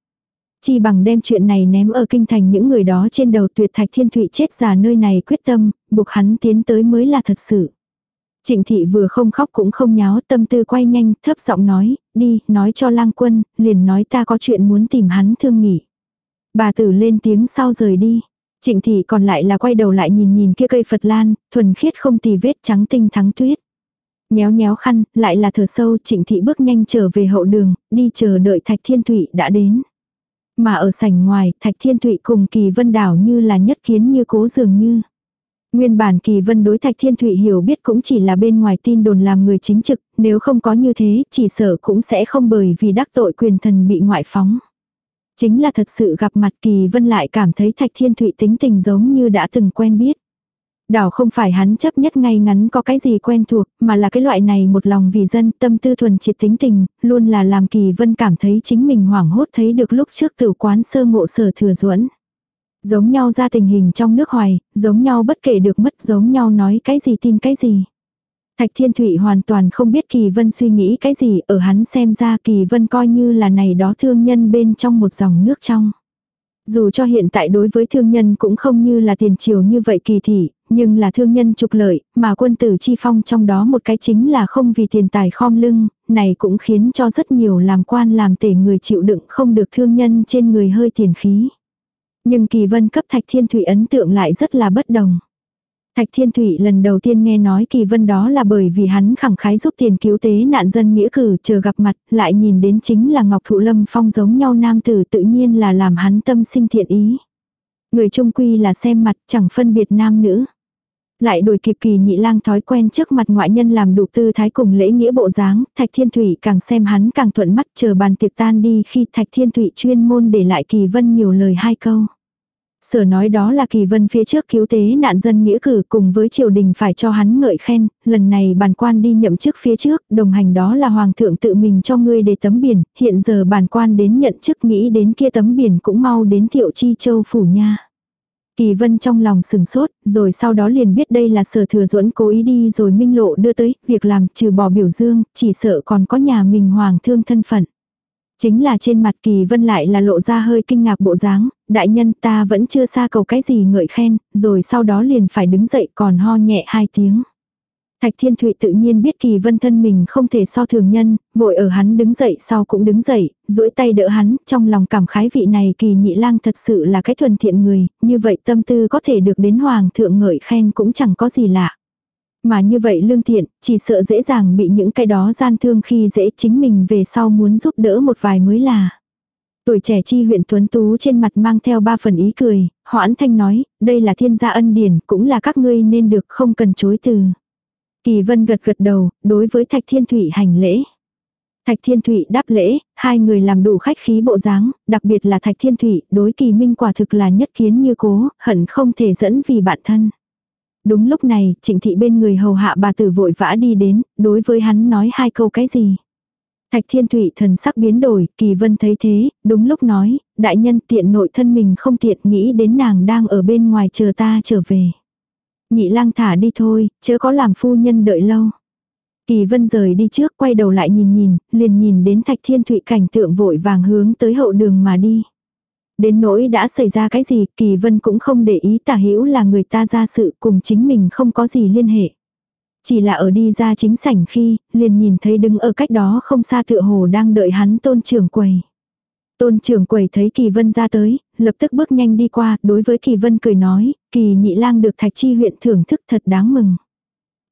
Chi bằng đem chuyện này ném ở kinh thành những người đó trên đầu tuyệt thạch thiên thụy chết già nơi này quyết tâm, buộc hắn tiến tới mới là thật sự. Trịnh thị vừa không khóc cũng không nháo tâm tư quay nhanh, thấp giọng nói, đi, nói cho lang quân, liền nói ta có chuyện muốn tìm hắn thương nghỉ. Bà tử lên tiếng sau rời đi. Trịnh thị còn lại là quay đầu lại nhìn nhìn kia cây Phật Lan, thuần khiết không tì vết trắng tinh thắng tuyết. Nhéo nhéo khăn, lại là thở sâu trịnh thị bước nhanh trở về hậu đường, đi chờ đợi thạch thiên thụy đã đến. Mà ở sảnh ngoài, Thạch Thiên Thụy cùng Kỳ Vân Đảo như là nhất kiến như cố dường như. Nguyên bản Kỳ Vân đối Thạch Thiên Thụy hiểu biết cũng chỉ là bên ngoài tin đồn làm người chính trực, nếu không có như thế, chỉ sợ cũng sẽ không bởi vì đắc tội quyền thần bị ngoại phóng. Chính là thật sự gặp mặt Kỳ Vân lại cảm thấy Thạch Thiên Thụy tính tình giống như đã từng quen biết. Đảo không phải hắn chấp nhất ngay ngắn có cái gì quen thuộc, mà là cái loại này một lòng vì dân, tâm tư thuần triệt tính tình, luôn là làm kỳ vân cảm thấy chính mình hoảng hốt thấy được lúc trước tử quán sơ ngộ sở thừa duẫn Giống nhau ra tình hình trong nước hoài, giống nhau bất kể được mất giống nhau nói cái gì tin cái gì. Thạch Thiên Thụy hoàn toàn không biết Kỳ Vân suy nghĩ cái gì, ở hắn xem ra Kỳ Vân coi như là này đó thương nhân bên trong một dòng nước trong. Dù cho hiện tại đối với thương nhân cũng không như là tiền triều như vậy kỳ thị, nhưng là thương nhân trục lợi, mà quân tử chi phong trong đó một cái chính là không vì tiền tài khom lưng, này cũng khiến cho rất nhiều làm quan làm tể người chịu đựng không được thương nhân trên người hơi tiền khí. Nhưng kỳ vân cấp thạch thiên thủy ấn tượng lại rất là bất đồng. Thạch Thiên Thụy lần đầu tiên nghe nói kỳ vân đó là bởi vì hắn khẳng khái giúp tiền cứu tế nạn dân nghĩa cử chờ gặp mặt, lại nhìn đến chính là Ngọc Thụ Lâm Phong giống nhau nam tử tự nhiên là làm hắn tâm sinh thiện ý. Người trung quy là xem mặt chẳng phân biệt nam nữ. Lại đổi kịp kỳ nhị lang thói quen trước mặt ngoại nhân làm đủ tư thái cùng lễ nghĩa bộ dáng, Thạch Thiên thủy càng xem hắn càng thuận mắt chờ bàn tiệc tan đi khi Thạch Thiên thủy chuyên môn để lại kỳ vân nhiều lời hai câu. Sở nói đó là kỳ vân phía trước cứu tế nạn dân nghĩa cử cùng với triều đình phải cho hắn ngợi khen, lần này bản quan đi nhậm chức phía trước, đồng hành đó là hoàng thượng tự mình cho ngươi để tấm biển, hiện giờ bản quan đến nhận chức nghĩ đến kia tấm biển cũng mau đến thiệu chi châu phủ nha. Kỳ vân trong lòng sừng sốt, rồi sau đó liền biết đây là sở thừa duẫn cố ý đi rồi minh lộ đưa tới, việc làm trừ bỏ biểu dương, chỉ sợ còn có nhà mình hoàng thương thân phận. Chính là trên mặt kỳ vân lại là lộ ra hơi kinh ngạc bộ dáng, đại nhân ta vẫn chưa xa cầu cái gì ngợi khen, rồi sau đó liền phải đứng dậy còn ho nhẹ hai tiếng. Thạch Thiên Thụy tự nhiên biết Kỳ Vân thân mình không thể so thường nhân, vội ở hắn đứng dậy sau cũng đứng dậy, duỗi tay đỡ hắn, trong lòng cảm khái vị này Kỳ Nhị Lang thật sự là cái thuần thiện người, như vậy tâm tư có thể được đến hoàng thượng ngợi khen cũng chẳng có gì lạ. Mà như vậy lương thiện, chỉ sợ dễ dàng bị những cái đó gian thương khi dễ chính mình về sau muốn giúp đỡ một vài mới là. Tuổi trẻ chi huyện tuấn tú trên mặt mang theo ba phần ý cười, hoãn thanh nói, đây là thiên gia ân điển, cũng là các ngươi nên được không cần chối từ. Kỳ vân gật gật đầu, đối với thạch thiên Thụy hành lễ. Thạch Thiên Thụy đáp lễ, hai người làm đủ khách khí bộ dáng, đặc biệt là Thạch Thiên Thụy, đối kỳ minh quả thực là nhất kiến như cố, hận không thể dẫn vì bạn thân. Đúng lúc này, trịnh thị bên người hầu hạ bà tử vội vã đi đến, đối với hắn nói hai câu cái gì. Thạch Thiên Thụy thần sắc biến đổi, Kỳ Vân thấy thế, đúng lúc nói, đại nhân tiện nội thân mình không tiện nghĩ đến nàng đang ở bên ngoài chờ ta trở về. Nhị lang thả đi thôi, chớ có làm phu nhân đợi lâu. Kỳ Vân rời đi trước quay đầu lại nhìn nhìn, liền nhìn đến Thạch Thiên Thụy cảnh tượng vội vàng hướng tới hậu đường mà đi. Đến nỗi đã xảy ra cái gì, Kỳ Vân cũng không để ý tả hữu là người ta ra sự cùng chính mình không có gì liên hệ. Chỉ là ở đi ra chính sảnh khi, liền nhìn thấy đứng ở cách đó không xa tựa hồ đang đợi hắn tôn trưởng quầy. Tôn trưởng quầy thấy Kỳ Vân ra tới, lập tức bước nhanh đi qua, đối với Kỳ Vân cười nói, Kỳ nhị lang được thạch chi huyện thưởng thức thật đáng mừng.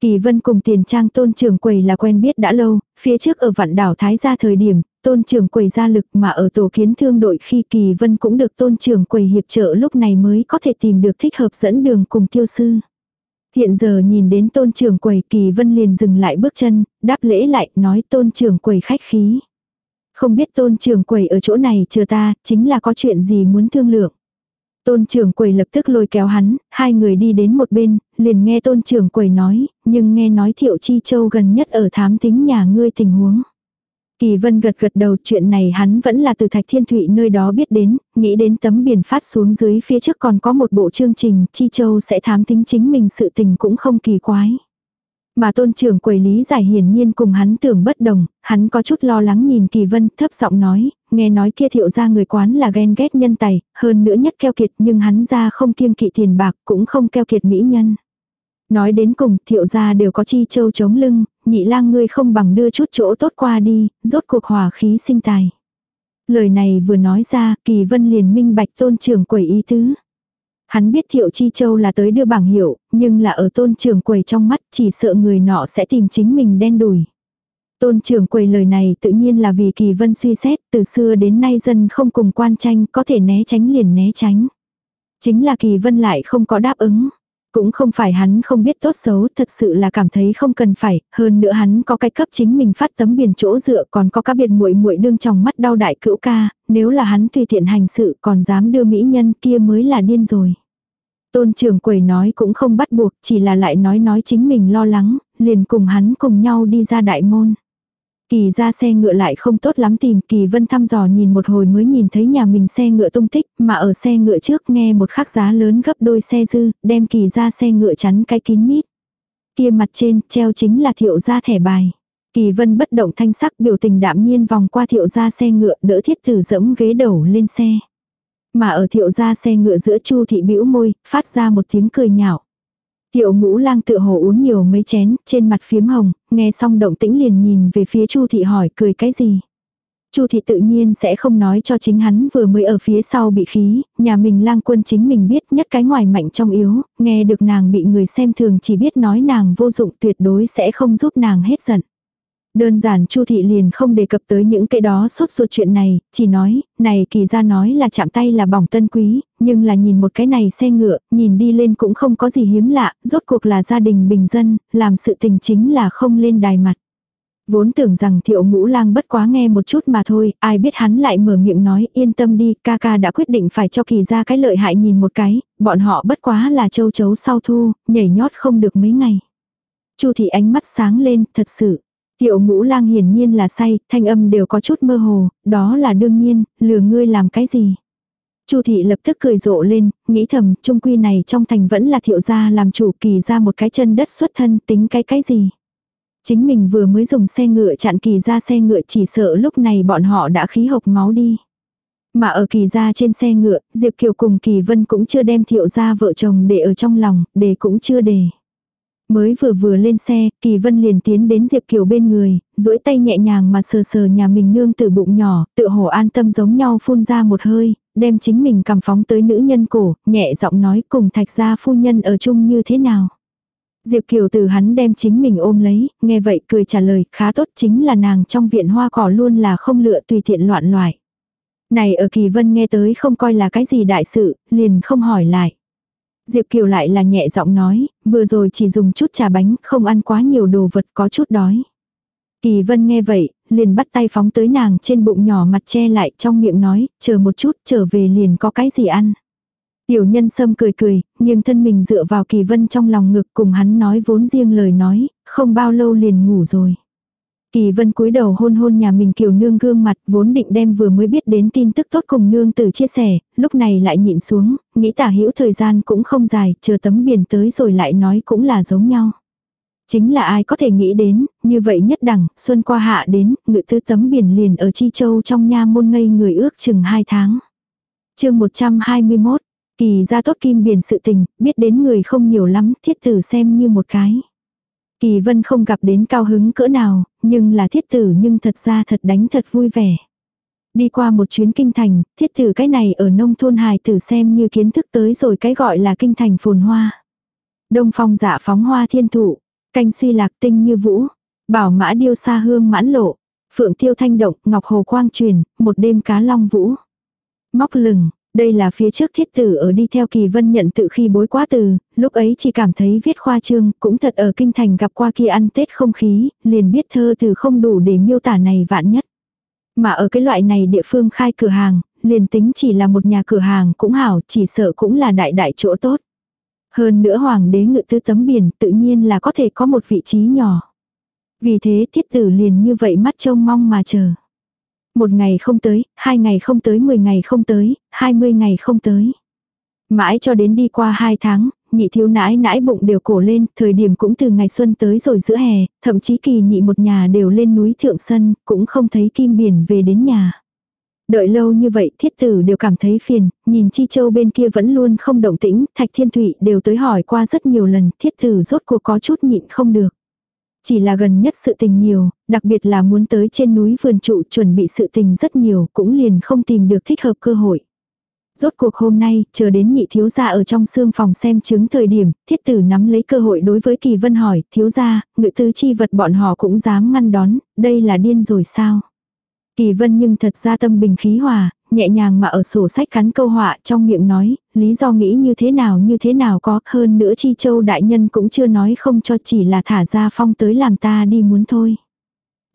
Kỳ Vân cùng tiền trang tôn trưởng quầy là quen biết đã lâu, phía trước ở vạn đảo Thái gia thời điểm, tôn trưởng quầy ra lực mà ở tổ kiến thương đội khi Kỳ Vân cũng được tôn trưởng quầy hiệp trợ lúc này mới có thể tìm được thích hợp dẫn đường cùng tiêu sư. Hiện giờ nhìn đến tôn trưởng quầy Kỳ Vân liền dừng lại bước chân, đáp lễ lại nói tôn trưởng quầy khách khí. Không biết tôn trưởng quầy ở chỗ này chờ ta, chính là có chuyện gì muốn thương lượng. Tôn trưởng quầy lập tức lôi kéo hắn, hai người đi đến một bên, liền nghe tôn trưởng quầy nói, nhưng nghe nói thiệu chi châu gần nhất ở thám tính nhà ngươi tình huống. Kỳ vân gật gật đầu chuyện này hắn vẫn là từ thạch thiên thụy nơi đó biết đến, nghĩ đến tấm biển phát xuống dưới phía trước còn có một bộ chương trình, chi châu sẽ thám tính chính mình sự tình cũng không kỳ quái. Mà tôn trưởng quầy lý giải hiển nhiên cùng hắn tưởng bất đồng, hắn có chút lo lắng nhìn kỳ vân thấp giọng nói, nghe nói kia thiệu ra người quán là ghen ghét nhân tài, hơn nữa nhất keo kiệt nhưng hắn ra không kiêng kỵ tiền bạc cũng không keo kiệt mỹ nhân. Nói đến cùng thiệu gia đều có chi châu chống lưng, nhị lang ngươi không bằng đưa chút chỗ tốt qua đi, rốt cuộc hòa khí sinh tài. Lời này vừa nói ra, kỳ vân liền minh bạch tôn trưởng quầy ý tứ. Hắn biết thiệu chi châu là tới đưa bảng hiệu, nhưng là ở tôn trưởng quầy trong mắt chỉ sợ người nọ sẽ tìm chính mình đen đùi. Tôn trưởng quầy lời này tự nhiên là vì kỳ vân suy xét từ xưa đến nay dân không cùng quan tranh có thể né tránh liền né tránh. Chính là kỳ vân lại không có đáp ứng. Cũng không phải hắn không biết tốt xấu, thật sự là cảm thấy không cần phải, hơn nữa hắn có cái cấp chính mình phát tấm biển chỗ dựa còn có các biệt muội muội đương trong mắt đau đại cữu ca, nếu là hắn tùy tiện hành sự còn dám đưa mỹ nhân kia mới là điên rồi. Tôn trưởng quầy nói cũng không bắt buộc, chỉ là lại nói nói chính mình lo lắng, liền cùng hắn cùng nhau đi ra đại môn. Kỳ ra xe ngựa lại không tốt lắm tìm, Kỳ Vân thăm dò nhìn một hồi mới nhìn thấy nhà mình xe ngựa tung tích, mà ở xe ngựa trước nghe một khắc giá lớn gấp đôi xe dư, đem Kỳ ra xe ngựa chắn cái kín mít. Kia mặt trên, treo chính là thiệu gia thẻ bài. Kỳ Vân bất động thanh sắc biểu tình đạm nhiên vòng qua thiệu gia xe ngựa đỡ thiết tử dẫm ghế đầu lên xe. Mà ở thiệu gia xe ngựa giữa chu thị bĩu môi, phát ra một tiếng cười nhạo. Tiểu ngũ lang tự hồ uống nhiều mấy chén, trên mặt phiếm hồng, nghe xong động tĩnh liền nhìn về phía Chu thị hỏi cười cái gì. Chu thị tự nhiên sẽ không nói cho chính hắn vừa mới ở phía sau bị khí, nhà mình lang quân chính mình biết nhất cái ngoài mạnh trong yếu, nghe được nàng bị người xem thường chỉ biết nói nàng vô dụng tuyệt đối sẽ không giúp nàng hết giận. Đơn giản Chu thị liền không đề cập tới những cái đó sốt ruột chuyện này, chỉ nói, này kỳ ra nói là chạm tay là bỏng tân quý, nhưng là nhìn một cái này xe ngựa, nhìn đi lên cũng không có gì hiếm lạ, rốt cuộc là gia đình bình dân, làm sự tình chính là không lên đài mặt. Vốn tưởng rằng thiệu ngũ lang bất quá nghe một chút mà thôi, ai biết hắn lại mở miệng nói yên tâm đi, ca ca đã quyết định phải cho kỳ ra cái lợi hại nhìn một cái, bọn họ bất quá là châu chấu sau thu, nhảy nhót không được mấy ngày. Chu thị ánh mắt sáng lên, thật sự. Tiểu ngũ lang hiển nhiên là say, thanh âm đều có chút mơ hồ, đó là đương nhiên, lừa ngươi làm cái gì. Chu thị lập tức cười rộ lên, nghĩ thầm, trung quy này trong thành vẫn là thiệu gia làm chủ kỳ ra một cái chân đất xuất thân tính cái cái gì. Chính mình vừa mới dùng xe ngựa chặn kỳ ra xe ngựa chỉ sợ lúc này bọn họ đã khí hộc máu đi. Mà ở kỳ ra trên xe ngựa, Diệp Kiều cùng kỳ vân cũng chưa đem thiệu gia vợ chồng để ở trong lòng, để cũng chưa để. Mới vừa vừa lên xe, Kỳ Vân liền tiến đến Diệp Kiều bên người, duỗi tay nhẹ nhàng mà sờ sờ nhà mình nương từ bụng nhỏ, tự hồ an tâm giống nhau phun ra một hơi, đem chính mình cầm phóng tới nữ nhân cổ, nhẹ giọng nói cùng thạch gia phu nhân ở chung như thế nào. Diệp Kiều từ hắn đem chính mình ôm lấy, nghe vậy cười trả lời, khá tốt chính là nàng trong viện hoa cỏ luôn là không lựa tùy tiện loạn loại. Này ở Kỳ Vân nghe tới không coi là cái gì đại sự, liền không hỏi lại. Diệp Kiều lại là nhẹ giọng nói, vừa rồi chỉ dùng chút trà bánh, không ăn quá nhiều đồ vật có chút đói. Kỳ Vân nghe vậy, liền bắt tay phóng tới nàng trên bụng nhỏ mặt che lại trong miệng nói, chờ một chút, trở về liền có cái gì ăn. Tiểu nhân sâm cười cười, nhưng thân mình dựa vào Kỳ Vân trong lòng ngực cùng hắn nói vốn riêng lời nói, không bao lâu liền ngủ rồi. Kỳ vân cúi đầu hôn hôn nhà mình kiều nương gương mặt vốn định đem vừa mới biết đến tin tức tốt cùng nương tử chia sẻ, lúc này lại nhịn xuống, nghĩ tả hữu thời gian cũng không dài, chờ tấm biển tới rồi lại nói cũng là giống nhau. Chính là ai có thể nghĩ đến, như vậy nhất đẳng, xuân qua hạ đến, ngự tư tấm biển liền ở Chi Châu trong nha môn ngây người ước chừng hai tháng. chương 121, kỳ ra tốt kim biển sự tình, biết đến người không nhiều lắm, thiết tử xem như một cái. Kỳ vân không gặp đến cao hứng cỡ nào, nhưng là thiết tử nhưng thật ra thật đánh thật vui vẻ. Đi qua một chuyến kinh thành, thiết tử cái này ở nông thôn hài tử xem như kiến thức tới rồi cái gọi là kinh thành phồn hoa. Đông phong dạ phóng hoa thiên thụ, canh suy lạc tinh như vũ, bảo mã điêu xa hương mãn lộ, phượng tiêu thanh động, ngọc hồ quang truyền, một đêm cá long vũ. Móc lừng, đây là phía trước thiết tử ở đi theo kỳ vân nhận tự khi bối quá từ, lúc ấy chỉ cảm thấy viết khoa trương, cũng thật ở kinh thành gặp qua kia ăn Tết không khí, liền biết thơ từ không đủ để miêu tả này vạn nhất. Mà ở cái loại này địa phương khai cửa hàng, liền tính chỉ là một nhà cửa hàng cũng hảo, chỉ sợ cũng là đại đại chỗ tốt. Hơn nữa hoàng đế ngự tư tấm biển tự nhiên là có thể có một vị trí nhỏ. Vì thế thiết tử liền như vậy mắt trông mong mà chờ. Một ngày không tới, hai ngày không tới, mười ngày không tới, hai mươi ngày không tới. Mãi cho đến đi qua hai tháng, nhị thiếu nãi nãi bụng đều cổ lên, thời điểm cũng từ ngày xuân tới rồi giữa hè, thậm chí kỳ nhị một nhà đều lên núi thượng sân, cũng không thấy kim biển về đến nhà. Đợi lâu như vậy thiết tử đều cảm thấy phiền, nhìn chi châu bên kia vẫn luôn không động tĩnh, thạch thiên thụy đều tới hỏi qua rất nhiều lần, thiết tử rốt cuộc có chút nhịn không được. Chỉ là gần nhất sự tình nhiều, đặc biệt là muốn tới trên núi vườn trụ chuẩn bị sự tình rất nhiều cũng liền không tìm được thích hợp cơ hội. Rốt cuộc hôm nay, chờ đến nhị thiếu gia ở trong xương phòng xem chứng thời điểm, thiết tử nắm lấy cơ hội đối với kỳ vân hỏi, thiếu gia, ngự tứ chi vật bọn họ cũng dám ngăn đón, đây là điên rồi sao? Kỳ vân nhưng thật ra tâm bình khí hòa, nhẹ nhàng mà ở sổ sách khắn câu họa trong miệng nói, lý do nghĩ như thế nào như thế nào có, hơn nữa chi châu đại nhân cũng chưa nói không cho chỉ là thả ra phong tới làm ta đi muốn thôi.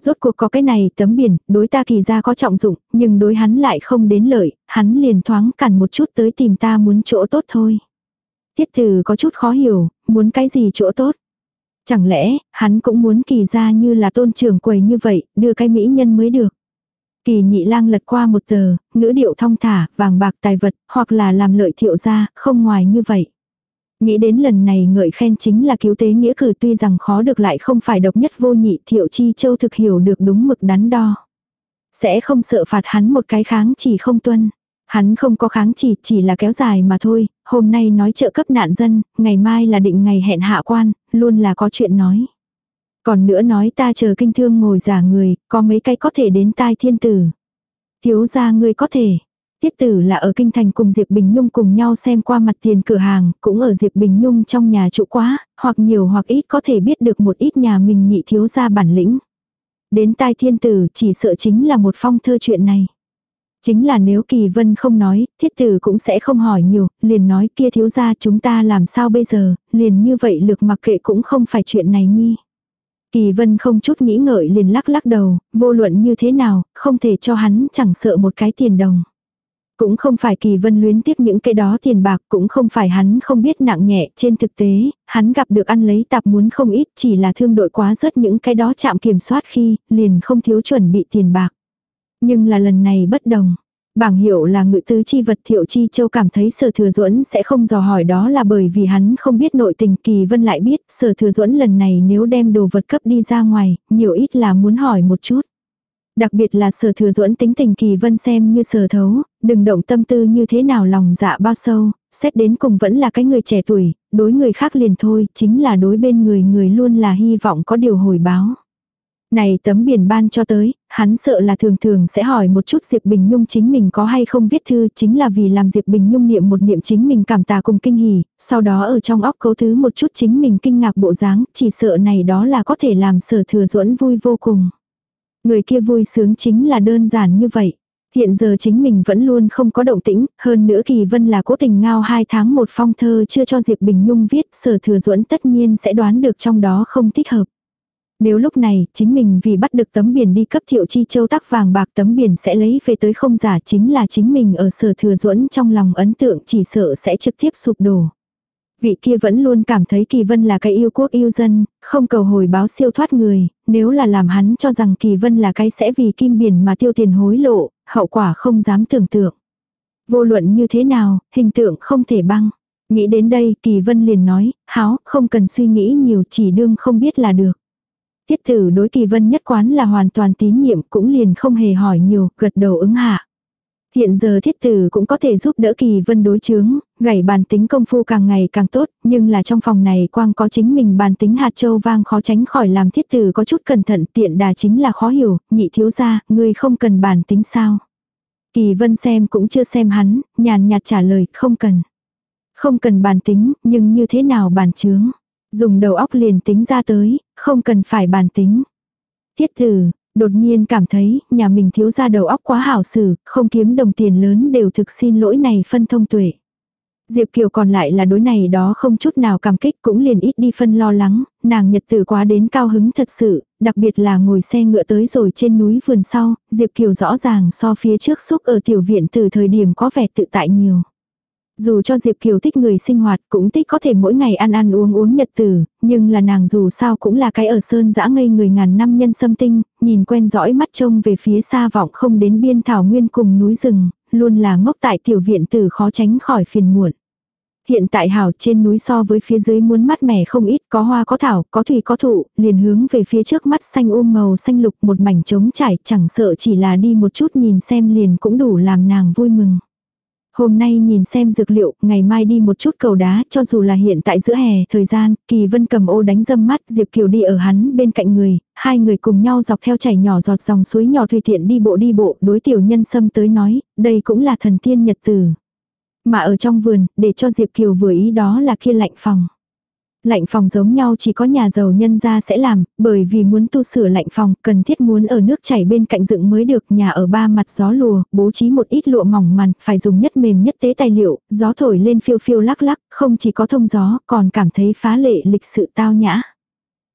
Rốt cuộc có cái này tấm biển, đối ta kỳ ra có trọng dụng, nhưng đối hắn lại không đến lợi, hắn liền thoáng cản một chút tới tìm ta muốn chỗ tốt thôi. Tiết tử có chút khó hiểu, muốn cái gì chỗ tốt. Chẳng lẽ, hắn cũng muốn kỳ ra như là tôn trưởng quầy như vậy, đưa cái mỹ nhân mới được. Kỳ nhị lang lật qua một tờ, ngữ điệu thong thả, vàng bạc tài vật, hoặc là làm lợi thiệu ra, không ngoài như vậy. Nghĩ đến lần này ngợi khen chính là cứu tế nghĩa cử tuy rằng khó được lại không phải độc nhất vô nhị thiệu chi châu thực hiểu được đúng mực đắn đo. Sẽ không sợ phạt hắn một cái kháng chỉ không tuân. Hắn không có kháng chỉ, chỉ là kéo dài mà thôi, hôm nay nói trợ cấp nạn dân, ngày mai là định ngày hẹn hạ quan, luôn là có chuyện nói. Còn nữa nói ta chờ kinh thương ngồi giả người, có mấy cái có thể đến tai thiên tử. Thiếu ra ngươi có thể. Tiết tử là ở kinh thành cùng Diệp Bình Nhung cùng nhau xem qua mặt tiền cửa hàng, cũng ở Diệp Bình Nhung trong nhà trụ quá, hoặc nhiều hoặc ít có thể biết được một ít nhà mình nhị thiếu ra bản lĩnh. Đến tai thiên tử chỉ sợ chính là một phong thơ chuyện này. Chính là nếu kỳ vân không nói, thiết tử cũng sẽ không hỏi nhiều, liền nói kia thiếu ra chúng ta làm sao bây giờ, liền như vậy lực mặc kệ cũng không phải chuyện này nhi. Kỳ Vân không chút nghĩ ngợi liền lắc lắc đầu, vô luận như thế nào, không thể cho hắn chẳng sợ một cái tiền đồng. Cũng không phải Kỳ Vân luyến tiếc những cái đó tiền bạc, cũng không phải hắn không biết nặng nhẹ, trên thực tế, hắn gặp được ăn lấy tạp muốn không ít, chỉ là thương đội quá rất những cái đó chạm kiểm soát khi, liền không thiếu chuẩn bị tiền bạc. Nhưng là lần này bất đồng. Bảng hiệu là ngự tứ chi vật thiệu chi châu cảm thấy sở thừa duẫn sẽ không dò hỏi đó là bởi vì hắn không biết nội tình kỳ vân lại biết sở thừa duẫn lần này nếu đem đồ vật cấp đi ra ngoài, nhiều ít là muốn hỏi một chút. Đặc biệt là sở thừa duẫn tính tình kỳ vân xem như sở thấu, đừng động tâm tư như thế nào lòng dạ bao sâu, xét đến cùng vẫn là cái người trẻ tuổi, đối người khác liền thôi, chính là đối bên người người luôn là hy vọng có điều hồi báo. Này tấm biển ban cho tới, hắn sợ là thường thường sẽ hỏi một chút Diệp Bình Nhung chính mình có hay không viết thư chính là vì làm Diệp Bình Nhung niệm một niệm chính mình cảm tà cùng kinh hỉ, sau đó ở trong óc cấu thứ một chút chính mình kinh ngạc bộ dáng, chỉ sợ này đó là có thể làm sở thừa duẫn vui vô cùng. Người kia vui sướng chính là đơn giản như vậy. Hiện giờ chính mình vẫn luôn không có động tĩnh, hơn nữa Kỳ Vân là cố tình ngao hai tháng một phong thơ chưa cho Diệp Bình Nhung viết, sở thừa duẫn tất nhiên sẽ đoán được trong đó không thích hợp. Nếu lúc này, chính mình vì bắt được tấm biển đi cấp thiệu chi châu tắc vàng bạc tấm biển sẽ lấy về tới không giả chính là chính mình ở sở thừa duẫn trong lòng ấn tượng chỉ sợ sẽ trực tiếp sụp đổ. Vị kia vẫn luôn cảm thấy Kỳ Vân là cái yêu quốc yêu dân, không cầu hồi báo siêu thoát người, nếu là làm hắn cho rằng Kỳ Vân là cái sẽ vì kim biển mà tiêu tiền hối lộ, hậu quả không dám tưởng tượng. Vô luận như thế nào, hình tượng không thể băng. Nghĩ đến đây Kỳ Vân liền nói, háo, không cần suy nghĩ nhiều chỉ đương không biết là được. Tiết tử đối kỳ vân nhất quán là hoàn toàn tín nhiệm cũng liền không hề hỏi nhiều, gật đầu ứng hạ. Hiện giờ thiết tử cũng có thể giúp đỡ kỳ vân đối chướng, gảy bàn tính công phu càng ngày càng tốt, nhưng là trong phòng này quang có chính mình bàn tính hạt châu vang khó tránh khỏi làm thiết tử có chút cẩn thận tiện đà chính là khó hiểu, nhị thiếu ra, người không cần bàn tính sao. Kỳ vân xem cũng chưa xem hắn, nhàn nhạt trả lời, không cần. Không cần bàn tính, nhưng như thế nào bàn chướng. Dùng đầu óc liền tính ra tới, không cần phải bàn tính. Thiết thử, đột nhiên cảm thấy nhà mình thiếu ra đầu óc quá hảo xử, không kiếm đồng tiền lớn đều thực xin lỗi này phân thông tuệ. Diệp Kiều còn lại là đối này đó không chút nào cảm kích cũng liền ít đi phân lo lắng, nàng nhật tử quá đến cao hứng thật sự, đặc biệt là ngồi xe ngựa tới rồi trên núi vườn sau, Diệp Kiều rõ ràng so phía trước xúc ở tiểu viện từ thời điểm có vẻ tự tại nhiều. Dù cho Diệp Kiều thích người sinh hoạt cũng thích có thể mỗi ngày ăn ăn uống uống nhật tử, nhưng là nàng dù sao cũng là cái ở sơn dã ngây người ngàn năm nhân sâm tinh, nhìn quen dõi mắt trông về phía xa vọng không đến biên thảo nguyên cùng núi rừng, luôn là ngốc tại tiểu viện tử khó tránh khỏi phiền muộn. Hiện tại hảo trên núi so với phía dưới muốn mát mẻ không ít, có hoa có thảo, có thủy có thụ, liền hướng về phía trước mắt xanh um màu xanh lục một mảnh trống trải, chẳng sợ chỉ là đi một chút nhìn xem liền cũng đủ làm nàng vui mừng. Hôm nay nhìn xem dược liệu, ngày mai đi một chút cầu đá, cho dù là hiện tại giữa hè, thời gian, Kỳ Vân cầm ô đánh dâm mắt, Diệp Kiều đi ở hắn bên cạnh người, hai người cùng nhau dọc theo chảy nhỏ giọt dòng suối nhỏ thủy tiện đi bộ đi bộ, đối tiểu nhân sâm tới nói, đây cũng là thần tiên nhật tử. Mà ở trong vườn, để cho Diệp Kiều vừa ý đó là kia lạnh phòng. Lạnh phòng giống nhau chỉ có nhà giàu nhân gia sẽ làm, bởi vì muốn tu sửa lạnh phòng, cần thiết muốn ở nước chảy bên cạnh dựng mới được, nhà ở ba mặt gió lùa, bố trí một ít lụa mỏng màn, phải dùng nhất mềm nhất tế tài liệu, gió thổi lên phiêu phiêu lắc lắc, không chỉ có thông gió, còn cảm thấy phá lệ lịch sự tao nhã.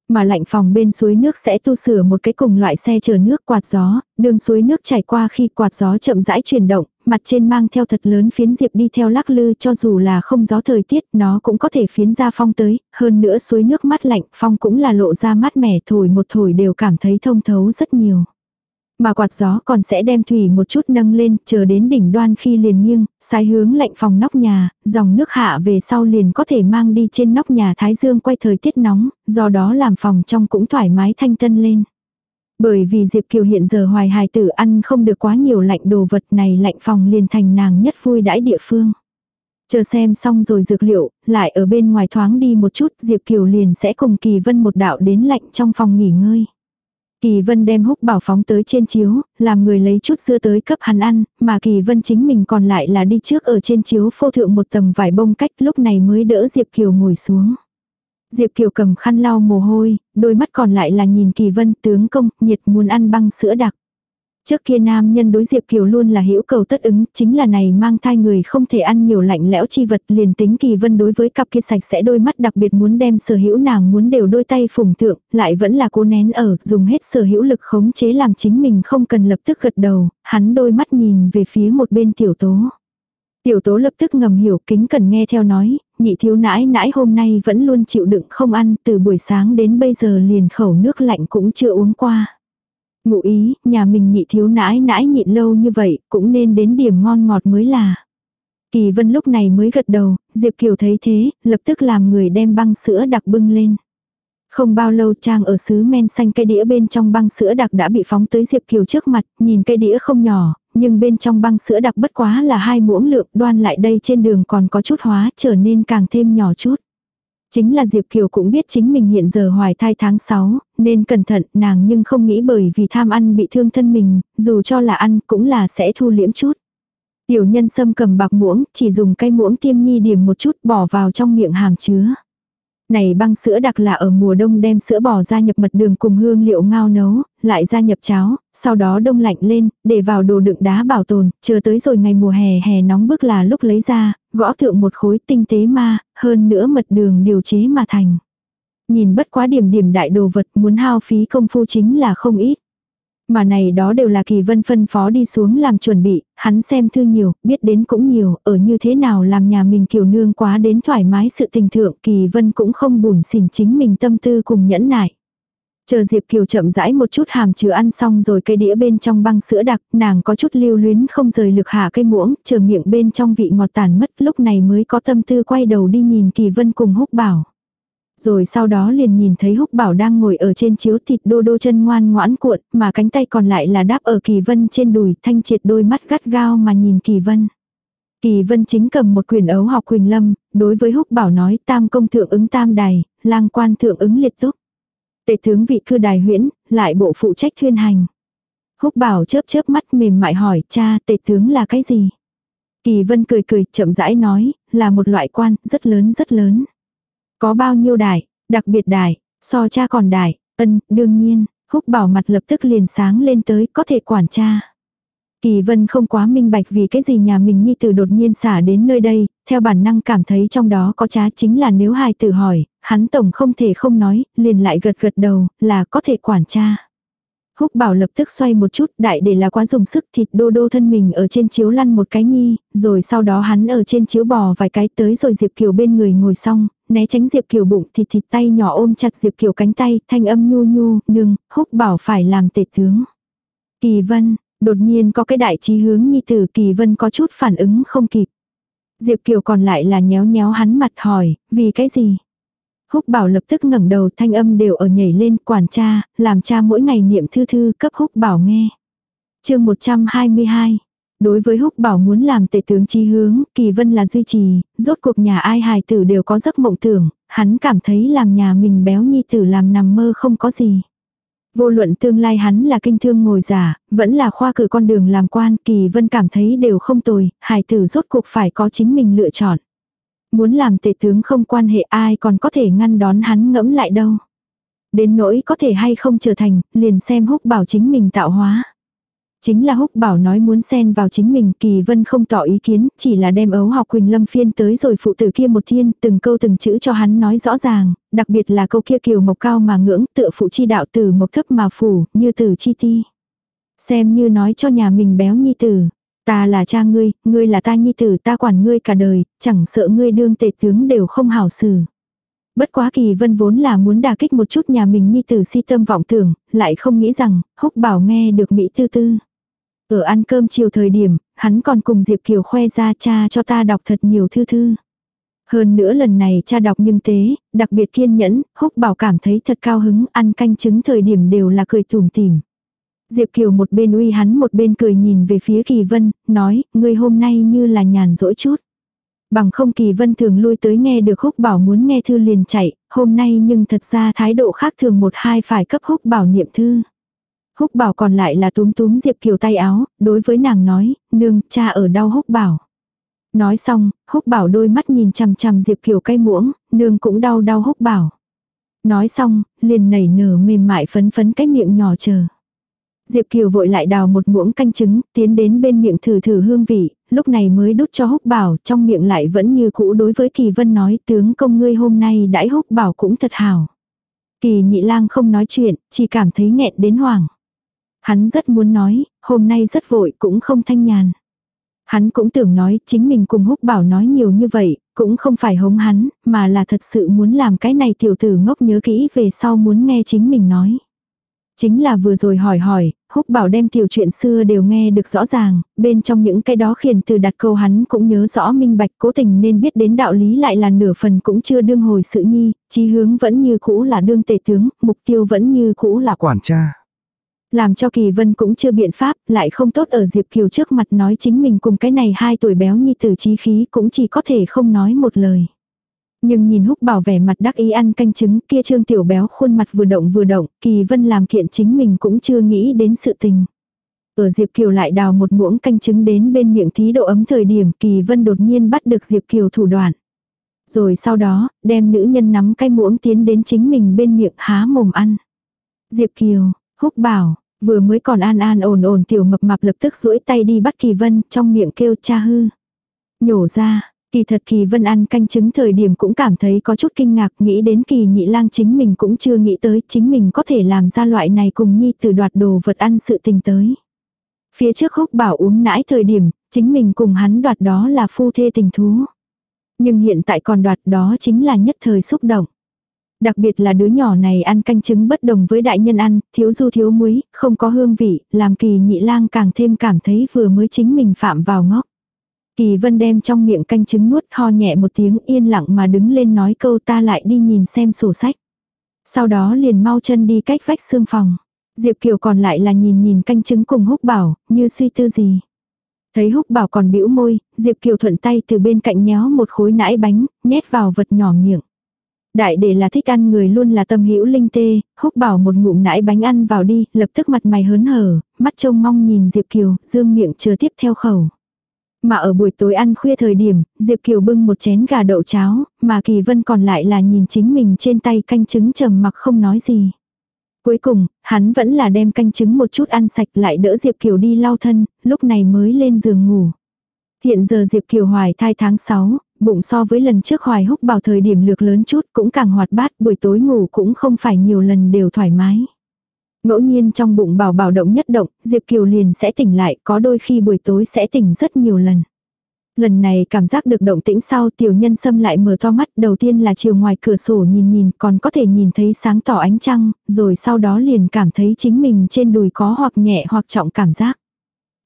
Mà lạnh phòng bên suối nước sẽ tu sửa một cái cùng loại xe chở nước quạt gió, đường suối nước chảy qua khi quạt gió chậm rãi chuyển động, mặt trên mang theo thật lớn phiến diệp đi theo lắc lư cho dù là không gió thời tiết nó cũng có thể phiến ra phong tới, hơn nữa suối nước mát lạnh phong cũng là lộ ra mát mẻ thổi một thổi đều cảm thấy thông thấu rất nhiều. Mà quạt gió còn sẽ đem thủy một chút nâng lên, chờ đến đỉnh đoan khi liền nghiêng, sai hướng lạnh phòng nóc nhà, dòng nước hạ về sau liền có thể mang đi trên nóc nhà Thái Dương quay thời tiết nóng, do đó làm phòng trong cũng thoải mái thanh tân lên. Bởi vì Diệp Kiều hiện giờ hoài hài tử ăn không được quá nhiều lạnh đồ vật này lạnh phòng liền thành nàng nhất vui đãi địa phương. Chờ xem xong rồi dược liệu, lại ở bên ngoài thoáng đi một chút Diệp Kiều liền sẽ cùng Kỳ Vân một đạo đến lạnh trong phòng nghỉ ngơi. Kỳ Vân đem húc bảo phóng tới trên chiếu, làm người lấy chút dưa tới cấp hắn ăn, mà Kỳ Vân chính mình còn lại là đi trước ở trên chiếu phô thượng một tầng vải bông cách lúc này mới đỡ Diệp Kiều ngồi xuống. Diệp Kiều cầm khăn lau mồ hôi, đôi mắt còn lại là nhìn Kỳ Vân tướng công, nhiệt muốn ăn băng sữa đặc. Trước kia nam nhân đối Diệp Kiều luôn là hữu cầu tất ứng, chính là này mang thai người không thể ăn nhiều lạnh lẽo chi vật liền tính kỳ vân đối với cặp kia sạch sẽ đôi mắt đặc biệt muốn đem sở hữu nàng muốn đều đôi tay phùng thượng, lại vẫn là cố nén ở, dùng hết sở hữu lực khống chế làm chính mình không cần lập tức gật đầu, hắn đôi mắt nhìn về phía một bên tiểu tố. Tiểu tố lập tức ngầm hiểu kính cần nghe theo nói, nhị thiếu nãi nãi hôm nay vẫn luôn chịu đựng không ăn từ buổi sáng đến bây giờ liền khẩu nước lạnh cũng chưa uống qua. Ngụ ý, nhà mình nhị thiếu nãi nãi nhịn lâu như vậy, cũng nên đến điểm ngon ngọt mới là. Kỳ vân lúc này mới gật đầu, Diệp Kiều thấy thế, lập tức làm người đem băng sữa đặc bưng lên. Không bao lâu trang ở xứ men xanh cây đĩa bên trong băng sữa đặc đã bị phóng tới Diệp Kiều trước mặt, nhìn cây đĩa không nhỏ, nhưng bên trong băng sữa đặc bất quá là hai muỗng lượng đoan lại đây trên đường còn có chút hóa trở nên càng thêm nhỏ chút. Chính là Diệp Kiều cũng biết chính mình hiện giờ hoài thai tháng 6, nên cẩn thận nàng nhưng không nghĩ bởi vì tham ăn bị thương thân mình, dù cho là ăn cũng là sẽ thu liễm chút. Tiểu nhân sâm cầm bạc muỗng, chỉ dùng cây muỗng tiêm nhi điểm một chút bỏ vào trong miệng hàm chứa. Này băng sữa đặc là ở mùa đông đem sữa bò ra nhập mật đường cùng hương liệu ngao nấu, lại gia nhập cháo, sau đó đông lạnh lên, để vào đồ đựng đá bảo tồn, chờ tới rồi ngày mùa hè hè nóng bức là lúc lấy ra, gõ thượng một khối tinh tế ma, hơn nữa mật đường điều chế mà thành. Nhìn bất quá điểm điểm đại đồ vật muốn hao phí công phu chính là không ít. Mà này đó đều là kỳ vân phân phó đi xuống làm chuẩn bị, hắn xem thư nhiều, biết đến cũng nhiều, ở như thế nào làm nhà mình kiều nương quá đến thoải mái sự tình thượng kỳ vân cũng không buồn xỉn chính mình tâm tư cùng nhẫn nại. Chờ Diệp Kiều chậm rãi một chút hàm chứa ăn xong rồi cây đĩa bên trong băng sữa đặc, nàng có chút lưu luyến không rời lực hạ cây muỗng, chờ miệng bên trong vị ngọt tàn mất lúc này mới có tâm tư quay đầu đi nhìn Kỳ Vân cùng húc bảo. Rồi sau đó liền nhìn thấy húc bảo đang ngồi ở trên chiếu thịt đô đô chân ngoan ngoãn cuộn, mà cánh tay còn lại là đáp ở Kỳ Vân trên đùi, thanh triệt đôi mắt gắt gao mà nhìn Kỳ Vân. Kỳ Vân chính cầm một quyền ấu học Quỳnh Lâm, đối với húc bảo nói tam công thượng ứng tam đài, lang quan thượng ứng liệt túc. Tệ tướng vị cư đài huyễn, lại bộ phụ trách thuyên hành. Húc bảo chớp chớp mắt mềm mại hỏi cha tệ tướng là cái gì? Kỳ vân cười cười chậm rãi nói, là một loại quan rất lớn rất lớn. Có bao nhiêu đài, đặc biệt đài, so cha còn đài, ân, đương nhiên, húc bảo mặt lập tức liền sáng lên tới có thể quản cha. Kỳ vân không quá minh bạch vì cái gì nhà mình nhi tử đột nhiên xả đến nơi đây, theo bản năng cảm thấy trong đó có trá chính là nếu hài tử hỏi, hắn tổng không thể không nói, liền lại gật gật đầu, là có thể quản cha. Húc bảo lập tức xoay một chút, đại để là quá dùng sức thịt đô đô thân mình ở trên chiếu lăn một cái nhi, rồi sau đó hắn ở trên chiếu bò vài cái tới rồi Diệp Kiều bên người ngồi xong, né tránh Diệp Kiều bụng thịt thịt tay nhỏ ôm chặt Diệp Kiều cánh tay, thanh âm nhu nhu, nương, húc bảo phải làm tệ tướng. Kỳ vân, đột nhiên có cái đại trí hướng nhi tử kỳ vân có chút phản ứng không kịp. Diệp Kiều còn lại là nhéo nhéo hắn mặt hỏi, vì cái gì? Húc bảo lập tức ngẩng đầu thanh âm đều ở nhảy lên quản cha, làm cha mỗi ngày niệm thư thư cấp húc bảo nghe. chương 122 Đối với húc bảo muốn làm tể tướng chi hướng, kỳ vân là duy trì, rốt cuộc nhà ai hài tử đều có giấc mộng tưởng, hắn cảm thấy làm nhà mình béo nhi tử làm nằm mơ không có gì. Vô luận tương lai hắn là kinh thương ngồi giả, vẫn là khoa cử con đường làm quan, kỳ vân cảm thấy đều không tồi, hài tử rốt cuộc phải có chính mình lựa chọn. Muốn làm tể tướng không quan hệ ai còn có thể ngăn đón hắn ngẫm lại đâu. Đến nỗi có thể hay không trở thành, liền xem húc bảo chính mình tạo hóa. Chính là húc bảo nói muốn xen vào chính mình, kỳ vân không tỏ ý kiến, chỉ là đem ấu học Quỳnh Lâm phiên tới rồi phụ tử kia một thiên, từng câu từng chữ cho hắn nói rõ ràng, đặc biệt là câu kia kiều mộc cao mà ngưỡng, tựa phụ chi đạo từ mộc thấp mà phủ, như từ chi ti. Xem như nói cho nhà mình béo nhi tử, ta là cha ngươi, ngươi là ta nhi tử, ta quản ngươi cả đời, chẳng sợ ngươi đương tệ tướng đều không hảo xử. Bất quá kỳ vân vốn là muốn đả kích một chút nhà mình nhi tử si tâm vọng tưởng, lại không nghĩ rằng, húc bảo nghe được Mỹ tư tư. Ở ăn cơm chiều thời điểm, hắn còn cùng Diệp Kiều khoe ra cha cho ta đọc thật nhiều thư thư. Hơn nữa lần này cha đọc nhưng tế, đặc biệt kiên nhẫn, húc bảo cảm thấy thật cao hứng, ăn canh trứng thời điểm đều là cười tủm tỉm. Diệp Kiều một bên uy hắn một bên cười nhìn về phía Kỳ Vân, nói, ngươi hôm nay như là nhàn rỗi chút. Bằng không Kỳ Vân thường lui tới nghe được húc bảo muốn nghe thư liền chạy, hôm nay nhưng thật ra thái độ khác thường một hai phải cấp húc bảo niệm thư. Húc bảo còn lại là túm túm Diệp Kiều tay áo, đối với nàng nói, nương, cha ở đau húc bảo. Nói xong, húc bảo đôi mắt nhìn chằm chằm Diệp Kiều cay muỗng, nương cũng đau đau húc bảo. Nói xong, liền nảy nở mềm mại phấn phấn cái miệng nhỏ chờ. Diệp Kiều vội lại đào một muỗng canh trứng, tiến đến bên miệng thử thử hương vị, lúc này mới đút cho húc bảo, trong miệng lại vẫn như cũ đối với Kỳ Vân nói tướng công ngươi hôm nay đãi húc bảo cũng thật hảo. Kỳ nhị lang không nói chuyện, chỉ cảm thấy nghẹn đến hoảng. Hắn rất muốn nói, hôm nay rất vội cũng không thanh nhàn. Hắn cũng tưởng nói chính mình cùng húc bảo nói nhiều như vậy, cũng không phải hống hắn, mà là thật sự muốn làm cái này tiểu tử ngốc nhớ kỹ về sau muốn nghe chính mình nói. Chính là vừa rồi hỏi hỏi, húc bảo đem tiểu chuyện xưa đều nghe được rõ ràng, bên trong những cái đó khiển từ đặt câu hắn cũng nhớ rõ minh bạch cố tình nên biết đến đạo lý lại là nửa phần cũng chưa đương hồi sự nhi, chí hướng vẫn như cũ là đương tể tướng, mục tiêu vẫn như cũ là Quản cha. làm cho Kỳ Vân cũng chưa biện pháp, lại không tốt ở Diệp Kiều trước mặt nói chính mình cùng cái này hai tuổi béo nhi tử trí khí cũng chỉ có thể không nói một lời. Nhưng nhìn húc bảo vẻ mặt đắc ý ăn canh trứng kia trương tiểu béo khuôn mặt vừa động vừa động, Kỳ Vân làm kiện chính mình cũng chưa nghĩ đến sự tình. Ở Diệp Kiều lại đào một muỗng canh trứng đến bên miệng thí độ ấm thời điểm Kỳ Vân đột nhiên bắt được Diệp Kiều thủ đoạn. Rồi sau đó, đem nữ nhân nắm cái muỗng tiến đến chính mình bên miệng há mồm ăn. Diệp Kiều, húc bảo, vừa mới còn an an ổn ổn tiểu mập mạp lập tức duỗi tay đi bắt Kỳ Vân trong miệng kêu cha hư. Nhổ ra, Kỳ thật Kỳ Vân ăn canh chứng thời điểm cũng cảm thấy có chút kinh ngạc nghĩ đến Kỳ nhị lang chính mình cũng chưa nghĩ tới chính mình có thể làm ra loại này cùng nhi từ đoạt đồ vật ăn sự tình tới. Phía trước húc bảo uống nãi thời điểm, chính mình cùng hắn đoạt đó là phu thê tình thú. Nhưng hiện tại còn đoạt đó chính là nhất thời xúc động. Đặc biệt là đứa nhỏ này ăn canh trứng bất đồng với đại nhân ăn, thiếu du thiếu muối, không có hương vị, làm kỳ nhị lang càng thêm cảm thấy vừa mới chính mình phạm vào ngóc. Kỳ vân đem trong miệng canh trứng nuốt ho nhẹ một tiếng yên lặng mà đứng lên nói câu ta lại đi nhìn xem sổ sách. Sau đó liền mau chân đi cách vách xương phòng. Diệp Kiều còn lại là nhìn nhìn canh trứng cùng húc bảo, như suy tư gì. Thấy húc bảo còn bĩu môi, Diệp Kiều thuận tay từ bên cạnh nhéo một khối nãi bánh, nhét vào vật nhỏ miệng. Đại để là thích ăn người luôn là tâm hữu linh tê, húc bảo một ngụm nãi bánh ăn vào đi, lập tức mặt mày hớn hở, mắt trông mong nhìn Diệp Kiều, dương miệng chờ tiếp theo khẩu. Mà ở buổi tối ăn khuya thời điểm, Diệp Kiều bưng một chén gà đậu cháo, mà Kỳ Vân còn lại là nhìn chính mình trên tay canh trứng trầm mặc không nói gì. Cuối cùng, hắn vẫn là đem canh trứng một chút ăn sạch lại đỡ Diệp Kiều đi lau thân, lúc này mới lên giường ngủ. Hiện giờ Diệp Kiều hoài thai tháng 6, bụng so với lần trước hoài húc bảo thời điểm lược lớn chút cũng càng hoạt bát, buổi tối ngủ cũng không phải nhiều lần đều thoải mái. Ngẫu nhiên trong bụng bảo bảo động nhất động, Diệp Kiều liền sẽ tỉnh lại, có đôi khi buổi tối sẽ tỉnh rất nhiều lần. Lần này cảm giác được động tĩnh sau tiểu nhân xâm lại mở to mắt đầu tiên là chiều ngoài cửa sổ nhìn nhìn còn có thể nhìn thấy sáng tỏ ánh trăng, rồi sau đó liền cảm thấy chính mình trên đùi có hoặc nhẹ hoặc trọng cảm giác.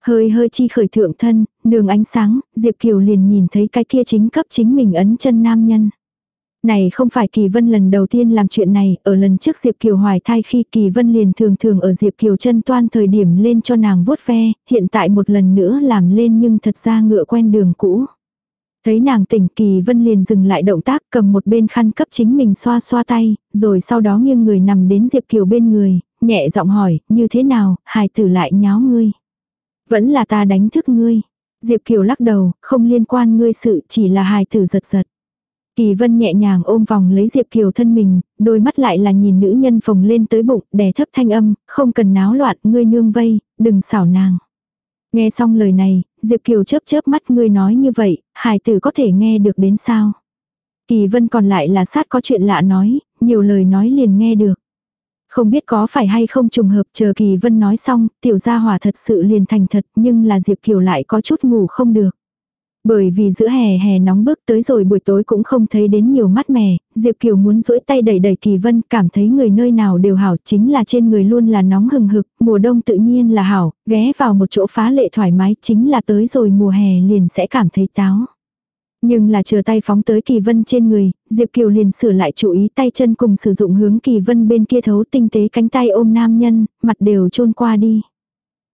Hơi hơi chi khởi thượng thân, đường ánh sáng, Diệp Kiều liền nhìn thấy cái kia chính cấp chính mình ấn chân nam nhân. Này không phải Kỳ Vân lần đầu tiên làm chuyện này, ở lần trước Diệp Kiều hoài thai khi Kỳ Vân liền thường thường ở Diệp Kiều chân toan thời điểm lên cho nàng vuốt ve, hiện tại một lần nữa làm lên nhưng thật ra ngựa quen đường cũ. Thấy nàng tỉnh Kỳ Vân liền dừng lại động tác cầm một bên khăn cấp chính mình xoa xoa tay, rồi sau đó nghiêng người nằm đến Diệp Kiều bên người, nhẹ giọng hỏi, như thế nào, hài tử lại nháo ngươi. Vẫn là ta đánh thức ngươi. Diệp Kiều lắc đầu, không liên quan ngươi sự chỉ là hài tử giật giật. Kỳ vân nhẹ nhàng ôm vòng lấy Diệp Kiều thân mình, đôi mắt lại là nhìn nữ nhân phồng lên tới bụng, đè thấp thanh âm, không cần náo loạn, ngươi nương vây, đừng xảo nàng. Nghe xong lời này, Diệp Kiều chớp chớp mắt ngươi nói như vậy, hài tử có thể nghe được đến sao. Kỳ vân còn lại là sát có chuyện lạ nói, nhiều lời nói liền nghe được. Không biết có phải hay không trùng hợp chờ Kỳ Vân nói xong, tiểu gia hỏa thật sự liền thành thật nhưng là Diệp Kiều lại có chút ngủ không được. Bởi vì giữa hè hè nóng bức tới rồi buổi tối cũng không thấy đến nhiều mắt mẻ, Diệp Kiều muốn duỗi tay đẩy đẩy Kỳ Vân, cảm thấy người nơi nào đều hảo, chính là trên người luôn là nóng hừng hực, mùa đông tự nhiên là hảo, ghé vào một chỗ phá lệ thoải mái, chính là tới rồi mùa hè liền sẽ cảm thấy táo. Nhưng là chờ tay phóng tới Kỳ Vân trên người, Diệp Kiều liền sửa lại chú ý tay chân cùng sử dụng hướng Kỳ Vân bên kia thấu tinh tế cánh tay ôm nam nhân, mặt đều chôn qua đi.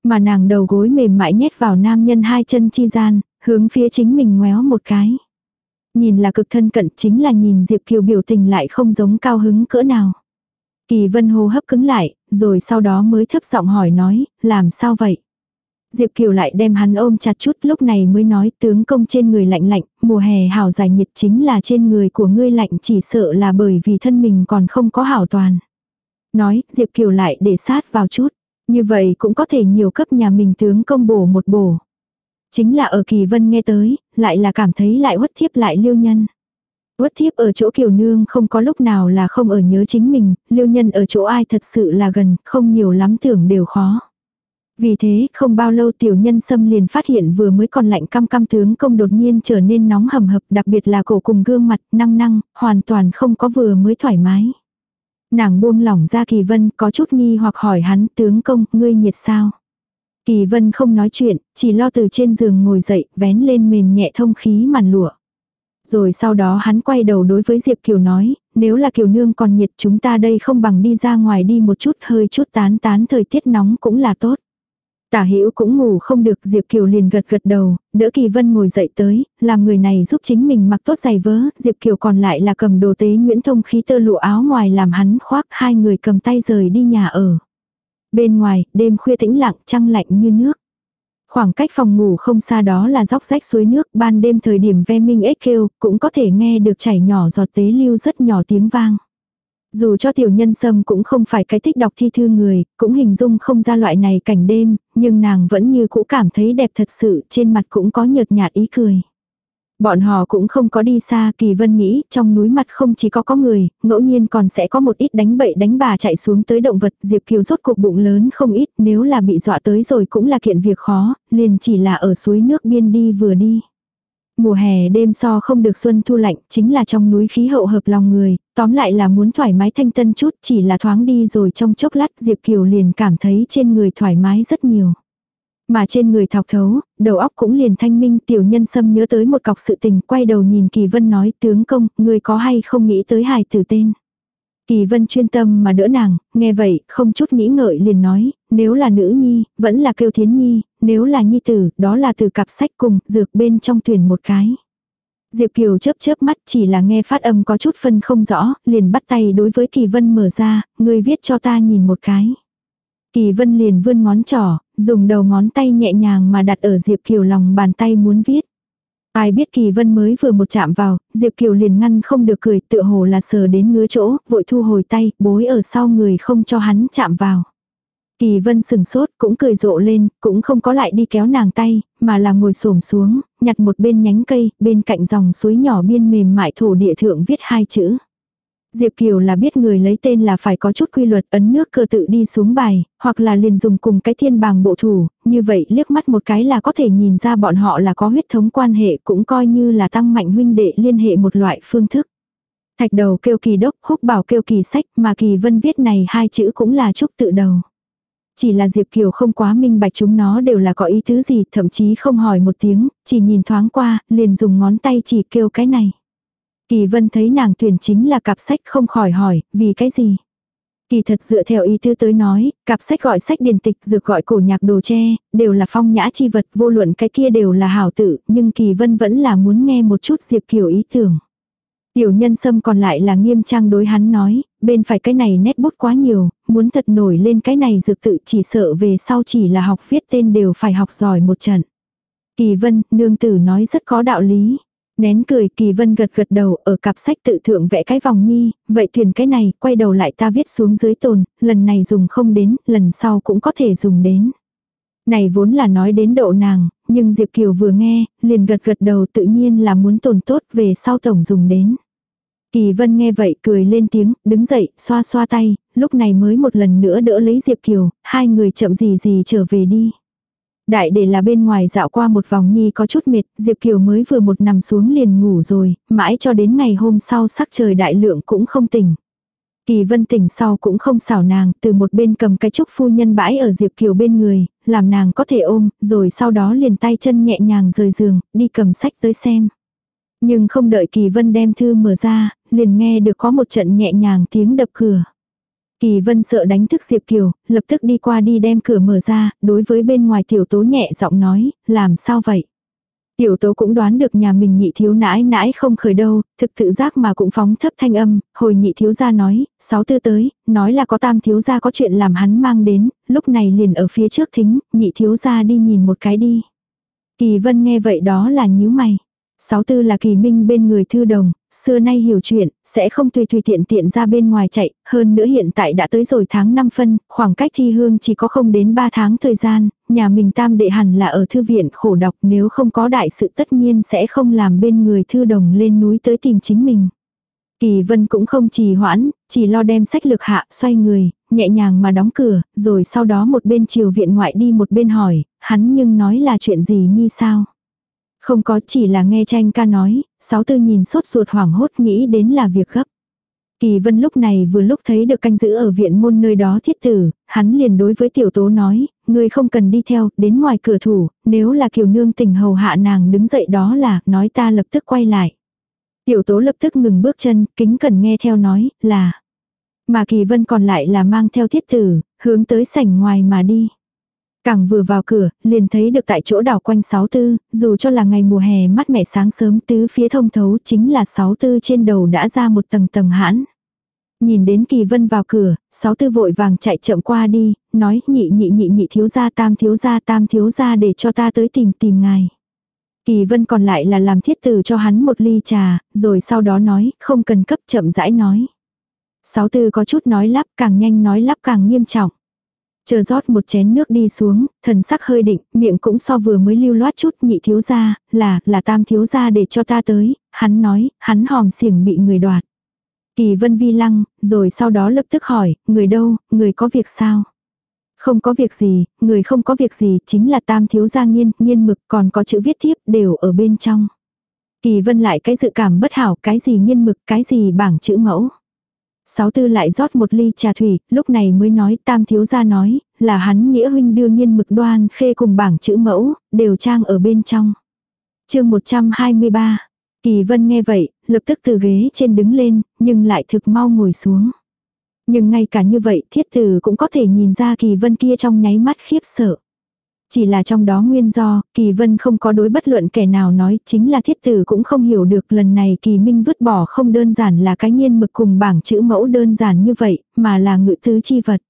Mà nàng đầu gối mềm mại nhét vào nam nhân hai chân chi gian, hướng phía chính mình ngoéo một cái. Nhìn là cực thân cận chính là nhìn Diệp Kiều biểu tình lại không giống cao hứng cỡ nào. Kỳ vân hô hấp cứng lại, rồi sau đó mới thấp giọng hỏi nói, làm sao vậy? Diệp Kiều lại đem hắn ôm chặt chút lúc này mới nói tướng công trên người lạnh lạnh, mùa hè hào dài nhiệt chính là trên người của ngươi lạnh chỉ sợ là bởi vì thân mình còn không có hảo toàn. Nói, Diệp Kiều lại để sát vào chút. Như vậy cũng có thể nhiều cấp nhà mình tướng công bổ một bổ. Chính là ở Kỳ Vân nghe tới, lại là cảm thấy lại uất thiếp lại liêu nhân. Uất thiếp ở chỗ kiều nương không có lúc nào là không ở nhớ chính mình, liêu nhân ở chỗ ai thật sự là gần, không nhiều lắm tưởng đều khó. Vì thế, không bao lâu tiểu nhân xâm liền phát hiện vừa mới còn lạnh cam cam tướng công đột nhiên trở nên nóng hầm hập, đặc biệt là cổ cùng gương mặt, năng năng, hoàn toàn không có vừa mới thoải mái. Nàng buông lỏng ra kỳ vân, có chút nghi hoặc hỏi hắn, tướng công, ngươi nhiệt sao? Kỳ vân không nói chuyện, chỉ lo từ trên giường ngồi dậy, vén lên mềm nhẹ thông khí màn lụa. Rồi sau đó hắn quay đầu đối với Diệp Kiều nói, nếu là Kiều Nương còn nhiệt chúng ta đây không bằng đi ra ngoài đi một chút hơi chút tán tán thời tiết nóng cũng là tốt. Tả hữu cũng ngủ không được Diệp Kiều liền gật gật đầu, đỡ Kỳ Vân ngồi dậy tới, làm người này giúp chính mình mặc tốt giày vớ, Diệp Kiều còn lại là cầm đồ tế Nguyễn Thông khí tơ lụa áo ngoài làm hắn khoác hai người cầm tay rời đi nhà ở. Bên ngoài, đêm khuya tĩnh lặng, trăng lạnh như nước. Khoảng cách phòng ngủ không xa đó là dốc rách suối nước, ban đêm thời điểm ve minh ếch kêu, cũng có thể nghe được chảy nhỏ giọt tế lưu rất nhỏ tiếng vang. Dù cho tiểu nhân sâm cũng không phải cái thích đọc thi thư người, cũng hình dung không ra loại này cảnh đêm, nhưng nàng vẫn như cũ cảm thấy đẹp thật sự, trên mặt cũng có nhợt nhạt ý cười. Bọn họ cũng không có đi xa, Kỳ Vân nghĩ, trong núi mặt không chỉ có có người, ngẫu nhiên còn sẽ có một ít đánh bậy đánh bà chạy xuống tới động vật, Diệp Kiều rốt cuộc bụng lớn không ít, nếu là bị dọa tới rồi cũng là kiện việc khó, liền chỉ là ở suối nước biên đi vừa đi. Mùa hè đêm so không được xuân thu lạnh, chính là trong núi khí hậu hợp lòng người, tóm lại là muốn thoải mái thanh tân chút, chỉ là thoáng đi rồi trong chốc lát Diệp Kiều liền cảm thấy trên người thoải mái rất nhiều. Mà trên người thọc thấu, đầu óc cũng liền thanh minh tiểu nhân xâm nhớ tới một cọc sự tình, quay đầu nhìn Kỳ Vân nói tướng công, người có hay không nghĩ tới hài tử tên. Kỳ Vân chuyên tâm mà đỡ nàng, nghe vậy, không chút nghĩ ngợi liền nói, nếu là nữ nhi, vẫn là kêu thiến nhi, nếu là nhi tử, đó là từ cặp sách cùng, dược bên trong tuyển một cái. Diệp Kiều chớp chớp mắt chỉ là nghe phát âm có chút phân không rõ, liền bắt tay đối với Kỳ Vân mở ra, người viết cho ta nhìn một cái. Kỳ Vân liền vươn ngón trỏ, dùng đầu ngón tay nhẹ nhàng mà đặt ở Diệp Kiều lòng bàn tay muốn viết. Ai biết Kỳ Vân mới vừa một chạm vào, Diệp Kiều liền ngăn không được cười tựa hồ là sờ đến ngứa chỗ, vội thu hồi tay, bối ở sau người không cho hắn chạm vào. Kỳ Vân sừng sốt cũng cười rộ lên, cũng không có lại đi kéo nàng tay, mà là ngồi xổm xuống, nhặt một bên nhánh cây, bên cạnh dòng suối nhỏ biên mềm mại thổ địa thượng viết hai chữ. Diệp Kiều là biết người lấy tên là phải có chút quy luật ấn nước cơ tự đi xuống bài, hoặc là liền dùng cùng cái thiên bàng bộ thủ, như vậy liếc mắt một cái là có thể nhìn ra bọn họ là có huyết thống quan hệ cũng coi như là tăng mạnh huynh đệ liên hệ một loại phương thức. Thạch đầu kêu kỳ đốc, húc bảo kêu kỳ sách, mà kỳ vân viết này hai chữ cũng là trúc tự đầu. Chỉ là Diệp Kiều không quá minh bạch chúng nó đều là có ý tứ gì, thậm chí không hỏi một tiếng, chỉ nhìn thoáng qua, liền dùng ngón tay chỉ kêu cái này. Kỳ vân thấy nàng tuyển chính là cặp sách không khỏi hỏi, vì cái gì? Kỳ thật dựa theo ý tư tới nói, cặp sách gọi sách điển tịch dược gọi cổ nhạc đồ tre, đều là phong nhã chi vật vô luận cái kia đều là hảo tự, nhưng kỳ vân vẫn là muốn nghe một chút Diệp Kiều ý tưởng. Tiểu nhân sâm còn lại là nghiêm trang đối hắn nói, bên phải cái này nét bút quá nhiều, muốn thật nổi lên cái này dược tự chỉ sợ về sau chỉ là học viết tên đều phải học giỏi một trận. Kỳ vân, nương tử nói rất có đạo lý. Nén cười kỳ vân gật gật đầu ở cặp sách tự thượng vẽ cái vòng nhi, vậy thuyền cái này, quay đầu lại ta viết xuống dưới tồn, lần này dùng không đến, lần sau cũng có thể dùng đến. Này vốn là nói đến độ nàng, nhưng Diệp Kiều vừa nghe, liền gật gật đầu tự nhiên là muốn tồn tốt về sau tổng dùng đến. Kỳ vân nghe vậy cười lên tiếng, đứng dậy, xoa xoa tay, lúc này mới một lần nữa đỡ lấy Diệp Kiều, hai người chậm gì gì trở về đi. Đại để là bên ngoài dạo qua một vòng nhi có chút mệt, Diệp Kiều mới vừa một nằm xuống liền ngủ rồi, mãi cho đến ngày hôm sau sắc trời đại lượng cũng không tỉnh. Kỳ vân tỉnh sau cũng không xảo nàng, từ một bên cầm cái trúc phu nhân bãi ở Diệp Kiều bên người, làm nàng có thể ôm, rồi sau đó liền tay chân nhẹ nhàng rời giường, đi cầm sách tới xem. Nhưng không đợi Kỳ vân đem thư mở ra, liền nghe được có một trận nhẹ nhàng tiếng đập cửa. Kỳ vân sợ đánh thức Diệp Kiều, lập tức đi qua đi đem cửa mở ra, đối với bên ngoài tiểu tố nhẹ giọng nói, làm sao vậy? Tiểu tố cũng đoán được nhà mình nhị thiếu nãi nãi không khởi đâu, thực tự giác mà cũng phóng thấp thanh âm, hồi nhị thiếu gia nói, sáu tư tới, nói là có tam thiếu gia có chuyện làm hắn mang đến, lúc này liền ở phía trước thính, nhị thiếu gia đi nhìn một cái đi. Kỳ vân nghe vậy đó là nhíu mày. Sáu tư là kỳ minh bên người thư đồng, xưa nay hiểu chuyện, sẽ không tùy tùy tiện tiện ra bên ngoài chạy, hơn nữa hiện tại đã tới rồi tháng 5 phân, khoảng cách thi hương chỉ có không đến 3 tháng thời gian, nhà mình tam đệ hẳn là ở thư viện khổ đọc nếu không có đại sự tất nhiên sẽ không làm bên người thư đồng lên núi tới tìm chính mình. Kỳ vân cũng không trì hoãn, chỉ lo đem sách lược hạ, xoay người, nhẹ nhàng mà đóng cửa, rồi sau đó một bên chiều viện ngoại đi một bên hỏi, hắn nhưng nói là chuyện gì như sao. Không có chỉ là nghe tranh ca nói, sáu tư nhìn sốt ruột hoảng hốt nghĩ đến là việc gấp. Kỳ vân lúc này vừa lúc thấy được canh giữ ở viện môn nơi đó thiết tử, hắn liền đối với tiểu tố nói, người không cần đi theo, đến ngoài cửa thủ, nếu là kiều nương tình hầu hạ nàng đứng dậy đó là, nói ta lập tức quay lại. Tiểu tố lập tức ngừng bước chân, kính cần nghe theo nói, là. Mà kỳ vân còn lại là mang theo thiết tử, hướng tới sảnh ngoài mà đi. Càng vừa vào cửa, liền thấy được tại chỗ đảo quanh sáu tư, dù cho là ngày mùa hè mát mẻ sáng sớm tứ phía thông thấu chính là sáu tư trên đầu đã ra một tầng tầng hãn. Nhìn đến kỳ vân vào cửa, sáu tư vội vàng chạy chậm qua đi, nói nhị nhị nhị nhị thiếu gia tam thiếu gia tam thiếu gia để cho ta tới tìm tìm ngài. Kỳ vân còn lại là làm thiết tử cho hắn một ly trà, rồi sau đó nói, không cần cấp chậm rãi nói. Sáu tư có chút nói lắp càng nhanh nói lắp càng nghiêm trọng. Chờ rót một chén nước đi xuống, thần sắc hơi định, miệng cũng so vừa mới lưu loát chút nhị thiếu gia, là, là tam thiếu gia để cho ta tới, hắn nói, hắn hòm xiềng bị người đoạt. Kỳ vân vi lăng, rồi sau đó lập tức hỏi, người đâu, người có việc sao? Không có việc gì, người không có việc gì, chính là tam thiếu gia nghiên, nghiên mực còn có chữ viết thiếp đều ở bên trong. Kỳ vân lại cái dự cảm bất hảo, cái gì nghiên mực, cái gì bảng chữ mẫu. Sáu tư lại rót một ly trà thủy, lúc này mới nói tam thiếu gia nói, là hắn nghĩa huynh đưa nhiên mực đoan khê cùng bảng chữ mẫu, đều trang ở bên trong. chương 123, Kỳ vân nghe vậy, lập tức từ ghế trên đứng lên, nhưng lại thực mau ngồi xuống. Nhưng ngay cả như vậy thiết tử cũng có thể nhìn ra kỳ vân kia trong nháy mắt khiếp sợ. Chỉ là trong đó nguyên do, kỳ vân không có đối bất luận kẻ nào nói, chính là thiết tử cũng không hiểu được lần này kỳ minh vứt bỏ không đơn giản là cái nghiên mực cùng bảng chữ mẫu đơn giản như vậy, mà là ngự tứ chi vật.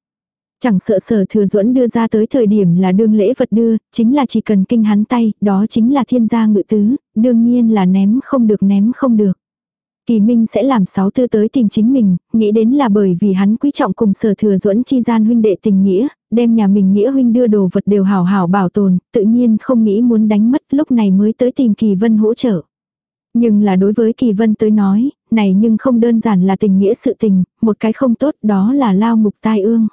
Chẳng sợ sở thừa duẫn đưa ra tới thời điểm là đương lễ vật đưa, chính là chỉ cần kinh hắn tay, đó chính là thiên gia ngự tứ, đương nhiên là ném không được ném không được. Kỳ Minh sẽ làm sáu tư tới tìm chính mình, nghĩ đến là bởi vì hắn quý trọng cùng sở thừa duẫn chi gian huynh đệ tình nghĩa, đem nhà mình nghĩa huynh đưa đồ vật đều hảo hảo bảo tồn, tự nhiên không nghĩ muốn đánh mất lúc này mới tới tìm Kỳ Vân hỗ trợ. Nhưng là đối với Kỳ Vân tới nói, này nhưng không đơn giản là tình nghĩa sự tình, một cái không tốt đó là lao ngục tai ương.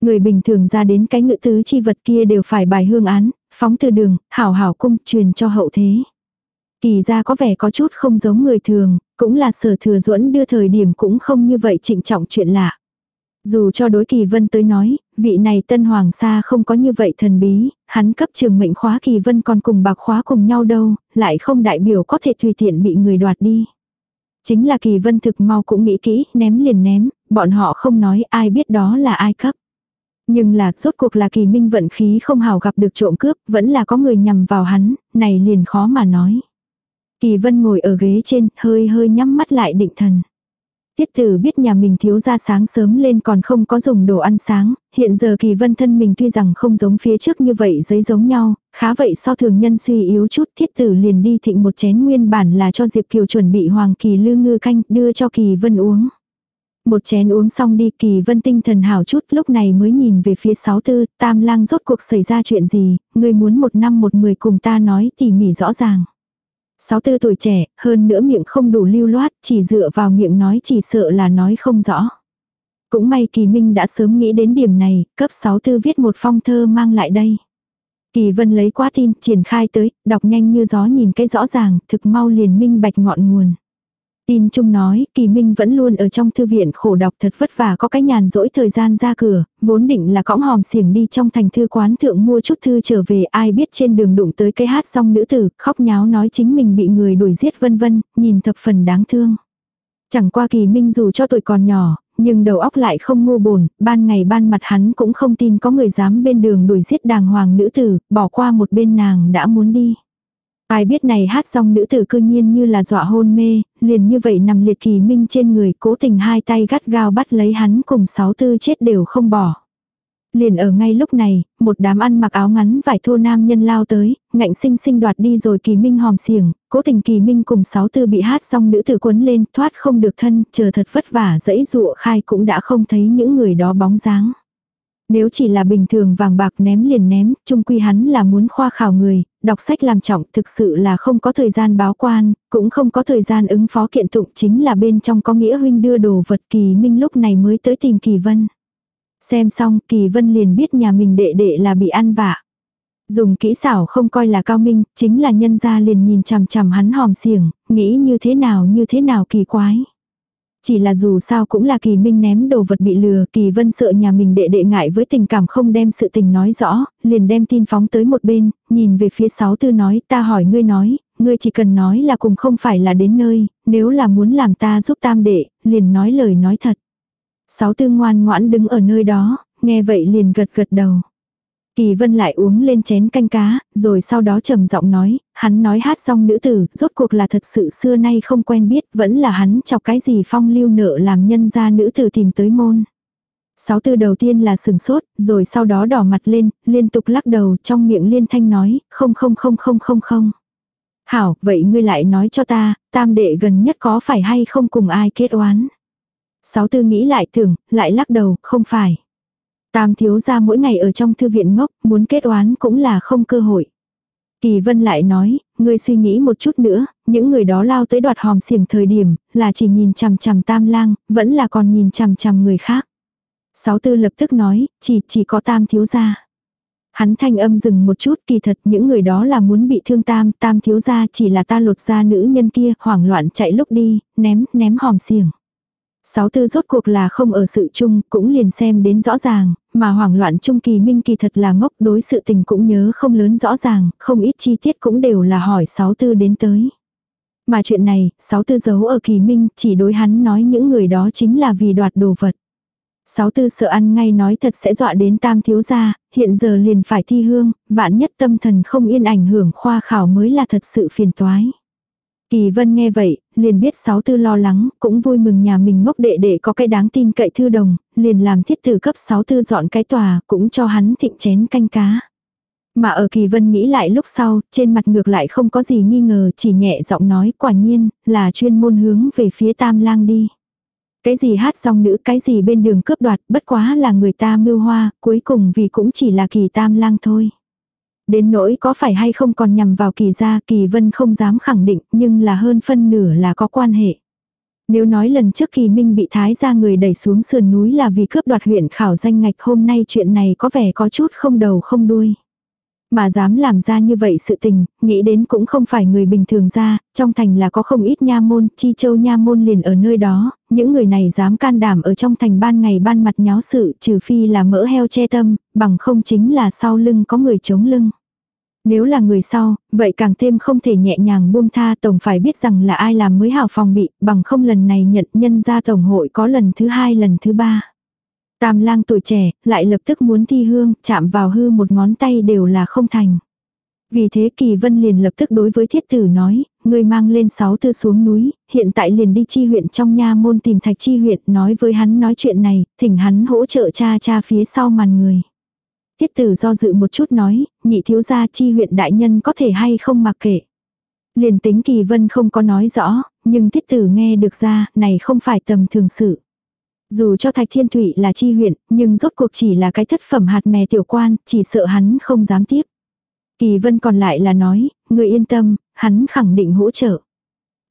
Người bình thường ra đến cái ngự tứ chi vật kia đều phải bài hương án, phóng từ đường, hảo hảo cung truyền cho hậu thế. Kỳ ra có vẻ có chút không giống người thường, cũng là sở thừa duẫn đưa thời điểm cũng không như vậy trịnh trọng chuyện lạ. Dù cho đối kỳ vân tới nói, vị này tân hoàng sa không có như vậy thần bí, hắn cấp trường mệnh khóa kỳ vân còn cùng bạc khóa cùng nhau đâu, lại không đại biểu có thể tùy tiện bị người đoạt đi. Chính là kỳ vân thực mau cũng nghĩ kỹ, ném liền ném, bọn họ không nói ai biết đó là ai cấp. Nhưng là rốt cuộc là kỳ minh vận khí không hào gặp được trộm cướp, vẫn là có người nhằm vào hắn, này liền khó mà nói. Kỳ vân ngồi ở ghế trên, hơi hơi nhắm mắt lại định thần. Tiết tử biết nhà mình thiếu ra sáng sớm lên còn không có dùng đồ ăn sáng, hiện giờ kỳ vân thân mình tuy rằng không giống phía trước như vậy giấy giống nhau, khá vậy so thường nhân suy yếu chút thiết tử liền đi thịnh một chén nguyên bản là cho Diệp Kiều chuẩn bị hoàng kỳ lư ngư canh đưa cho kỳ vân uống. Một chén uống xong đi kỳ vân tinh thần hảo chút lúc này mới nhìn về phía sáu tư, tam lang rốt cuộc xảy ra chuyện gì, người muốn một năm một mười cùng ta nói tỉ mỉ rõ ràng. Sáu tư tuổi trẻ, hơn nữa miệng không đủ lưu loát, chỉ dựa vào miệng nói chỉ sợ là nói không rõ. Cũng may Kỳ Minh đã sớm nghĩ đến điểm này, cấp sáu tư viết một phong thơ mang lại đây. Kỳ Vân lấy quá tin, triển khai tới, đọc nhanh như gió nhìn cái rõ ràng, thực mau liền minh bạch ngọn nguồn. Tin Trung nói, Kỳ Minh vẫn luôn ở trong thư viện khổ đọc thật vất vả có cái nhàn rỗi thời gian ra cửa, vốn định là cõng hòm xiềng đi trong thành thư quán thượng mua chút thư trở về ai biết trên đường đụng tới cái hát song nữ tử, khóc nháo nói chính mình bị người đuổi giết vân vân, nhìn thập phần đáng thương. Chẳng qua Kỳ Minh dù cho tuổi còn nhỏ, nhưng đầu óc lại không ngu bồn, ban ngày ban mặt hắn cũng không tin có người dám bên đường đuổi giết đàng hoàng nữ tử, bỏ qua một bên nàng đã muốn đi. Ai biết này hát xong nữ tử cư nhiên như là dọa hôn mê, liền như vậy nằm liệt kỳ minh trên người cố tình hai tay gắt gao bắt lấy hắn cùng sáu tư chết đều không bỏ. Liền ở ngay lúc này, một đám ăn mặc áo ngắn vải thô nam nhân lao tới, ngạnh sinh sinh đoạt đi rồi kỳ minh hòm xiềng, cố tình kỳ minh cùng sáu tư bị hát xong nữ tử quấn lên, thoát không được thân, chờ thật vất vả dẫy dụa khai cũng đã không thấy những người đó bóng dáng. Nếu chỉ là bình thường vàng bạc ném liền ném, chung quy hắn là muốn khoa khảo người, đọc sách làm trọng thực sự là không có thời gian báo quan, cũng không có thời gian ứng phó kiện tụng chính là bên trong có nghĩa huynh đưa đồ vật kỳ minh lúc này mới tới tìm kỳ vân. Xem xong kỳ vân liền biết nhà mình đệ đệ là bị ăn vạ. Dùng kỹ xảo không coi là cao minh, chính là nhân gia liền nhìn chằm chằm hắn hòm xiềng, nghĩ như thế nào như thế nào kỳ quái. Chỉ là dù sao cũng là kỳ minh ném đồ vật bị lừa, kỳ vân sợ nhà mình đệ đệ ngại với tình cảm không đem sự tình nói rõ, liền đem tin phóng tới một bên, nhìn về phía sáu tư nói ta hỏi ngươi nói, ngươi chỉ cần nói là cùng không phải là đến nơi, nếu là muốn làm ta giúp tam đệ, liền nói lời nói thật. Sáu tư ngoan ngoãn đứng ở nơi đó, nghe vậy liền gật gật đầu. Kỳ vân lại uống lên chén canh cá, rồi sau đó trầm giọng nói, hắn nói hát xong nữ tử, rốt cuộc là thật sự xưa nay không quen biết, vẫn là hắn chọc cái gì phong lưu nợ làm nhân ra nữ tử tìm tới môn. Sáu tư đầu tiên là sừng sốt, rồi sau đó đỏ mặt lên, liên tục lắc đầu trong miệng liên thanh nói, không không không không không không. Hảo, vậy ngươi lại nói cho ta, tam đệ gần nhất có phải hay không cùng ai kết oán. Sáu tư nghĩ lại tưởng, lại lắc đầu, không phải. Tam thiếu ra mỗi ngày ở trong thư viện ngốc, muốn kết oán cũng là không cơ hội. Kỳ vân lại nói, ngươi suy nghĩ một chút nữa, những người đó lao tới đoạt hòm xiềng thời điểm, là chỉ nhìn chằm chằm tam lang, vẫn là còn nhìn chằm chằm người khác. Sáu tư lập tức nói, chỉ chỉ có tam thiếu ra. Hắn thanh âm dừng một chút kỳ thật những người đó là muốn bị thương tam, tam thiếu ra chỉ là ta lột ra nữ nhân kia, hoảng loạn chạy lúc đi, ném, ném hòm xiềng. Sáu tư rốt cuộc là không ở sự chung, cũng liền xem đến rõ ràng, mà hoảng loạn trung kỳ minh kỳ thật là ngốc đối sự tình cũng nhớ không lớn rõ ràng, không ít chi tiết cũng đều là hỏi sáu tư đến tới. Mà chuyện này, sáu tư giấu ở kỳ minh, chỉ đối hắn nói những người đó chính là vì đoạt đồ vật. Sáu tư sợ ăn ngay nói thật sẽ dọa đến tam thiếu gia, hiện giờ liền phải thi hương, vạn nhất tâm thần không yên ảnh hưởng khoa khảo mới là thật sự phiền toái. Kỳ vân nghe vậy, liền biết sáu tư lo lắng, cũng vui mừng nhà mình ngốc đệ đệ có cái đáng tin cậy thư đồng, liền làm thiết tử cấp sáu tư dọn cái tòa, cũng cho hắn thịnh chén canh cá. Mà ở kỳ vân nghĩ lại lúc sau, trên mặt ngược lại không có gì nghi ngờ, chỉ nhẹ giọng nói quả nhiên, là chuyên môn hướng về phía tam lang đi. Cái gì hát song nữ, cái gì bên đường cướp đoạt, bất quá là người ta mưu hoa, cuối cùng vì cũng chỉ là kỳ tam lang thôi. Đến nỗi có phải hay không còn nhằm vào kỳ gia kỳ vân không dám khẳng định nhưng là hơn phân nửa là có quan hệ. Nếu nói lần trước kỳ minh bị thái gia người đẩy xuống sườn núi là vì cướp đoạt huyện khảo danh ngạch hôm nay chuyện này có vẻ có chút không đầu không đuôi. Mà dám làm ra như vậy sự tình, nghĩ đến cũng không phải người bình thường ra, trong thành là có không ít nha môn, chi châu nha môn liền ở nơi đó, những người này dám can đảm ở trong thành ban ngày ban mặt nháo sự trừ phi là mỡ heo che tâm, bằng không chính là sau lưng có người chống lưng. Nếu là người sau, vậy càng thêm không thể nhẹ nhàng buông tha tổng phải biết rằng là ai làm mới hào phòng bị, bằng không lần này nhận nhân ra tổng hội có lần thứ hai lần thứ ba. Tam lang tuổi trẻ, lại lập tức muốn thi hương, chạm vào hư một ngón tay đều là không thành. Vì thế Kỳ Vân liền lập tức đối với thiết tử nói, người mang lên sáu thư xuống núi, hiện tại liền đi chi huyện trong nha môn tìm thạch chi huyện nói với hắn nói chuyện này, thỉnh hắn hỗ trợ cha cha phía sau màn người. Tiết tử do dự một chút nói, nhị thiếu gia chi huyện đại nhân có thể hay không mặc kệ. Liền tính Kỳ Vân không có nói rõ, nhưng Tiết tử nghe được ra, này không phải tầm thường sự. Dù cho Thạch Thiên Thụy là chi huyện, nhưng rốt cuộc chỉ là cái thất phẩm hạt mè tiểu quan, chỉ sợ hắn không dám tiếp. Kỳ Vân còn lại là nói, người yên tâm, hắn khẳng định hỗ trợ.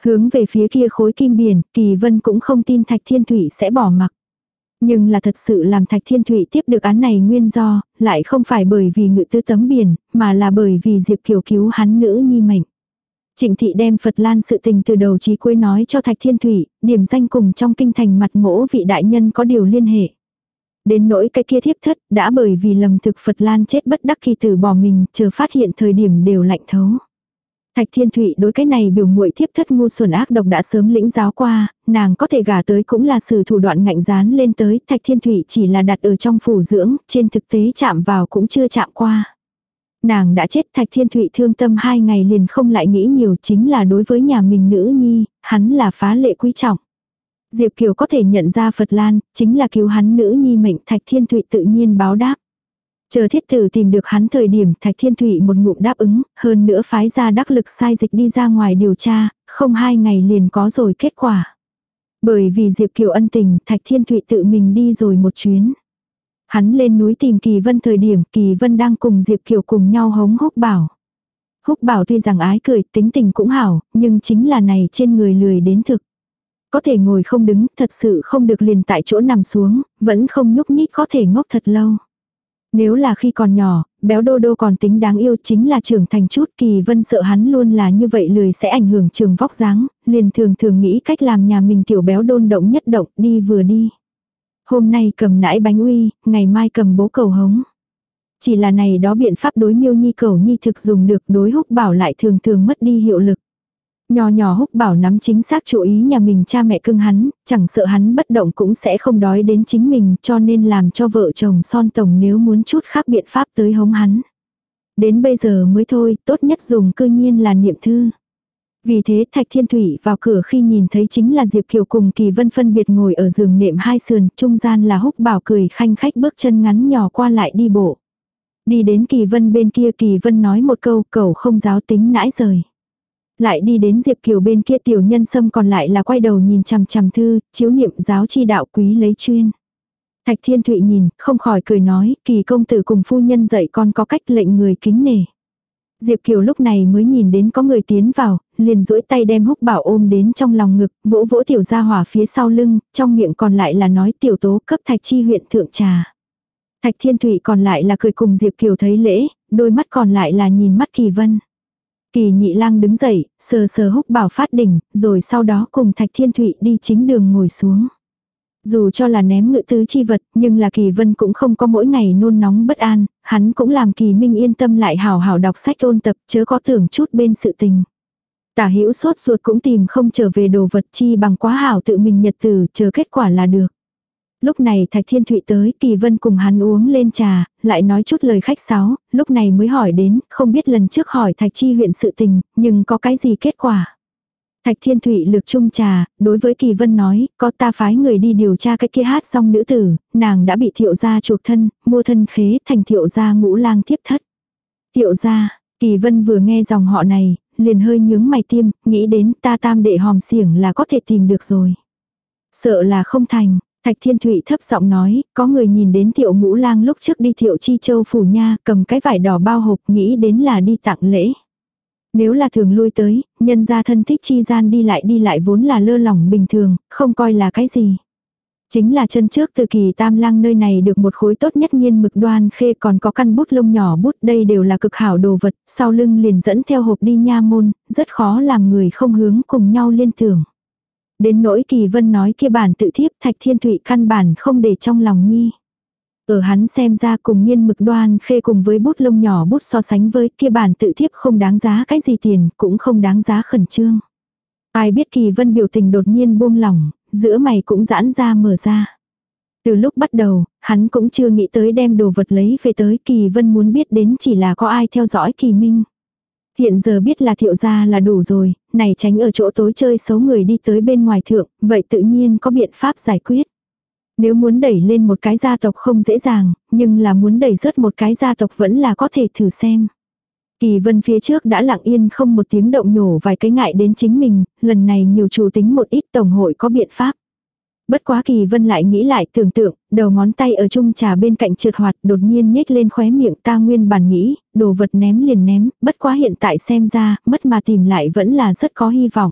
Hướng về phía kia khối kim biển, Kỳ Vân cũng không tin Thạch Thiên Thụy sẽ bỏ mặc. Nhưng là thật sự làm Thạch Thiên Thụy tiếp được án này nguyên do, lại không phải bởi vì ngự tư tấm biển, mà là bởi vì Diệp Kiều cứu hắn nữ nhi mệnh. Trịnh thị đem Phật Lan sự tình từ đầu chí cuối nói cho Thạch Thiên Thủy, điểm danh cùng trong kinh thành mặt mỗ vị đại nhân có điều liên hệ. Đến nỗi cái kia thiếp thất, đã bởi vì lầm thực Phật Lan chết bất đắc kỳ tử bỏ mình, chờ phát hiện thời điểm đều lạnh thấu. Thạch Thiên Thụy đối cái này biểu muội thiếp thất ngu xuẩn ác độc đã sớm lĩnh giáo qua, nàng có thể gả tới cũng là sự thủ đoạn ngạnh dán lên tới, Thạch Thiên Thụy chỉ là đặt ở trong phủ dưỡng, trên thực tế chạm vào cũng chưa chạm qua. Nàng đã chết Thạch Thiên Thụy thương tâm hai ngày liền không lại nghĩ nhiều chính là đối với nhà mình nữ nhi, hắn là phá lệ quý trọng. Diệp Kiều có thể nhận ra Phật Lan, chính là cứu hắn nữ nhi mệnh Thạch Thiên Thụy tự nhiên báo đáp. Chờ thiết tử tìm được hắn thời điểm Thạch Thiên Thụy một ngụm đáp ứng, hơn nữa phái ra đắc lực sai dịch đi ra ngoài điều tra, không hai ngày liền có rồi kết quả. Bởi vì Diệp Kiều ân tình, Thạch Thiên Thụy tự mình đi rồi một chuyến. Hắn lên núi tìm Kỳ Vân thời điểm Kỳ Vân đang cùng Diệp Kiều cùng nhau hống húc bảo. Húc bảo tuy rằng ái cười, tính tình cũng hảo, nhưng chính là này trên người lười đến thực. Có thể ngồi không đứng, thật sự không được liền tại chỗ nằm xuống, vẫn không nhúc nhích có thể ngốc thật lâu. Nếu là khi còn nhỏ, béo đô đô còn tính đáng yêu chính là trưởng thành chút kỳ vân sợ hắn luôn là như vậy lười sẽ ảnh hưởng trường vóc dáng, liền thường thường nghĩ cách làm nhà mình tiểu béo đôn động nhất động đi vừa đi. Hôm nay cầm nãi bánh uy, ngày mai cầm bố cầu hống. Chỉ là này đó biện pháp đối miêu nhi cầu nhi thực dùng được đối húc bảo lại thường thường mất đi hiệu lực. Nhỏ nhỏ húc bảo nắm chính xác chú ý nhà mình cha mẹ cưng hắn, chẳng sợ hắn bất động cũng sẽ không đói đến chính mình cho nên làm cho vợ chồng son tổng nếu muốn chút khác biện pháp tới hống hắn. Đến bây giờ mới thôi, tốt nhất dùng cư nhiên là niệm thư. Vì thế Thạch Thiên Thủy vào cửa khi nhìn thấy chính là Diệp Kiều cùng Kỳ Vân phân biệt ngồi ở giường nệm hai sườn, trung gian là húc bảo cười khanh khách bước chân ngắn nhỏ qua lại đi bộ. Đi đến Kỳ Vân bên kia Kỳ Vân nói một câu cầu không giáo tính nãi rời. Lại đi đến Diệp Kiều bên kia tiểu nhân sâm còn lại là quay đầu nhìn chằm chằm thư, chiếu niệm giáo chi đạo quý lấy chuyên. Thạch Thiên Thụy nhìn, không khỏi cười nói, kỳ công tử cùng phu nhân dạy con có cách lệnh người kính nể. Diệp Kiều lúc này mới nhìn đến có người tiến vào, liền duỗi tay đem húc bảo ôm đến trong lòng ngực, vỗ vỗ tiểu gia hỏa phía sau lưng, trong miệng còn lại là nói tiểu tố cấp thạch chi huyện thượng trà. Thạch Thiên Thụy còn lại là cười cùng Diệp Kiều thấy lễ, đôi mắt còn lại là nhìn mắt Kỳ Vân. Kỳ nhị lang đứng dậy, sờ sờ húc bảo phát đỉnh, rồi sau đó cùng Thạch Thiên Thụy đi chính đường ngồi xuống. Dù cho là ném ngự tứ chi vật, nhưng là Kỳ Vân cũng không có mỗi ngày nôn nóng bất an, hắn cũng làm Kỳ Minh yên tâm lại hào hào đọc sách ôn tập chớ có tưởng chút bên sự tình. Tả hữu sốt ruột cũng tìm không trở về đồ vật chi bằng quá hảo tự mình nhật tử chờ kết quả là được. Lúc này Thạch Thiên Thụy tới, Kỳ Vân cùng hắn uống lên trà, lại nói chút lời khách sáo, lúc này mới hỏi đến, không biết lần trước hỏi Thạch Chi huyện sự tình, nhưng có cái gì kết quả. Thạch Thiên Thụy lược chung trà, đối với Kỳ Vân nói, có ta phái người đi điều tra cái kia hát xong nữ tử, nàng đã bị thiệu gia chuộc thân, mua thân khế thành thiệu gia ngũ lang tiếp thất. Thiệu gia, Kỳ Vân vừa nghe dòng họ này, liền hơi nhướng mày tiêm, nghĩ đến ta tam đệ hòm xiểng là có thể tìm được rồi. Sợ là không thành, Thạch Thiên Thụy thấp giọng nói, có người nhìn đến thiệu ngũ lang lúc trước đi thiệu chi châu phủ nha, cầm cái vải đỏ bao hộp nghĩ đến là đi tặng lễ. Nếu là thường lui tới, nhân gia thân thích chi gian đi lại đi lại vốn là lơ lỏng bình thường, không coi là cái gì. Chính là chân trước từ kỳ tam lang nơi này được một khối tốt nhất nhiên mực đoan khê còn có căn bút lông nhỏ bút đây đều là cực hảo đồ vật, sau lưng liền dẫn theo hộp đi nha môn, rất khó làm người không hướng cùng nhau liên tưởng. Đến nỗi kỳ vân nói kia bản tự thiếp thạch thiên thụy căn bản không để trong lòng nhi. Ở hắn xem ra cùng nghiên mực đoan khê cùng với bút lông nhỏ bút so sánh với kia bản tự thiếp không đáng giá cái gì tiền, cũng không đáng giá khẩn trương. Ai biết kỳ vân biểu tình đột nhiên buông lỏng, giữa mày cũng giãn ra mở ra. Từ lúc bắt đầu, hắn cũng chưa nghĩ tới đem đồ vật lấy về tới kỳ vân muốn biết đến chỉ là có ai theo dõi kỳ minh. Hiện giờ biết là thiệu gia là đủ rồi, này tránh ở chỗ tối chơi xấu người đi tới bên ngoài thượng, vậy tự nhiên có biện pháp giải quyết. Nếu muốn đẩy lên một cái gia tộc không dễ dàng, nhưng là muốn đẩy rớt một cái gia tộc vẫn là có thể thử xem. Kỳ vân phía trước đã lặng yên không một tiếng động nhổ vài cái ngại đến chính mình, lần này nhiều chủ tính một ít tổng hội có biện pháp. Bất quá kỳ vân lại nghĩ lại tưởng tượng, đầu ngón tay ở chung trà bên cạnh trượt hoạt đột nhiên nhếch lên khóe miệng ta nguyên bản nghĩ, đồ vật ném liền ném, bất quá hiện tại xem ra, mất mà tìm lại vẫn là rất có hy vọng.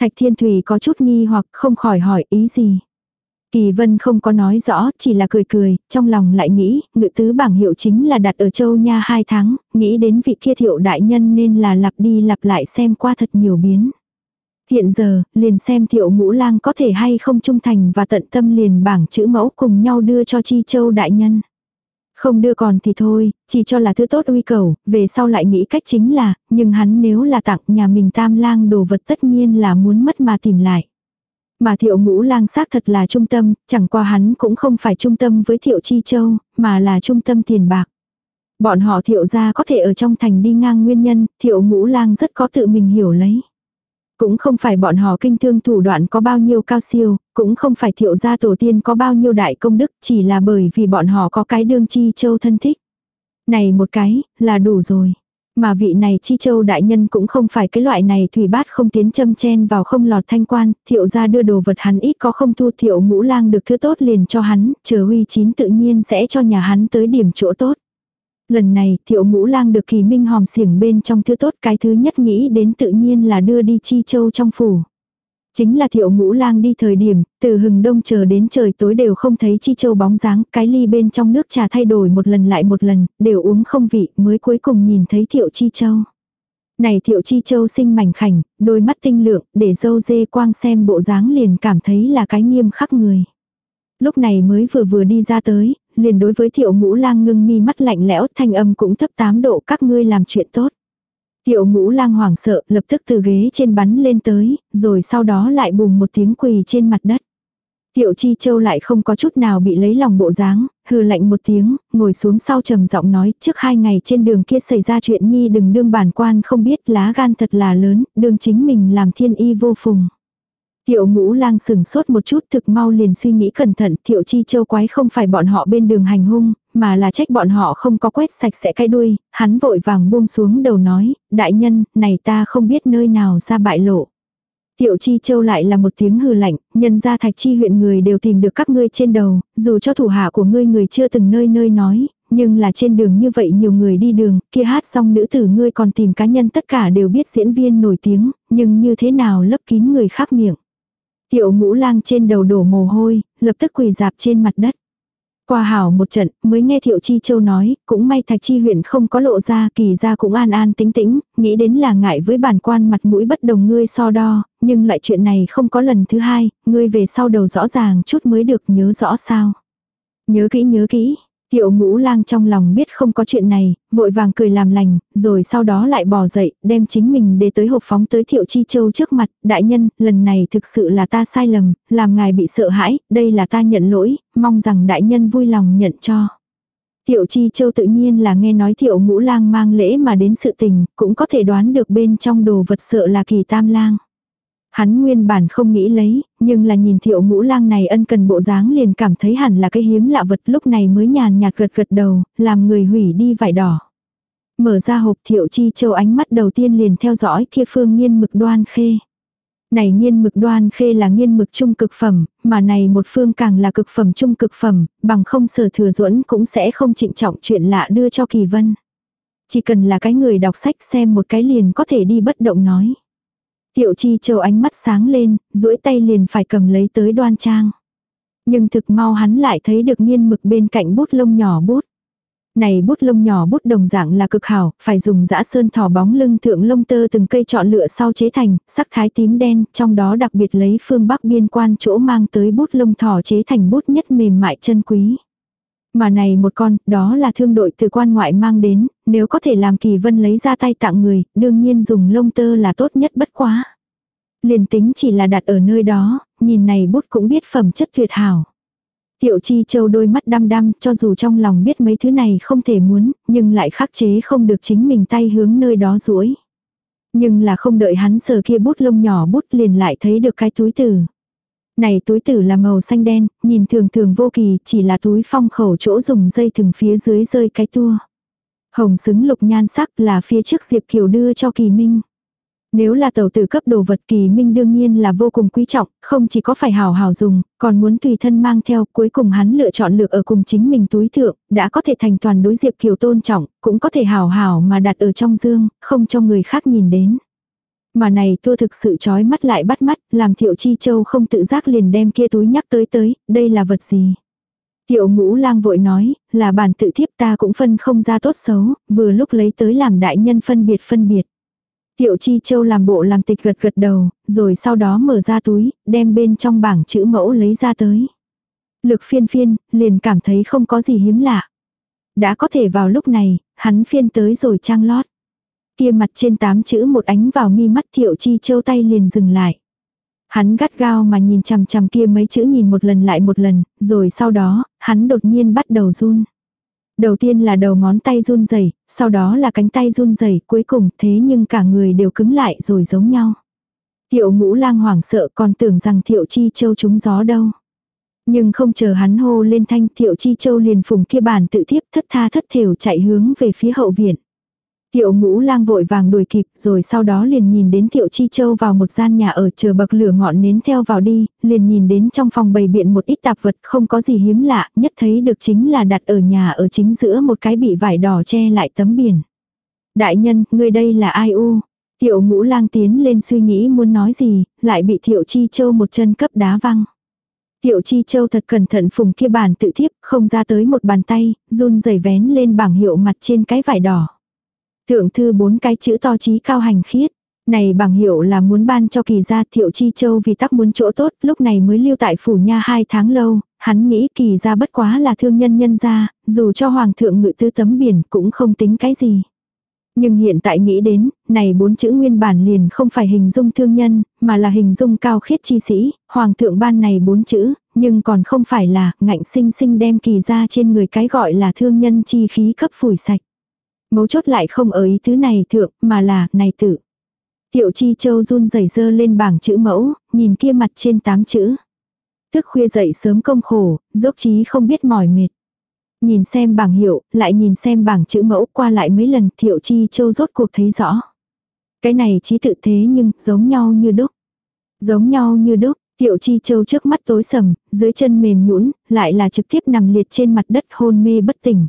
Thạch Thiên Thủy có chút nghi hoặc không khỏi hỏi ý gì. Kỳ vân không có nói rõ, chỉ là cười cười, trong lòng lại nghĩ, ngự tứ bảng hiệu chính là đặt ở châu nha hai tháng, nghĩ đến vị kia thiệu đại nhân nên là lặp đi lặp lại xem qua thật nhiều biến. Hiện giờ, liền xem thiệu ngũ lang có thể hay không trung thành và tận tâm liền bảng chữ mẫu cùng nhau đưa cho chi châu đại nhân. Không đưa còn thì thôi, chỉ cho là thứ tốt uy cầu, về sau lại nghĩ cách chính là, nhưng hắn nếu là tặng nhà mình tam lang đồ vật tất nhiên là muốn mất mà tìm lại. Mà thiệu ngũ lang xác thật là trung tâm, chẳng qua hắn cũng không phải trung tâm với thiệu chi châu, mà là trung tâm tiền bạc. Bọn họ thiệu ra có thể ở trong thành đi ngang nguyên nhân, thiệu ngũ lang rất có tự mình hiểu lấy. Cũng không phải bọn họ kinh thương thủ đoạn có bao nhiêu cao siêu, cũng không phải thiệu gia tổ tiên có bao nhiêu đại công đức, chỉ là bởi vì bọn họ có cái đương chi châu thân thích. Này một cái, là đủ rồi. Mà vị này chi châu đại nhân cũng không phải cái loại này thủy bát không tiến châm chen vào không lọt thanh quan, thiệu ra đưa đồ vật hắn ít có không thu thiệu ngũ lang được thứ tốt liền cho hắn, chờ huy chín tự nhiên sẽ cho nhà hắn tới điểm chỗ tốt. Lần này thiệu ngũ lang được kỳ minh hòm xiểng bên trong thứ tốt cái thứ nhất nghĩ đến tự nhiên là đưa đi chi châu trong phủ. Chính là thiệu ngũ lang đi thời điểm, từ hừng đông chờ đến trời tối đều không thấy chi châu bóng dáng, cái ly bên trong nước trà thay đổi một lần lại một lần, đều uống không vị, mới cuối cùng nhìn thấy thiệu chi châu. Này thiệu chi châu sinh mảnh khảnh, đôi mắt tinh lượng, để dâu dê quang xem bộ dáng liền cảm thấy là cái nghiêm khắc người. Lúc này mới vừa vừa đi ra tới, liền đối với thiệu ngũ lang ngưng mi mắt lạnh lẽo thanh âm cũng thấp tám độ các ngươi làm chuyện tốt. Tiệu ngũ lang hoảng sợ, lập tức từ ghế trên bắn lên tới, rồi sau đó lại bùng một tiếng quỳ trên mặt đất. Tiệu chi châu lại không có chút nào bị lấy lòng bộ dáng, hừ lạnh một tiếng, ngồi xuống sau trầm giọng nói, trước hai ngày trên đường kia xảy ra chuyện nhi đừng đương bản quan không biết lá gan thật là lớn, đương chính mình làm thiên y vô phùng tiểu ngũ lang sừng sốt một chút thực mau liền suy nghĩ cẩn thận, thiệu chi châu quái không phải bọn họ bên đường hành hung, mà là trách bọn họ không có quét sạch sẽ cái đuôi, hắn vội vàng buông xuống đầu nói, đại nhân, này ta không biết nơi nào ra bại lộ. Tiệu Chi Châu lại là một tiếng hừ lạnh, nhân ra thạch chi huyện người đều tìm được các ngươi trên đầu, dù cho thủ hạ của ngươi người chưa từng nơi nơi nói, nhưng là trên đường như vậy nhiều người đi đường, kia hát xong nữ tử ngươi còn tìm cá nhân tất cả đều biết diễn viên nổi tiếng, nhưng như thế nào lấp kín người khác miệng. Tiệu ngũ lang trên đầu đổ mồ hôi, lập tức quỳ dạp trên mặt đất. Qua hảo một trận, mới nghe Thiệu Chi Châu nói, cũng may Thạch Chi huyện không có lộ ra, kỳ ra cũng an an tĩnh tĩnh, nghĩ đến là ngại với bản quan mặt mũi bất đồng ngươi so đo, nhưng lại chuyện này không có lần thứ hai, ngươi về sau đầu rõ ràng chút mới được nhớ rõ sao. Nhớ kỹ nhớ kỹ, Tiệu ngũ lang trong lòng biết không có chuyện này, vội vàng cười làm lành, rồi sau đó lại bò dậy, đem chính mình để tới hộp phóng tới thiệu chi châu trước mặt, đại nhân, lần này thực sự là ta sai lầm, làm ngài bị sợ hãi, đây là ta nhận lỗi, mong rằng đại nhân vui lòng nhận cho. Tiểu chi châu tự nhiên là nghe nói Tiểu ngũ lang mang lễ mà đến sự tình, cũng có thể đoán được bên trong đồ vật sợ là kỳ tam lang. Hắn nguyên bản không nghĩ lấy, nhưng là nhìn thiệu ngũ lang này ân cần bộ dáng liền cảm thấy hẳn là cái hiếm lạ vật lúc này mới nhàn nhạt gật gật đầu, làm người hủy đi vải đỏ. Mở ra hộp thiệu chi châu ánh mắt đầu tiên liền theo dõi kia phương nghiên mực đoan khê. Này nghiên mực đoan khê là nghiên mực trung cực phẩm, mà này một phương càng là cực phẩm trung cực phẩm, bằng không sở thừa duẫn cũng sẽ không trịnh trọng chuyện lạ đưa cho kỳ vân. Chỉ cần là cái người đọc sách xem một cái liền có thể đi bất động nói. Tiệu chi châu ánh mắt sáng lên, duỗi tay liền phải cầm lấy tới đoan trang. Nhưng thực mau hắn lại thấy được nghiên mực bên cạnh bút lông nhỏ bút. Này bút lông nhỏ bút đồng dạng là cực hảo, phải dùng dã sơn thỏ bóng lưng thượng lông tơ từng cây chọn lựa sau chế thành, sắc thái tím đen, trong đó đặc biệt lấy phương bắc biên quan chỗ mang tới bút lông thỏ chế thành bút nhất mềm mại chân quý. Mà này một con, đó là thương đội từ quan ngoại mang đến, nếu có thể làm kỳ vân lấy ra tay tặng người, đương nhiên dùng lông tơ là tốt nhất bất quá. Liền tính chỉ là đặt ở nơi đó, nhìn này bút cũng biết phẩm chất tuyệt hảo. Tiệu chi châu đôi mắt đăm đăm cho dù trong lòng biết mấy thứ này không thể muốn, nhưng lại khắc chế không được chính mình tay hướng nơi đó duỗi Nhưng là không đợi hắn sờ kia bút lông nhỏ bút liền lại thấy được cái túi tử. Này túi tử là màu xanh đen, nhìn thường thường vô kỳ, chỉ là túi phong khẩu chỗ dùng dây thừng phía dưới rơi cái tua. Hồng xứng lục nhan sắc là phía trước Diệp Kiều đưa cho Kỳ Minh. Nếu là tàu tử cấp đồ vật Kỳ Minh đương nhiên là vô cùng quý trọng, không chỉ có phải hào hào dùng, còn muốn tùy thân mang theo, cuối cùng hắn lựa chọn lược ở cùng chính mình túi thượng, đã có thể thành toàn đối Diệp Kiều tôn trọng, cũng có thể hào hào mà đặt ở trong dương, không cho người khác nhìn đến. Mà này tua thực sự chói mắt lại bắt mắt, làm thiệu chi châu không tự giác liền đem kia túi nhắc tới tới, đây là vật gì. Thiệu ngũ lang vội nói, là bản tự thiếp ta cũng phân không ra tốt xấu, vừa lúc lấy tới làm đại nhân phân biệt phân biệt. Thiệu chi châu làm bộ làm tịch gật gật đầu, rồi sau đó mở ra túi, đem bên trong bảng chữ mẫu lấy ra tới. Lực phiên phiên, liền cảm thấy không có gì hiếm lạ. Đã có thể vào lúc này, hắn phiên tới rồi trang lót. Kia mặt trên tám chữ một ánh vào mi mắt thiệu chi châu tay liền dừng lại. Hắn gắt gao mà nhìn chằm chằm kia mấy chữ nhìn một lần lại một lần, rồi sau đó, hắn đột nhiên bắt đầu run. Đầu tiên là đầu ngón tay run rẩy, sau đó là cánh tay run rẩy, cuối cùng thế nhưng cả người đều cứng lại rồi giống nhau. Thiệu ngũ lang hoảng sợ còn tưởng rằng thiệu chi châu trúng gió đâu. Nhưng không chờ hắn hô lên thanh Thiệu Chi Châu liền phùng kia bàn tự thiếp thất tha thất thểu chạy hướng về phía hậu viện. Tiệu ngũ lang vội vàng đuổi kịp rồi sau đó liền nhìn đến Tiệu Chi Châu vào một gian nhà ở chờ bậc lửa ngọn nến theo vào đi, liền nhìn đến trong phòng bày biện một ít tạp vật không có gì hiếm lạ, nhất thấy được chính là đặt ở nhà ở chính giữa một cái bị vải đỏ che lại tấm biển. Đại nhân, người đây là ai u? Tiệu ngũ lang tiến lên suy nghĩ muốn nói gì, lại bị Tiệu Chi Châu một chân cấp đá văng. Tiệu Chi Châu thật cẩn thận phùng kia bàn tự thiếp, không ra tới một bàn tay, run rẩy vén lên bảng hiệu mặt trên cái vải đỏ. Thượng thư bốn cái chữ to chí cao hành khiết. Này bằng hiệu là muốn ban cho kỳ gia Thiệu Chi Châu vì tắc muốn chỗ tốt, lúc này mới lưu tại phủ nha hai tháng lâu, hắn nghĩ kỳ gia bất quá là thương nhân nhân gia, dù cho hoàng thượng ngự tư tấm biển cũng không tính cái gì. Nhưng hiện tại nghĩ đến, này bốn chữ nguyên bản liền không phải hình dung thương nhân, mà là hình dung cao khiết chi sĩ, hoàng thượng ban này bốn chữ, nhưng còn không phải là ngạnh sinh sinh đem kỳ ra trên người cái gọi là thương nhân chi khí cấp phủi sạch. Mấu chốt lại không ở ý thứ này thượng, mà là, này tự. Tiệu chi châu run rẩy dơ lên bảng chữ mẫu, nhìn kia mặt trên tám chữ. Thức khuya dậy sớm công khổ, dốc chí không biết mỏi mệt. Nhìn xem bảng hiệu, lại nhìn xem bảng chữ mẫu qua lại mấy lần thiệu chi châu rốt cuộc thấy rõ. Cái này trí tự thế nhưng giống nhau như đúc. Giống nhau như đúc, thiệu chi châu trước mắt tối sầm, dưới chân mềm nhũn lại là trực tiếp nằm liệt trên mặt đất hôn mê bất tỉnh.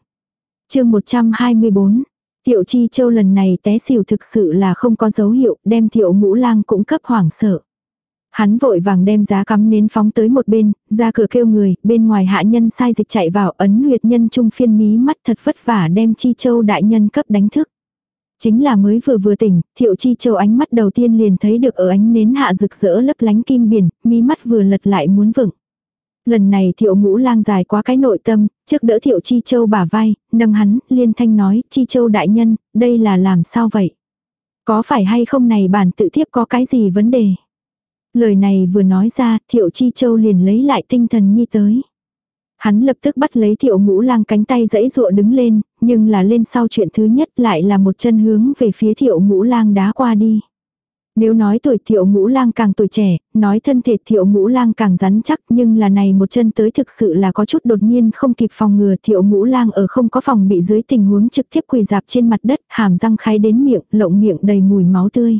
chương 124 Tiệu Chi Châu lần này té xỉu thực sự là không có dấu hiệu, đem Tiệu Ngũ Lang cũng cấp hoảng sợ. Hắn vội vàng đem giá cắm nến phóng tới một bên, ra cửa kêu người, bên ngoài hạ nhân sai dịch chạy vào ấn huyệt nhân trung phiên mí mắt thật vất vả đem Chi Châu đại nhân cấp đánh thức. Chính là mới vừa vừa tỉnh, thiệu Chi Châu ánh mắt đầu tiên liền thấy được ở ánh nến hạ rực rỡ lấp lánh kim biển, mí mắt vừa lật lại muốn vựng. Lần này thiệu ngũ lang dài quá cái nội tâm, trước đỡ thiệu Chi Châu bả vai, nâng hắn, liên thanh nói, Chi Châu đại nhân, đây là làm sao vậy? Có phải hay không này bản tự thiếp có cái gì vấn đề? Lời này vừa nói ra, Thiệu Chi Châu liền lấy lại tinh thần nhi tới. Hắn lập tức bắt lấy Thiệu Ngũ Lang cánh tay dãy dụa đứng lên, nhưng là lên sau chuyện thứ nhất lại là một chân hướng về phía Thiệu Ngũ Lang đá qua đi. Nếu nói tuổi Thiệu Ngũ Lang càng tuổi trẻ, nói thân thể Thiệu Ngũ Lang càng rắn chắc, nhưng là này một chân tới thực sự là có chút đột nhiên không kịp phòng ngừa Thiệu Ngũ Lang ở không có phòng bị dưới tình huống trực tiếp quỳ dạp trên mặt đất, hàm răng khai đến miệng, lộng miệng đầy mùi máu tươi.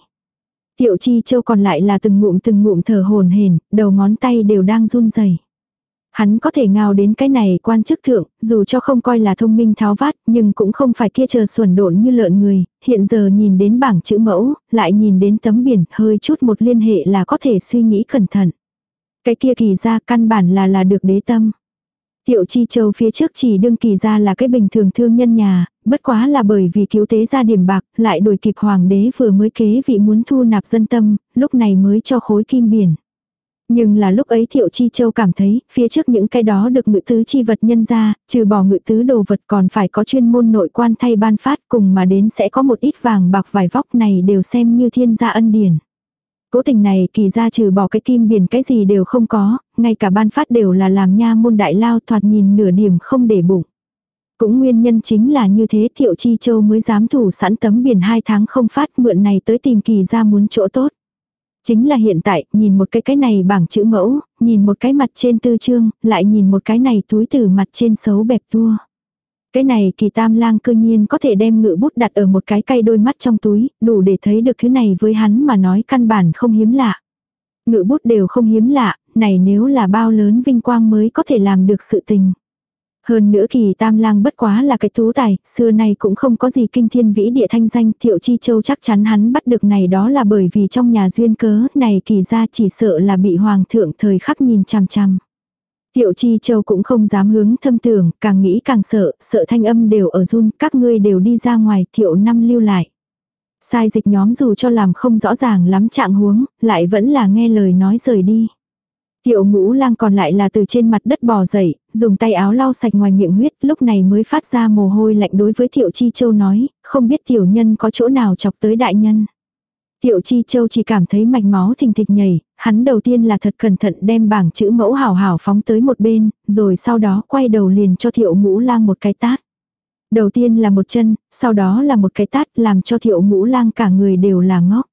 Tiệu chi châu còn lại là từng ngụm từng ngụm thở hồn hển, đầu ngón tay đều đang run rẩy. Hắn có thể ngao đến cái này quan chức thượng, dù cho không coi là thông minh tháo vát, nhưng cũng không phải kia chờ xuẩn độn như lợn người, hiện giờ nhìn đến bảng chữ mẫu, lại nhìn đến tấm biển, hơi chút một liên hệ là có thể suy nghĩ cẩn thận. Cái kia kỳ ra căn bản là là được đế tâm. Tiệu Chi Châu phía trước chỉ đương kỳ ra là cái bình thường thương nhân nhà, bất quá là bởi vì cứu tế ra điểm bạc, lại đuổi kịp hoàng đế vừa mới kế vị muốn thu nạp dân tâm, lúc này mới cho khối kim biển. Nhưng là lúc ấy Thiệu Chi Châu cảm thấy, phía trước những cái đó được ngự tứ chi vật nhân ra, trừ bỏ ngự tứ đồ vật còn phải có chuyên môn nội quan thay ban phát cùng mà đến sẽ có một ít vàng bạc vải vóc này đều xem như thiên gia ân điển. Cố tình này kỳ ra trừ bỏ cái kim biển cái gì đều không có, ngay cả ban phát đều là làm nha môn đại lao thoạt nhìn nửa điểm không để bụng. Cũng nguyên nhân chính là như thế Thiệu Chi Châu mới dám thủ sẵn tấm biển hai tháng không phát mượn này tới tìm kỳ ra muốn chỗ tốt. Chính là hiện tại, nhìn một cái cái này bảng chữ mẫu, nhìn một cái mặt trên tư chương, lại nhìn một cái này túi từ mặt trên xấu bẹp tua. Cái này kỳ tam lang cơ nhiên có thể đem ngự bút đặt ở một cái cây đôi mắt trong túi, đủ để thấy được thứ này với hắn mà nói căn bản không hiếm lạ. Ngự bút đều không hiếm lạ, này nếu là bao lớn vinh quang mới có thể làm được sự tình. Hơn nữa kỳ tam lang bất quá là cái tú tài, xưa nay cũng không có gì kinh thiên vĩ địa thanh danh thiệu chi châu chắc chắn hắn bắt được này đó là bởi vì trong nhà duyên cớ này kỳ ra chỉ sợ là bị hoàng thượng thời khắc nhìn chằm chằm. Tiệu Chi Châu cũng không dám hướng thâm tưởng, càng nghĩ càng sợ, sợ thanh âm đều ở run, các ngươi đều đi ra ngoài, Thiệu năm lưu lại. Sai dịch nhóm dù cho làm không rõ ràng lắm trạng huống, lại vẫn là nghe lời nói rời đi. Tiểu ngũ lang còn lại là từ trên mặt đất bò dậy, dùng tay áo lau sạch ngoài miệng huyết, lúc này mới phát ra mồ hôi lạnh đối với Tiểu Chi Châu nói, không biết tiểu nhân có chỗ nào chọc tới đại nhân. Tiểu Chi Châu chỉ cảm thấy mạch máu thình thịch nhảy, hắn đầu tiên là thật cẩn thận đem bảng chữ mẫu hảo hảo phóng tới một bên, rồi sau đó quay đầu liền cho thiệu ngũ lang một cái tát. Đầu tiên là một chân, sau đó là một cái tát làm cho thiệu ngũ lang cả người đều là ngốc.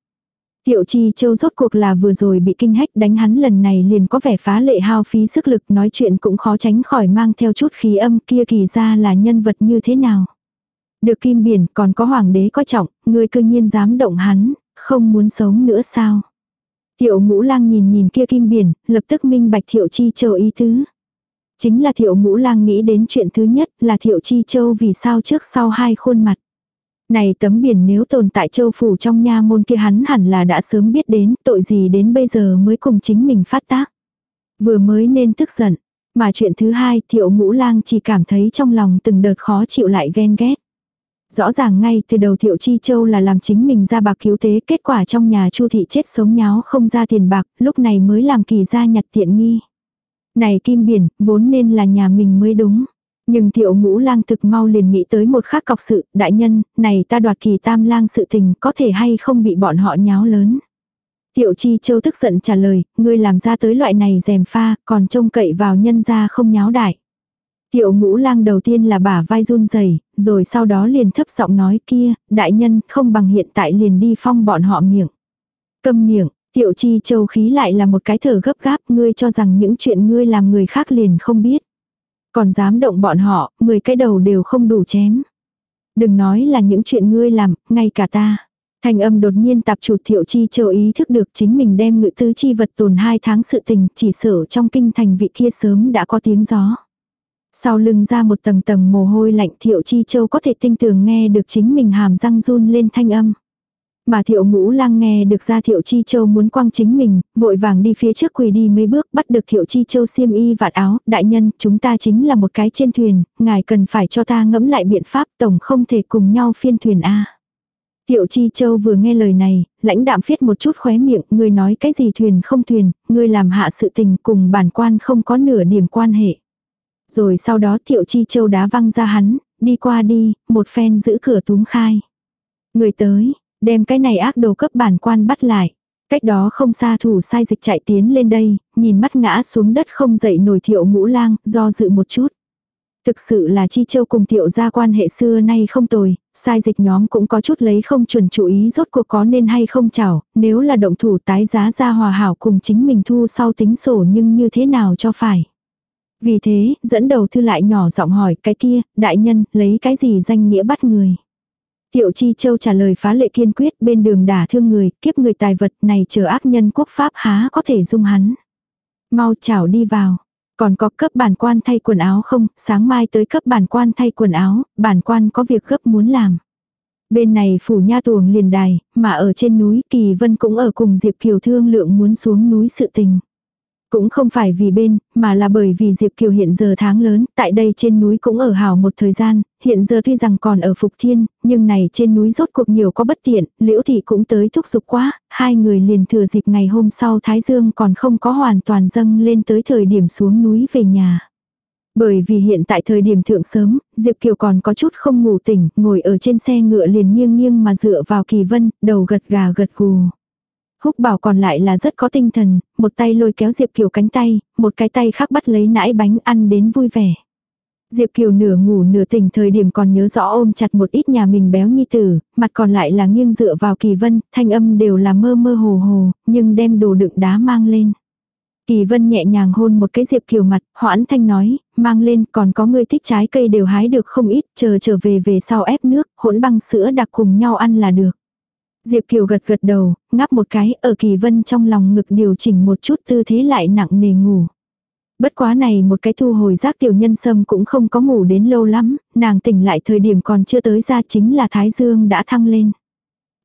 Tiệu Chi Châu rốt cuộc là vừa rồi bị kinh hách đánh hắn lần này liền có vẻ phá lệ hao phí sức lực nói chuyện cũng khó tránh khỏi mang theo chút khí âm kia kỳ ra là nhân vật như thế nào. Được kim biển còn có hoàng đế coi trọng, người cư nhiên dám động hắn, không muốn sống nữa sao. Tiệu ngũ lang nhìn nhìn kia kim biển, lập tức minh bạch thiệu chi châu ý tứ. Chính là thiệu ngũ lang nghĩ đến chuyện thứ nhất là thiệu chi châu vì sao trước sau hai khuôn mặt. Này tấm biển nếu tồn tại châu phủ trong nha môn kia hắn hẳn là đã sớm biết đến tội gì đến bây giờ mới cùng chính mình phát tác. Vừa mới nên tức giận. Mà chuyện thứ hai thiệu ngũ lang chỉ cảm thấy trong lòng từng đợt khó chịu lại ghen ghét. Rõ ràng ngay từ đầu Thiệu Chi Châu là làm chính mình ra bạc cứu tế, kết quả trong nhà Chu thị chết sống nháo không ra tiền bạc, lúc này mới làm kỳ gia nhặt tiện nghi. Này kim biển, vốn nên là nhà mình mới đúng. Nhưng thiệu ngũ lang thực mau liền nghĩ tới một khác cọc sự, đại nhân, này ta đoạt kỳ tam lang sự tình có thể hay không bị bọn họ nháo lớn. tiểu chi châu tức giận trả lời, ngươi làm ra tới loại này dèm pha, còn trông cậy vào nhân ra không nháo đại. tiểu ngũ lang đầu tiên là bả vai run rẩy rồi sau đó liền thấp giọng nói kia, đại nhân không bằng hiện tại liền đi phong bọn họ miệng. Câm miệng, tiểu chi châu khí lại là một cái thở gấp gáp ngươi cho rằng những chuyện ngươi làm người khác liền không biết. Còn dám động bọn họ, 10 cái đầu đều không đủ chém. Đừng nói là những chuyện ngươi làm, ngay cả ta. Thành âm đột nhiên tạp chủ thiệu chi châu ý thức được chính mình đem ngự tứ chi vật tồn hai tháng sự tình chỉ sợ trong kinh thành vị kia sớm đã có tiếng gió. Sau lưng ra một tầng tầng mồ hôi lạnh thiệu chi châu có thể tinh tường nghe được chính mình hàm răng run lên thanh âm. Mà thiệu ngũ lang nghe được ra thiệu chi châu muốn quăng chính mình, vội vàng đi phía trước quỳ đi mấy bước bắt được thiệu chi châu xiêm y vạt áo, đại nhân, chúng ta chính là một cái trên thuyền, ngài cần phải cho ta ngẫm lại biện pháp tổng không thể cùng nhau phiên thuyền A. Thiệu chi châu vừa nghe lời này, lãnh đạm phiết một chút khóe miệng, ngươi nói cái gì thuyền không thuyền, ngươi làm hạ sự tình cùng bản quan không có nửa điểm quan hệ. Rồi sau đó thiệu chi châu đá văng ra hắn, đi qua đi, một phen giữ cửa túm khai. Người tới, đem cái này ác đồ cấp bản quan bắt lại. Cách đó không xa thủ sai dịch chạy tiến lên đây, nhìn mắt ngã xuống đất không dậy nổi thiệu ngũ lang, do dự một chút. Thực sự là Chi Châu cùng Thiệu gia quan hệ xưa nay không tồi, sai dịch nhóm cũng có chút lấy không chuẩn chú ý rốt cuộc có nên hay không chảo, nếu là động thủ tái giá ra hòa hảo cùng chính mình thu sau tính sổ nhưng như thế nào cho phải. Vì thế, dẫn đầu thư lại nhỏ giọng hỏi cái kia, đại nhân, lấy cái gì danh nghĩa bắt người. Tiệu Chi Châu trả lời phá lệ kiên quyết bên đường đả thương người, kiếp người tài vật này chờ ác nhân quốc pháp há có thể dung hắn. Mau chảo đi vào. Còn có cấp bản quan thay quần áo không, sáng mai tới cấp bản quan thay quần áo, bản quan có việc gấp muốn làm. Bên này phủ nha tuồng liền đài, mà ở trên núi Kỳ Vân cũng ở cùng Diệp Kiều thương lượng muốn xuống núi sự tình. Cũng không phải vì bên, mà là bởi vì Diệp Kiều hiện giờ tháng lớn, tại đây trên núi cũng ở hào một thời gian, hiện giờ tuy rằng còn ở Phục Thiên, nhưng này trên núi rốt cuộc nhiều có bất tiện, Liễu Thị cũng tới thúc giục quá, hai người liền thừa dịp ngày hôm sau Thái Dương còn không có hoàn toàn dâng lên tới thời điểm xuống núi về nhà. Bởi vì hiện tại thời điểm thượng sớm, Diệp Kiều còn có chút không ngủ tỉnh, ngồi ở trên xe ngựa liền nghiêng nghiêng mà dựa vào kỳ vân, đầu gật gà gật gù. Húc bảo còn lại là rất có tinh thần, một tay lôi kéo Diệp Kiều cánh tay, một cái tay khác bắt lấy nãi bánh ăn đến vui vẻ. Diệp Kiều nửa ngủ nửa tỉnh thời điểm còn nhớ rõ ôm chặt một ít nhà mình béo nhi tử, mặt còn lại là nghiêng dựa vào kỳ vân, thanh âm đều là mơ mơ hồ hồ, nhưng đem đồ đựng đá mang lên. Kỳ vân nhẹ nhàng hôn một cái Diệp Kiều mặt, hoãn thanh nói, mang lên còn có người thích trái cây đều hái được không ít, chờ trở về về sau ép nước, hỗn băng sữa đặc cùng nhau ăn là được. Diệp Kiều gật gật đầu, ngáp một cái, ở kỳ vân trong lòng ngực điều chỉnh một chút tư thế lại nặng nề ngủ. Bất quá này một cái thu hồi giác tiểu nhân sâm cũng không có ngủ đến lâu lắm, nàng tỉnh lại thời điểm còn chưa tới ra chính là Thái Dương đã thăng lên.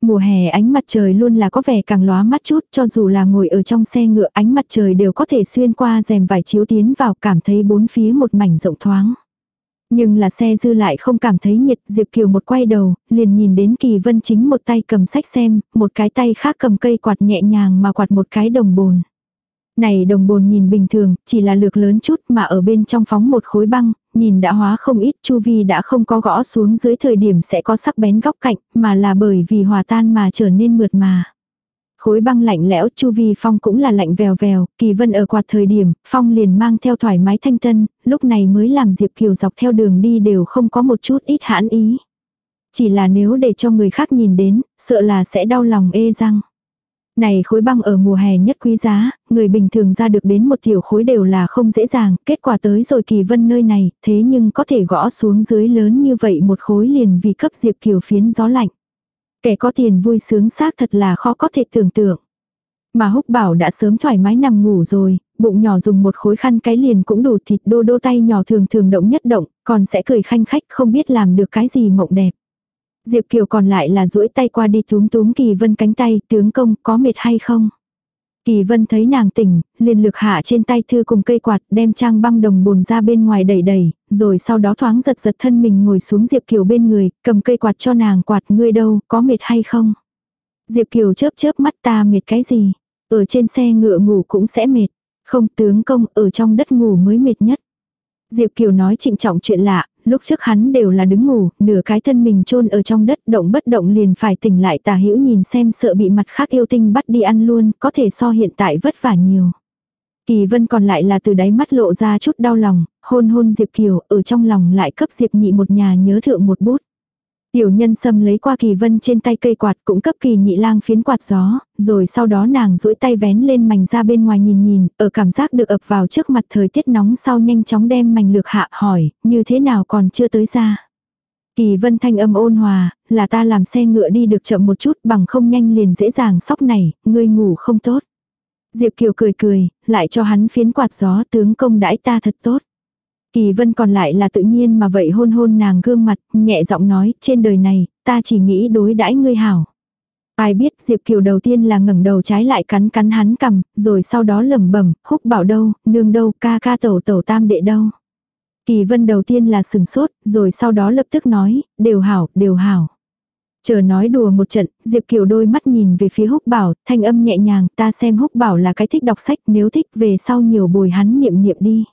Mùa hè ánh mặt trời luôn là có vẻ càng lóa mắt chút cho dù là ngồi ở trong xe ngựa ánh mặt trời đều có thể xuyên qua rèm vải chiếu tiến vào cảm thấy bốn phía một mảnh rộng thoáng. Nhưng là xe dư lại không cảm thấy nhiệt, Diệp Kiều một quay đầu, liền nhìn đến Kỳ Vân chính một tay cầm sách xem, một cái tay khác cầm cây quạt nhẹ nhàng mà quạt một cái đồng bồn. Này đồng bồn nhìn bình thường, chỉ là lược lớn chút mà ở bên trong phóng một khối băng, nhìn đã hóa không ít chu vi đã không có gõ xuống dưới thời điểm sẽ có sắc bén góc cạnh, mà là bởi vì hòa tan mà trở nên mượt mà. Khối băng lạnh lẽo chu vi phong cũng là lạnh vèo vèo, kỳ vân ở quạt thời điểm, phong liền mang theo thoải mái thanh tân, lúc này mới làm Diệp Kiều dọc theo đường đi đều không có một chút ít hãn ý. Chỉ là nếu để cho người khác nhìn đến, sợ là sẽ đau lòng ê răng. Này khối băng ở mùa hè nhất quý giá, người bình thường ra được đến một tiểu khối đều là không dễ dàng, kết quả tới rồi kỳ vân nơi này, thế nhưng có thể gõ xuống dưới lớn như vậy một khối liền vì cấp Diệp Kiều phiến gió lạnh. Kẻ có tiền vui sướng xác thật là khó có thể tưởng tượng. Mà húc bảo đã sớm thoải mái nằm ngủ rồi, bụng nhỏ dùng một khối khăn cái liền cũng đủ thịt đô đô tay nhỏ thường thường động nhất động, còn sẽ cười khanh khách không biết làm được cái gì mộng đẹp. Diệp Kiều còn lại là duỗi tay qua đi túm túm Kỳ Vân cánh tay, tướng công có mệt hay không? Kỳ Vân thấy nàng tỉnh, liền lực hạ trên tay thư cùng cây quạt đem trang băng đồng bồn ra bên ngoài đẩy đẩy, rồi sau đó thoáng giật giật thân mình ngồi xuống Diệp Kiều bên người, cầm cây quạt cho nàng quạt ngươi đâu, có mệt hay không? Diệp Kiều chớp chớp mắt ta mệt cái gì? Ở trên xe ngựa ngủ cũng sẽ mệt. Không tướng công ở trong đất ngủ mới mệt nhất. Diệp Kiều nói trịnh trọng chuyện lạ, lúc trước hắn đều là đứng ngủ, nửa cái thân mình chôn ở trong đất động bất động liền phải tỉnh lại tà hữu nhìn xem sợ bị mặt khác yêu tinh bắt đi ăn luôn, có thể so hiện tại vất vả nhiều. Kỳ vân còn lại là từ đáy mắt lộ ra chút đau lòng, hôn hôn Diệp Kiều, ở trong lòng lại cấp Diệp nhị một nhà nhớ thượng một bút. Tiểu nhân sâm lấy qua kỳ vân trên tay cây quạt cũng cấp kỳ nhị lang phiến quạt gió, rồi sau đó nàng duỗi tay vén lên mảnh ra bên ngoài nhìn nhìn, ở cảm giác được ập vào trước mặt thời tiết nóng sau nhanh chóng đem mảnh lược hạ hỏi, như thế nào còn chưa tới ra. Kỳ vân thanh âm ôn hòa, là ta làm xe ngựa đi được chậm một chút bằng không nhanh liền dễ dàng sóc này, ngươi ngủ không tốt. Diệp Kiều cười cười, lại cho hắn phiến quạt gió tướng công đãi ta thật tốt. Kỳ vân còn lại là tự nhiên mà vậy hôn hôn nàng gương mặt, nhẹ giọng nói, trên đời này, ta chỉ nghĩ đối đãi ngươi hảo. Ai biết Diệp Kiều đầu tiên là ngẩng đầu trái lại cắn cắn hắn cầm, rồi sau đó lẩm bẩm, húc bảo đâu, nương đâu, ca ca tẩu tẩu tam đệ đâu. Kỳ vân đầu tiên là sừng sốt, rồi sau đó lập tức nói, đều hảo, đều hảo. Chờ nói đùa một trận, Diệp Kiều đôi mắt nhìn về phía húc bảo, thanh âm nhẹ nhàng, ta xem húc bảo là cái thích đọc sách, nếu thích về sau nhiều bồi hắn niệm niệm đi.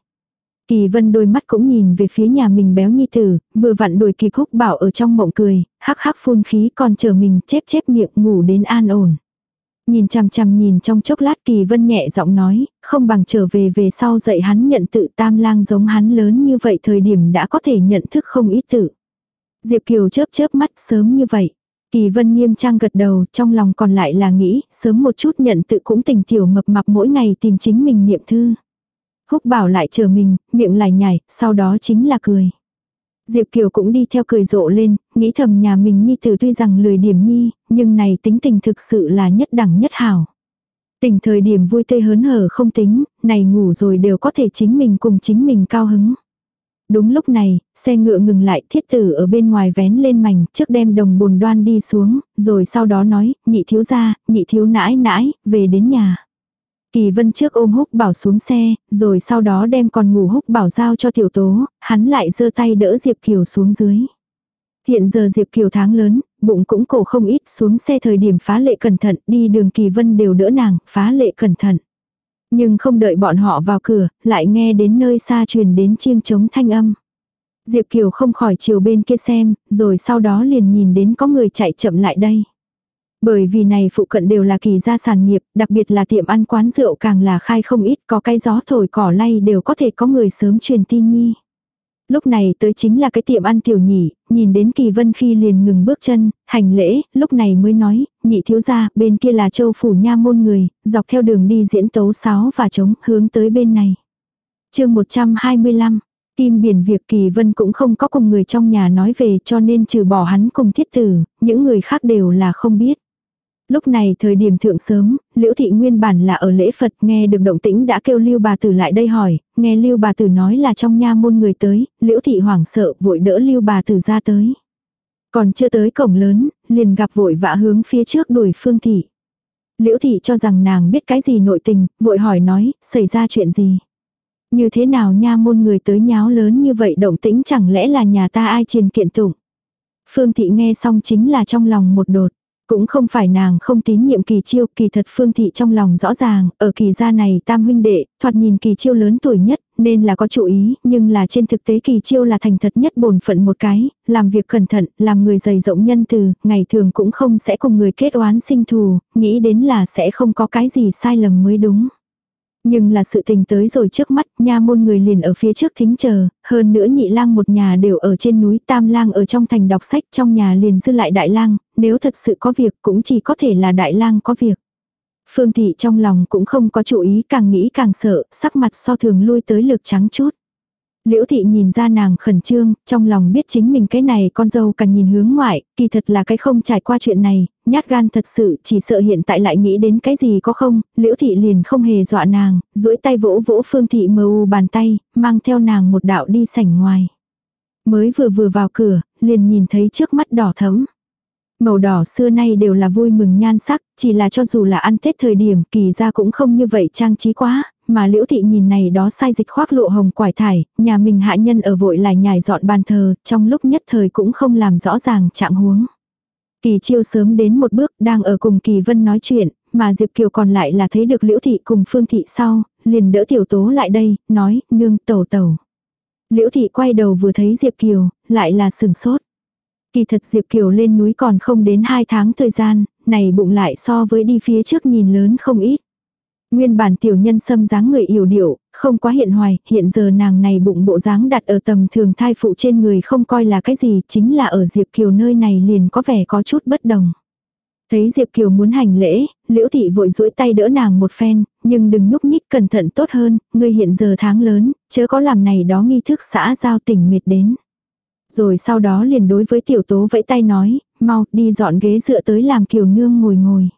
Kỳ vân đôi mắt cũng nhìn về phía nhà mình béo nhi tử, vừa vặn đuổi kịp húc bảo ở trong mộng cười, hắc hắc phun khí còn chờ mình chép chép miệng ngủ đến an ổn. Nhìn chằm chằm nhìn trong chốc lát kỳ vân nhẹ giọng nói, không bằng trở về về sau dạy hắn nhận tự tam lang giống hắn lớn như vậy thời điểm đã có thể nhận thức không ít tự. Diệp Kiều chớp chớp mắt sớm như vậy. Kỳ vân nghiêm trang gật đầu, trong lòng còn lại là nghĩ, sớm một chút nhận tự cũng tình tiểu mập mập mỗi ngày tìm chính mình niệm thư. Húc bảo lại chờ mình, miệng lại nhảy, sau đó chính là cười. Diệp Kiều cũng đi theo cười rộ lên, nghĩ thầm nhà mình nhi tử tuy rằng lười điểm nhi, nhưng này tính tình thực sự là nhất đẳng nhất hảo. Tình thời điểm vui tươi hớn hở không tính, này ngủ rồi đều có thể chính mình cùng chính mình cao hứng. Đúng lúc này, xe ngựa ngừng lại thiết tử ở bên ngoài vén lên mảnh trước đem đồng bồn đoan đi xuống, rồi sau đó nói, nhị thiếu ra, nhị thiếu nãi nãi, về đến nhà. Kỳ vân trước ôm húc bảo xuống xe, rồi sau đó đem còn ngủ húc bảo giao cho tiểu tố, hắn lại giơ tay đỡ Diệp Kiều xuống dưới. Hiện giờ Diệp Kiều tháng lớn, bụng cũng cổ không ít xuống xe thời điểm phá lệ cẩn thận, đi đường kỳ vân đều đỡ nàng, phá lệ cẩn thận. Nhưng không đợi bọn họ vào cửa, lại nghe đến nơi xa truyền đến chiêng trống thanh âm. Diệp Kiều không khỏi chiều bên kia xem, rồi sau đó liền nhìn đến có người chạy chậm lại đây. Bởi vì này phụ cận đều là kỳ gia sản nghiệp, đặc biệt là tiệm ăn quán rượu càng là khai không ít, có cái gió thổi cỏ lay đều có thể có người sớm truyền tin nhi. Lúc này tới chính là cái tiệm ăn tiểu nhị, nhìn đến kỳ vân khi liền ngừng bước chân, hành lễ, lúc này mới nói, nhị thiếu gia, bên kia là châu phủ nha môn người, dọc theo đường đi diễn tấu sáo và trống, hướng tới bên này. chương 125, Kim biển việc kỳ vân cũng không có cùng người trong nhà nói về cho nên trừ bỏ hắn cùng thiết tử, những người khác đều là không biết. Lúc này thời điểm thượng sớm, Liễu Thị nguyên bản là ở lễ Phật nghe được động tĩnh đã kêu Lưu bà tử lại đây hỏi, nghe Lưu bà tử nói là trong nha môn người tới, Liễu Thị hoảng sợ vội đỡ Lưu bà tử ra tới. Còn chưa tới cổng lớn, liền gặp vội vã hướng phía trước đuổi Phương Thị. Liễu Thị cho rằng nàng biết cái gì nội tình, vội hỏi nói, xảy ra chuyện gì. Như thế nào nha môn người tới nháo lớn như vậy động tĩnh chẳng lẽ là nhà ta ai triền kiện tụng. Phương Thị nghe xong chính là trong lòng một đột. Cũng không phải nàng không tín nhiệm kỳ chiêu, kỳ thật phương thị trong lòng rõ ràng, ở kỳ gia này tam huynh đệ, thoạt nhìn kỳ chiêu lớn tuổi nhất, nên là có chủ ý, nhưng là trên thực tế kỳ chiêu là thành thật nhất bổn phận một cái, làm việc cẩn thận, làm người dày rộng nhân từ, ngày thường cũng không sẽ cùng người kết oán sinh thù, nghĩ đến là sẽ không có cái gì sai lầm mới đúng. Nhưng là sự tình tới rồi trước mắt, nha môn người liền ở phía trước thính chờ, hơn nữa nhị lang một nhà đều ở trên núi, tam lang ở trong thành đọc sách, trong nhà liền dư lại đại lang, nếu thật sự có việc cũng chỉ có thể là đại lang có việc. Phương Thị trong lòng cũng không có chú ý càng nghĩ càng sợ, sắc mặt so thường lui tới lực trắng chút. Liễu thị nhìn ra nàng khẩn trương, trong lòng biết chính mình cái này con dâu càng nhìn hướng ngoại, kỳ thật là cái không trải qua chuyện này, nhát gan thật sự chỉ sợ hiện tại lại nghĩ đến cái gì có không, liễu thị liền không hề dọa nàng, duỗi tay vỗ vỗ phương thị mờ u bàn tay, mang theo nàng một đạo đi sảnh ngoài. Mới vừa vừa vào cửa, liền nhìn thấy trước mắt đỏ thẫm. Màu đỏ xưa nay đều là vui mừng nhan sắc, chỉ là cho dù là ăn Tết thời điểm kỳ ra cũng không như vậy trang trí quá, mà liễu thị nhìn này đó sai dịch khoác lộ hồng quải thải, nhà mình hạ nhân ở vội lại nhài dọn bàn thờ, trong lúc nhất thời cũng không làm rõ ràng trạng huống. Kỳ chiêu sớm đến một bước đang ở cùng kỳ vân nói chuyện, mà Diệp Kiều còn lại là thấy được liễu thị cùng phương thị sau, liền đỡ tiểu tố lại đây, nói, nương tẩu tẩu. Liễu thị quay đầu vừa thấy Diệp Kiều, lại là sừng sốt. Kỳ thật Diệp Kiều lên núi còn không đến 2 tháng thời gian, này bụng lại so với đi phía trước nhìn lớn không ít. Nguyên bản tiểu nhân xâm dáng người yểu điệu, không quá hiện hoài, hiện giờ nàng này bụng bộ dáng đặt ở tầm thường thai phụ trên người không coi là cái gì, chính là ở Diệp Kiều nơi này liền có vẻ có chút bất đồng. Thấy Diệp Kiều muốn hành lễ, Liễu Thị vội duỗi tay đỡ nàng một phen, nhưng đừng nhúc nhích cẩn thận tốt hơn, ngươi hiện giờ tháng lớn, chớ có làm này đó nghi thức xã giao tỉnh mệt đến. Rồi sau đó liền đối với tiểu tố vẫy tay nói, mau đi dọn ghế dựa tới làm Kiều nương ngồi ngồi.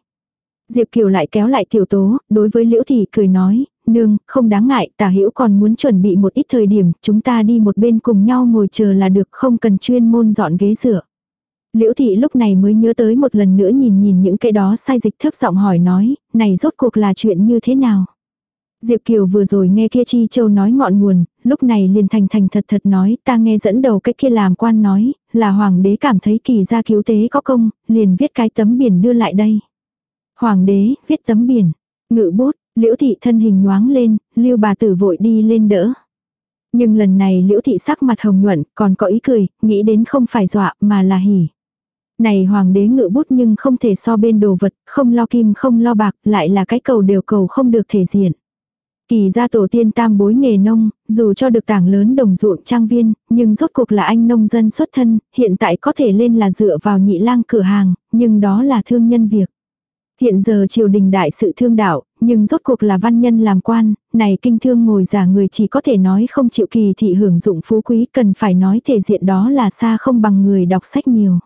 Diệp Kiều lại kéo lại tiểu tố, đối với Liễu Thị cười nói, nương, không đáng ngại, tả hữu còn muốn chuẩn bị một ít thời điểm, chúng ta đi một bên cùng nhau ngồi chờ là được không cần chuyên môn dọn ghế dựa. Liễu Thị lúc này mới nhớ tới một lần nữa nhìn nhìn những cái đó sai dịch thấp giọng hỏi nói, này rốt cuộc là chuyện như thế nào? Diệp Kiều vừa rồi nghe kia chi châu nói ngọn nguồn, lúc này liền thành thành thật thật nói, ta nghe dẫn đầu cái kia làm quan nói, là hoàng đế cảm thấy kỳ gia cứu tế có công, liền viết cái tấm biển đưa lại đây. Hoàng đế, viết tấm biển. Ngự bút, liễu thị thân hình nhoáng lên, lưu bà tử vội đi lên đỡ. Nhưng lần này liễu thị sắc mặt hồng nhuận, còn có ý cười, nghĩ đến không phải dọa mà là hỉ. Này hoàng đế ngự bút nhưng không thể so bên đồ vật, không lo kim không lo bạc, lại là cái cầu đều cầu không được thể diện. Kỳ gia tổ tiên tam bối nghề nông, dù cho được tảng lớn đồng ruộng trang viên, nhưng rốt cuộc là anh nông dân xuất thân, hiện tại có thể lên là dựa vào nhị lang cửa hàng, nhưng đó là thương nhân việc. Hiện giờ triều đình đại sự thương đạo, nhưng rốt cuộc là văn nhân làm quan, này kinh thương ngồi giả người chỉ có thể nói không chịu kỳ thị hưởng dụng phú quý cần phải nói thể diện đó là xa không bằng người đọc sách nhiều.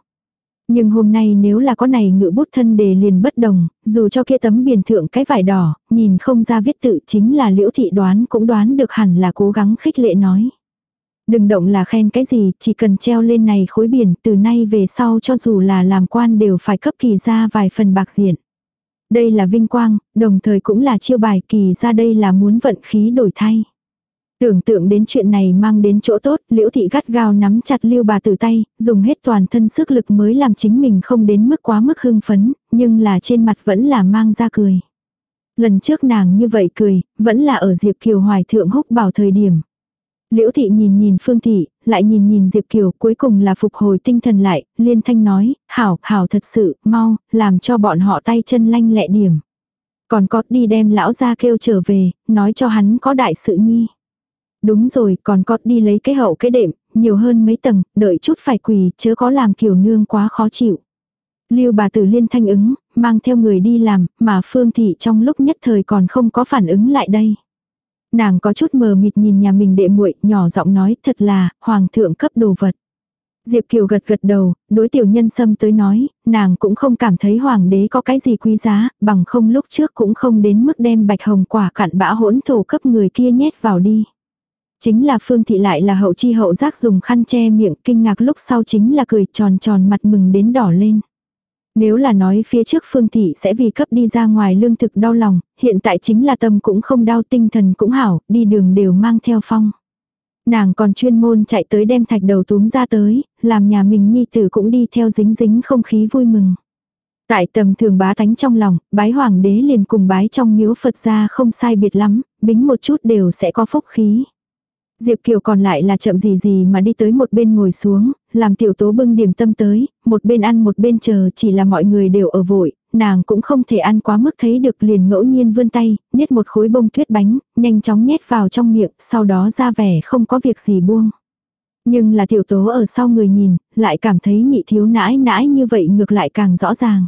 Nhưng hôm nay nếu là có này ngự bút thân đề liền bất đồng, dù cho kia tấm biển thượng cái vải đỏ, nhìn không ra viết tự chính là liễu thị đoán cũng đoán được hẳn là cố gắng khích lệ nói. Đừng động là khen cái gì, chỉ cần treo lên này khối biển, từ nay về sau cho dù là làm quan đều phải cấp kỳ ra vài phần bạc diện. Đây là vinh quang, đồng thời cũng là chiêu bài kỳ ra đây là muốn vận khí đổi thay. Tưởng tượng đến chuyện này mang đến chỗ tốt, liễu thị gắt gao nắm chặt lưu bà tử tay, dùng hết toàn thân sức lực mới làm chính mình không đến mức quá mức hưng phấn, nhưng là trên mặt vẫn là mang ra cười. Lần trước nàng như vậy cười, vẫn là ở Diệp Kiều Hoài Thượng húc bảo thời điểm. Liễu thị nhìn nhìn Phương thị, lại nhìn nhìn Diệp Kiều cuối cùng là phục hồi tinh thần lại, liên thanh nói, hảo, hảo thật sự, mau, làm cho bọn họ tay chân lanh lẹ điểm. Còn có đi đem lão ra kêu trở về, nói cho hắn có đại sự nhi. Đúng rồi, còn có đi lấy cái hậu cái đệm, nhiều hơn mấy tầng, đợi chút phải quỳ, chớ có làm kiểu nương quá khó chịu. Lưu bà tử liên thanh ứng, mang theo người đi làm, mà Phương Thị trong lúc nhất thời còn không có phản ứng lại đây. Nàng có chút mờ mịt nhìn nhà mình đệ muội, nhỏ giọng nói thật là, hoàng thượng cấp đồ vật. Diệp Kiều gật gật đầu, đối tiểu nhân sâm tới nói, nàng cũng không cảm thấy hoàng đế có cái gì quý giá, bằng không lúc trước cũng không đến mức đem bạch hồng quả cặn bã hỗn thổ cấp người kia nhét vào đi. Chính là Phương Thị lại là hậu chi hậu giác dùng khăn che miệng kinh ngạc lúc sau chính là cười tròn tròn mặt mừng đến đỏ lên. Nếu là nói phía trước Phương Thị sẽ vì cấp đi ra ngoài lương thực đau lòng, hiện tại chính là tâm cũng không đau tinh thần cũng hảo, đi đường đều mang theo phong. Nàng còn chuyên môn chạy tới đem thạch đầu túm ra tới, làm nhà mình nhi tử cũng đi theo dính dính không khí vui mừng. Tại tầm thường bá tánh trong lòng, bái hoàng đế liền cùng bái trong miếu Phật ra không sai biệt lắm, bính một chút đều sẽ có phúc khí. Diệp Kiều còn lại là chậm gì gì mà đi tới một bên ngồi xuống, làm tiểu tố bưng điểm tâm tới, một bên ăn một bên chờ chỉ là mọi người đều ở vội, nàng cũng không thể ăn quá mức thấy được liền ngẫu nhiên vươn tay, nhét một khối bông tuyết bánh, nhanh chóng nhét vào trong miệng, sau đó ra vẻ không có việc gì buông. Nhưng là tiểu tố ở sau người nhìn, lại cảm thấy nhị thiếu nãi nãi như vậy ngược lại càng rõ ràng.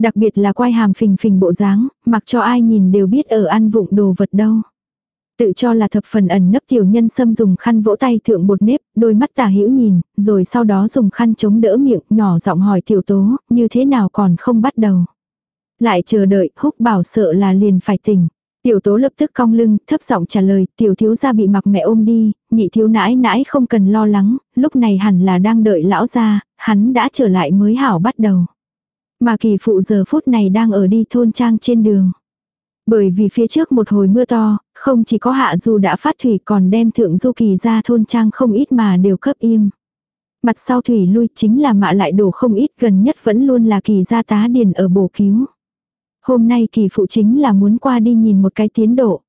Đặc biệt là quai hàm phình phình bộ dáng, mặc cho ai nhìn đều biết ở ăn vụng đồ vật đâu. Tự cho là thập phần ẩn nấp tiểu nhân xâm dùng khăn vỗ tay thượng bột nếp, đôi mắt tà hữu nhìn, rồi sau đó dùng khăn chống đỡ miệng, nhỏ giọng hỏi tiểu tố, như thế nào còn không bắt đầu. Lại chờ đợi, húc bảo sợ là liền phải tỉnh. Tiểu tố lập tức cong lưng, thấp giọng trả lời, tiểu thiếu gia bị mặc mẹ ôm đi, nhị thiếu nãi nãi không cần lo lắng, lúc này hẳn là đang đợi lão gia, hắn đã trở lại mới hảo bắt đầu. Mà kỳ phụ giờ phút này đang ở đi thôn trang trên đường. Bởi vì phía trước một hồi mưa to, không chỉ có hạ du đã phát thủy còn đem thượng du kỳ ra thôn trang không ít mà đều cấp im. Mặt sau thủy lui chính là mạ lại đổ không ít gần nhất vẫn luôn là kỳ gia tá điền ở bổ cứu. Hôm nay kỳ phụ chính là muốn qua đi nhìn một cái tiến độ.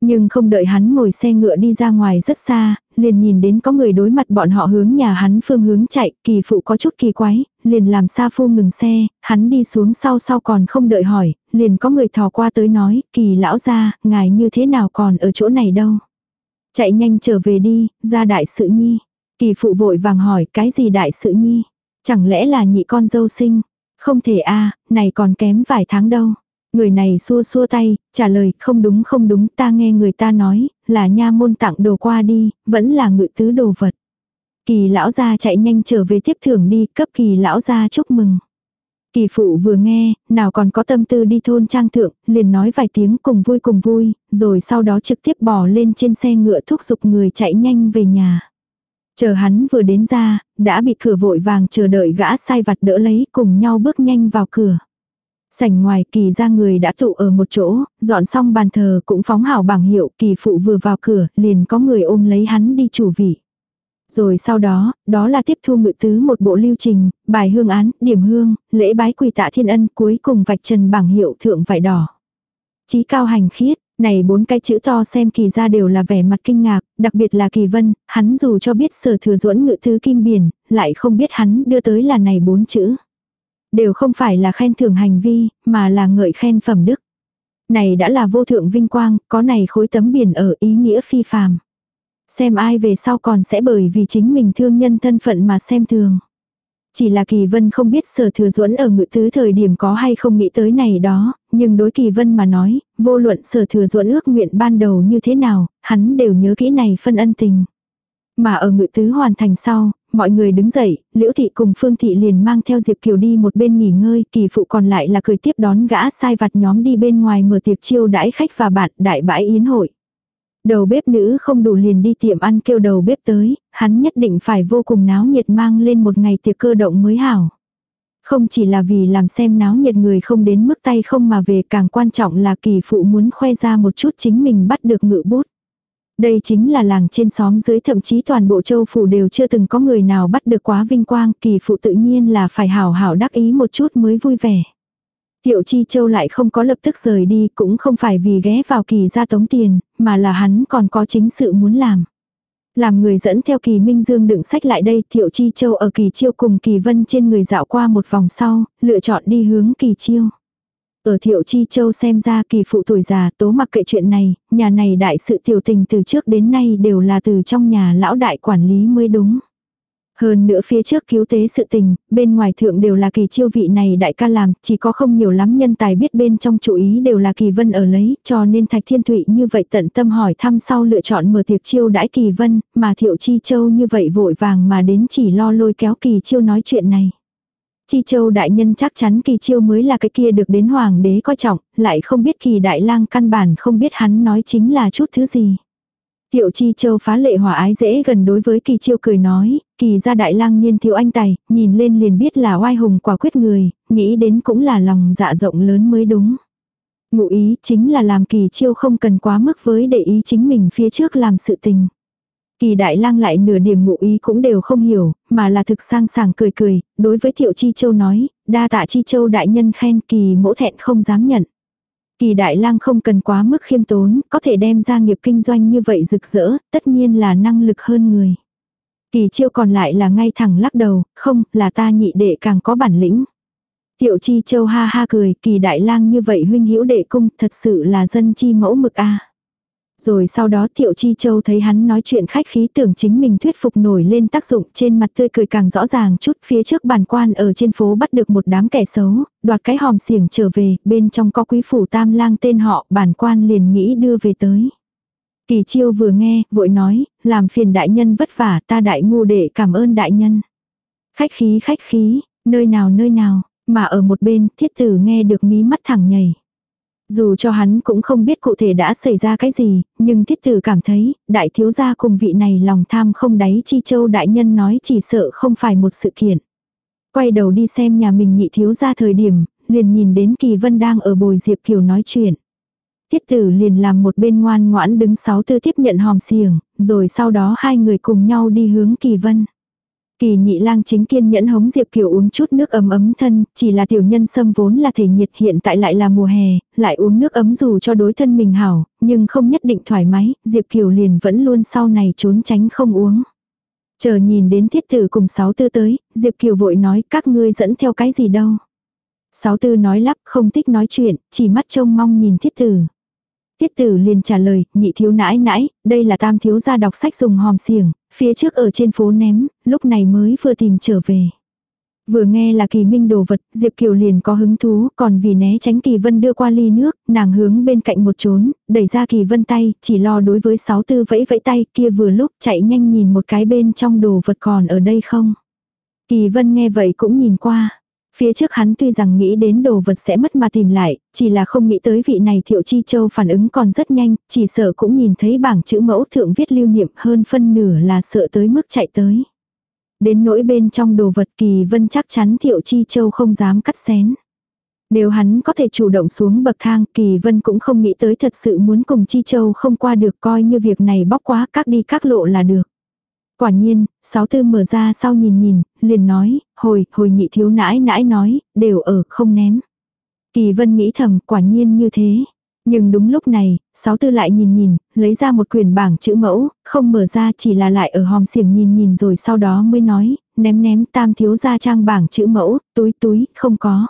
Nhưng không đợi hắn ngồi xe ngựa đi ra ngoài rất xa, liền nhìn đến có người đối mặt bọn họ hướng nhà hắn phương hướng chạy, kỳ phụ có chút kỳ quái, liền làm xa phu ngừng xe, hắn đi xuống sau sau còn không đợi hỏi, liền có người thò qua tới nói, kỳ lão ra, ngài như thế nào còn ở chỗ này đâu. Chạy nhanh trở về đi, ra đại sự nhi. Kỳ phụ vội vàng hỏi, cái gì đại sự nhi? Chẳng lẽ là nhị con dâu sinh? Không thể a này còn kém vài tháng đâu. Người này xua xua tay, trả lời không đúng không đúng ta nghe người ta nói, là nha môn tặng đồ qua đi, vẫn là ngự tứ đồ vật. Kỳ lão gia chạy nhanh trở về tiếp thưởng đi, cấp kỳ lão gia chúc mừng. Kỳ phụ vừa nghe, nào còn có tâm tư đi thôn trang thượng, liền nói vài tiếng cùng vui cùng vui, rồi sau đó trực tiếp bỏ lên trên xe ngựa thúc giục người chạy nhanh về nhà. Chờ hắn vừa đến ra, đã bị cửa vội vàng chờ đợi gã sai vặt đỡ lấy cùng nhau bước nhanh vào cửa. Sảnh ngoài kỳ ra người đã tụ ở một chỗ, dọn xong bàn thờ cũng phóng hảo bảng hiệu kỳ phụ vừa vào cửa, liền có người ôm lấy hắn đi chủ vị. Rồi sau đó, đó là tiếp thu ngự tứ một bộ lưu trình, bài hương án, điểm hương, lễ bái quỳ tạ thiên ân cuối cùng vạch trần bảng hiệu thượng vải đỏ. Chí cao hành khiết, này bốn cái chữ to xem kỳ ra đều là vẻ mặt kinh ngạc, đặc biệt là kỳ vân, hắn dù cho biết sở thừa duẫn ngự tứ kim biển, lại không biết hắn đưa tới là này bốn chữ. Đều không phải là khen thưởng hành vi, mà là ngợi khen phẩm đức. Này đã là vô thượng vinh quang, có này khối tấm biển ở ý nghĩa phi phàm. Xem ai về sau còn sẽ bởi vì chính mình thương nhân thân phận mà xem thường. Chỉ là Kỳ Vân không biết sở thừa duẫn ở ngự tứ thời điểm có hay không nghĩ tới này đó, nhưng đối Kỳ Vân mà nói, vô luận sở thừa duẫn ước nguyện ban đầu như thế nào, hắn đều nhớ kỹ này phân ân tình. Mà ở ngự tứ hoàn thành sau, mọi người đứng dậy, Liễu Thị cùng Phương Thị liền mang theo Diệp Kiều đi một bên nghỉ ngơi, kỳ phụ còn lại là cười tiếp đón gã sai vặt nhóm đi bên ngoài mở tiệc chiêu đãi khách và bạn đại bãi yến hội. Đầu bếp nữ không đủ liền đi tiệm ăn kêu đầu bếp tới, hắn nhất định phải vô cùng náo nhiệt mang lên một ngày tiệc cơ động mới hảo. Không chỉ là vì làm xem náo nhiệt người không đến mức tay không mà về càng quan trọng là kỳ phụ muốn khoe ra một chút chính mình bắt được ngự bút. Đây chính là làng trên xóm dưới thậm chí toàn bộ châu phủ đều chưa từng có người nào bắt được quá vinh quang, kỳ phụ tự nhiên là phải hảo hảo đắc ý một chút mới vui vẻ. Tiệu Chi Châu lại không có lập tức rời đi cũng không phải vì ghé vào kỳ ra tống tiền, mà là hắn còn có chính sự muốn làm. Làm người dẫn theo kỳ Minh Dương đựng sách lại đây, Tiệu Chi Châu ở kỳ chiêu cùng kỳ vân trên người dạo qua một vòng sau, lựa chọn đi hướng kỳ chiêu. Ở Thiệu Chi Châu xem ra kỳ phụ tuổi già tố mặc kệ chuyện này, nhà này đại sự tiểu tình từ trước đến nay đều là từ trong nhà lão đại quản lý mới đúng. Hơn nữa phía trước cứu tế sự tình, bên ngoài thượng đều là kỳ chiêu vị này đại ca làm, chỉ có không nhiều lắm nhân tài biết bên trong chủ ý đều là kỳ vân ở lấy, cho nên thạch thiên thụy như vậy tận tâm hỏi thăm sau lựa chọn mở tiệc chiêu đãi kỳ vân, mà thiệu chi châu như vậy vội vàng mà đến chỉ lo lôi kéo kỳ chiêu nói chuyện này. Chi châu đại nhân chắc chắn kỳ chiêu mới là cái kia được đến hoàng đế coi trọng, lại không biết kỳ đại lang căn bản không biết hắn nói chính là chút thứ gì. Tiệu chi châu phá lệ hòa ái dễ gần đối với kỳ chiêu cười nói, kỳ gia đại lang niên thiếu anh tài, nhìn lên liền biết là oai hùng quả quyết người, nghĩ đến cũng là lòng dạ rộng lớn mới đúng. Ngụ ý chính là làm kỳ chiêu không cần quá mức với để ý chính mình phía trước làm sự tình. Kỳ đại lang lại nửa điểm ngụ ý cũng đều không hiểu, mà là thực sang sảng cười cười, đối với thiệu chi châu nói, đa tạ chi châu đại nhân khen kỳ mỗ thẹn không dám nhận. Kỳ đại lang không cần quá mức khiêm tốn, có thể đem ra nghiệp kinh doanh như vậy rực rỡ, tất nhiên là năng lực hơn người. Kỳ chiêu còn lại là ngay thẳng lắc đầu, không, là ta nhị đệ càng có bản lĩnh. Tiệu chi châu ha ha cười, kỳ đại lang như vậy huynh hữu đệ cung, thật sự là dân chi mẫu mực a. Rồi sau đó Thiệu Chi Châu thấy hắn nói chuyện khách khí tưởng chính mình thuyết phục nổi lên tác dụng trên mặt tươi cười càng rõ ràng chút phía trước bàn quan ở trên phố bắt được một đám kẻ xấu, đoạt cái hòm xiềng trở về, bên trong có quý phủ tam lang tên họ, bản quan liền nghĩ đưa về tới. Kỳ chiêu vừa nghe, vội nói, làm phiền đại nhân vất vả ta đại ngu để cảm ơn đại nhân. Khách khí khách khí, nơi nào nơi nào, mà ở một bên thiết tử nghe được mí mắt thẳng nhảy. Dù cho hắn cũng không biết cụ thể đã xảy ra cái gì, nhưng thiết tử cảm thấy, đại thiếu gia cùng vị này lòng tham không đáy chi châu đại nhân nói chỉ sợ không phải một sự kiện. Quay đầu đi xem nhà mình nhị thiếu gia thời điểm, liền nhìn đến kỳ vân đang ở bồi Diệp Kiều nói chuyện. Tiết tử liền làm một bên ngoan ngoãn đứng sáu tư tiếp nhận hòm xiềng, rồi sau đó hai người cùng nhau đi hướng kỳ vân. Kỳ nhị lang chính kiên nhẫn hống Diệp Kiều uống chút nước ấm ấm thân, chỉ là tiểu nhân sâm vốn là thể nhiệt hiện tại lại là mùa hè, lại uống nước ấm dù cho đối thân mình hảo, nhưng không nhất định thoải mái, Diệp Kiều liền vẫn luôn sau này trốn tránh không uống. Chờ nhìn đến thiết tử cùng sáu tư tới, Diệp Kiều vội nói các ngươi dẫn theo cái gì đâu. Sáu tư nói lắp không thích nói chuyện, chỉ mắt trông mong nhìn thiết tử. Tiết tử liền trả lời, nhị thiếu nãi nãi, đây là tam thiếu gia đọc sách dùng hòm xiềng, phía trước ở trên phố ném, lúc này mới vừa tìm trở về. Vừa nghe là kỳ minh đồ vật, Diệp Kiều liền có hứng thú, còn vì né tránh kỳ vân đưa qua ly nước, nàng hướng bên cạnh một trốn, đẩy ra kỳ vân tay, chỉ lo đối với sáu tư vẫy vẫy tay kia vừa lúc chạy nhanh nhìn một cái bên trong đồ vật còn ở đây không. Kỳ vân nghe vậy cũng nhìn qua, Phía trước hắn tuy rằng nghĩ đến đồ vật sẽ mất mà tìm lại, chỉ là không nghĩ tới vị này thiệu chi châu phản ứng còn rất nhanh, chỉ sợ cũng nhìn thấy bảng chữ mẫu thượng viết lưu niệm hơn phân nửa là sợ tới mức chạy tới. Đến nỗi bên trong đồ vật kỳ vân chắc chắn thiệu chi châu không dám cắt xén. Nếu hắn có thể chủ động xuống bậc thang, Kỳ Vân cũng không nghĩ tới thật sự muốn cùng Chi Châu không qua được coi như việc này bóc quá các đi các lộ là được. Quả nhiên, sáu tư mở ra sau nhìn nhìn, liền nói, hồi, hồi nhị thiếu nãi nãi nói, đều ở không ném. Kỳ vân nghĩ thầm, quả nhiên như thế. Nhưng đúng lúc này, sáu tư lại nhìn nhìn, lấy ra một quyển bảng chữ mẫu, không mở ra chỉ là lại ở hòm xiềng nhìn nhìn rồi sau đó mới nói, ném ném tam thiếu ra trang bảng chữ mẫu, túi túi, không có.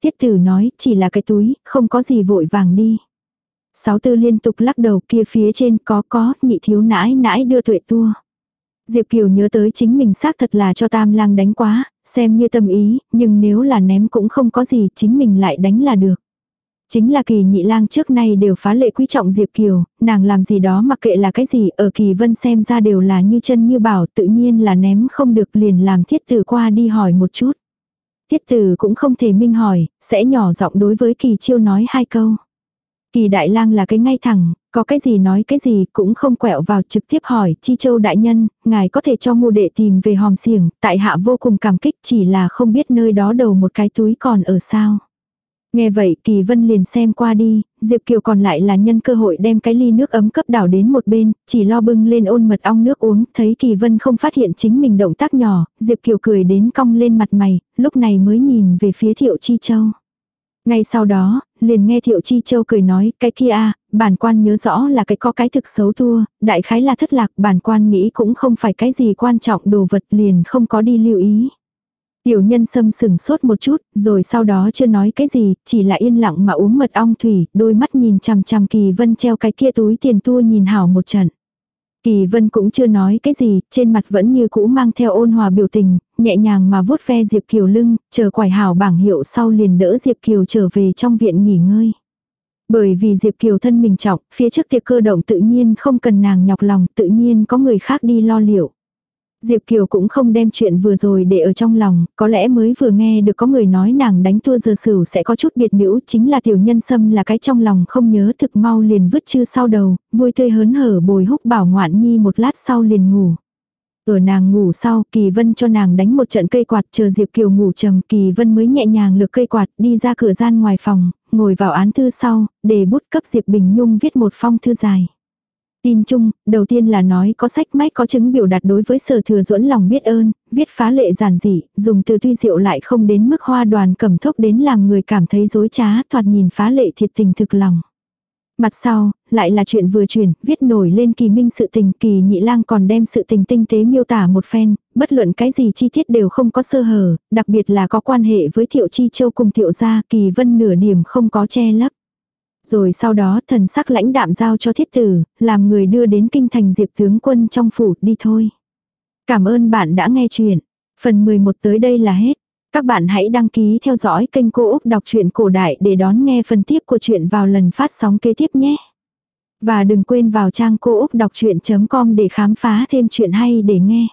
Tiết tử nói, chỉ là cái túi, không có gì vội vàng đi. Sáu tư liên tục lắc đầu kia phía trên có có, nhị thiếu nãi nãi đưa tuệ tua. Diệp Kiều nhớ tới chính mình xác thật là cho tam lang đánh quá, xem như tâm ý, nhưng nếu là ném cũng không có gì, chính mình lại đánh là được. Chính là kỳ nhị lang trước nay đều phá lệ quý trọng Diệp Kiều, nàng làm gì đó mặc kệ là cái gì, ở kỳ vân xem ra đều là như chân như bảo, tự nhiên là ném không được liền làm thiết tử qua đi hỏi một chút. Thiết tử cũng không thể minh hỏi, sẽ nhỏ giọng đối với kỳ chiêu nói hai câu. Kỳ đại lang là cái ngay thẳng, có cái gì nói cái gì cũng không quẹo vào trực tiếp hỏi chi châu đại nhân, ngài có thể cho ngu đệ tìm về hòm xiềng, tại hạ vô cùng cảm kích chỉ là không biết nơi đó đầu một cái túi còn ở sao. Nghe vậy Kỳ Vân liền xem qua đi, Diệp Kiều còn lại là nhân cơ hội đem cái ly nước ấm cấp đảo đến một bên, chỉ lo bưng lên ôn mật ong nước uống, thấy Kỳ Vân không phát hiện chính mình động tác nhỏ, Diệp Kiều cười đến cong lên mặt mày, lúc này mới nhìn về phía Thiệu Chi Châu. Ngay sau đó, liền nghe Thiệu Chi Châu cười nói, cái kia a bản quan nhớ rõ là cái có cái thực xấu thua, đại khái là thất lạc, bản quan nghĩ cũng không phải cái gì quan trọng đồ vật liền không có đi lưu ý. Tiểu nhân sâm sừng sốt một chút, rồi sau đó chưa nói cái gì, chỉ là yên lặng mà uống mật ong thủy, đôi mắt nhìn chằm chằm kỳ vân treo cái kia túi tiền tua nhìn hảo một trận. Kỳ vân cũng chưa nói cái gì, trên mặt vẫn như cũ mang theo ôn hòa biểu tình, nhẹ nhàng mà vuốt ve Diệp Kiều lưng, chờ quải hảo bảng hiệu sau liền đỡ Diệp Kiều trở về trong viện nghỉ ngơi. Bởi vì Diệp Kiều thân mình trọng, phía trước tiệc cơ động tự nhiên không cần nàng nhọc lòng, tự nhiên có người khác đi lo liệu. Diệp Kiều cũng không đem chuyện vừa rồi để ở trong lòng, có lẽ mới vừa nghe được có người nói nàng đánh thua giờ sửu sẽ có chút biệt nữ, chính là tiểu nhân sâm là cái trong lòng không nhớ thực mau liền vứt chư sau đầu, vui tươi hớn hở bồi húc bảo ngoạn nhi một lát sau liền ngủ. Ở nàng ngủ sau, Kỳ Vân cho nàng đánh một trận cây quạt chờ Diệp Kiều ngủ trầm, Kỳ Vân mới nhẹ nhàng lược cây quạt đi ra cửa gian ngoài phòng, ngồi vào án thư sau, để bút cấp Diệp Bình Nhung viết một phong thư dài. Tin chung, đầu tiên là nói có sách mách có chứng biểu đạt đối với sở thừa duẫn lòng biết ơn, viết phá lệ giản dị, dùng từ tuy diệu lại không đến mức hoa đoàn cầm thốc đến làm người cảm thấy dối trá thoạt nhìn phá lệ thiệt tình thực lòng. Mặt sau, lại là chuyện vừa chuyển, viết nổi lên kỳ minh sự tình, kỳ nhị lang còn đem sự tình tinh tế miêu tả một phen, bất luận cái gì chi tiết đều không có sơ hở, đặc biệt là có quan hệ với thiệu chi châu cùng thiệu gia, kỳ vân nửa điểm không có che lấp. Rồi sau đó thần sắc lãnh đạm giao cho thiết tử, làm người đưa đến kinh thành diệp tướng quân trong phủ đi thôi. Cảm ơn bạn đã nghe chuyện. Phần 11 tới đây là hết. Các bạn hãy đăng ký theo dõi kênh Cô Úc Đọc truyện Cổ Đại để đón nghe phần tiếp của chuyện vào lần phát sóng kế tiếp nhé. Và đừng quên vào trang cô úc đọc chuyện.com để khám phá thêm chuyện hay để nghe.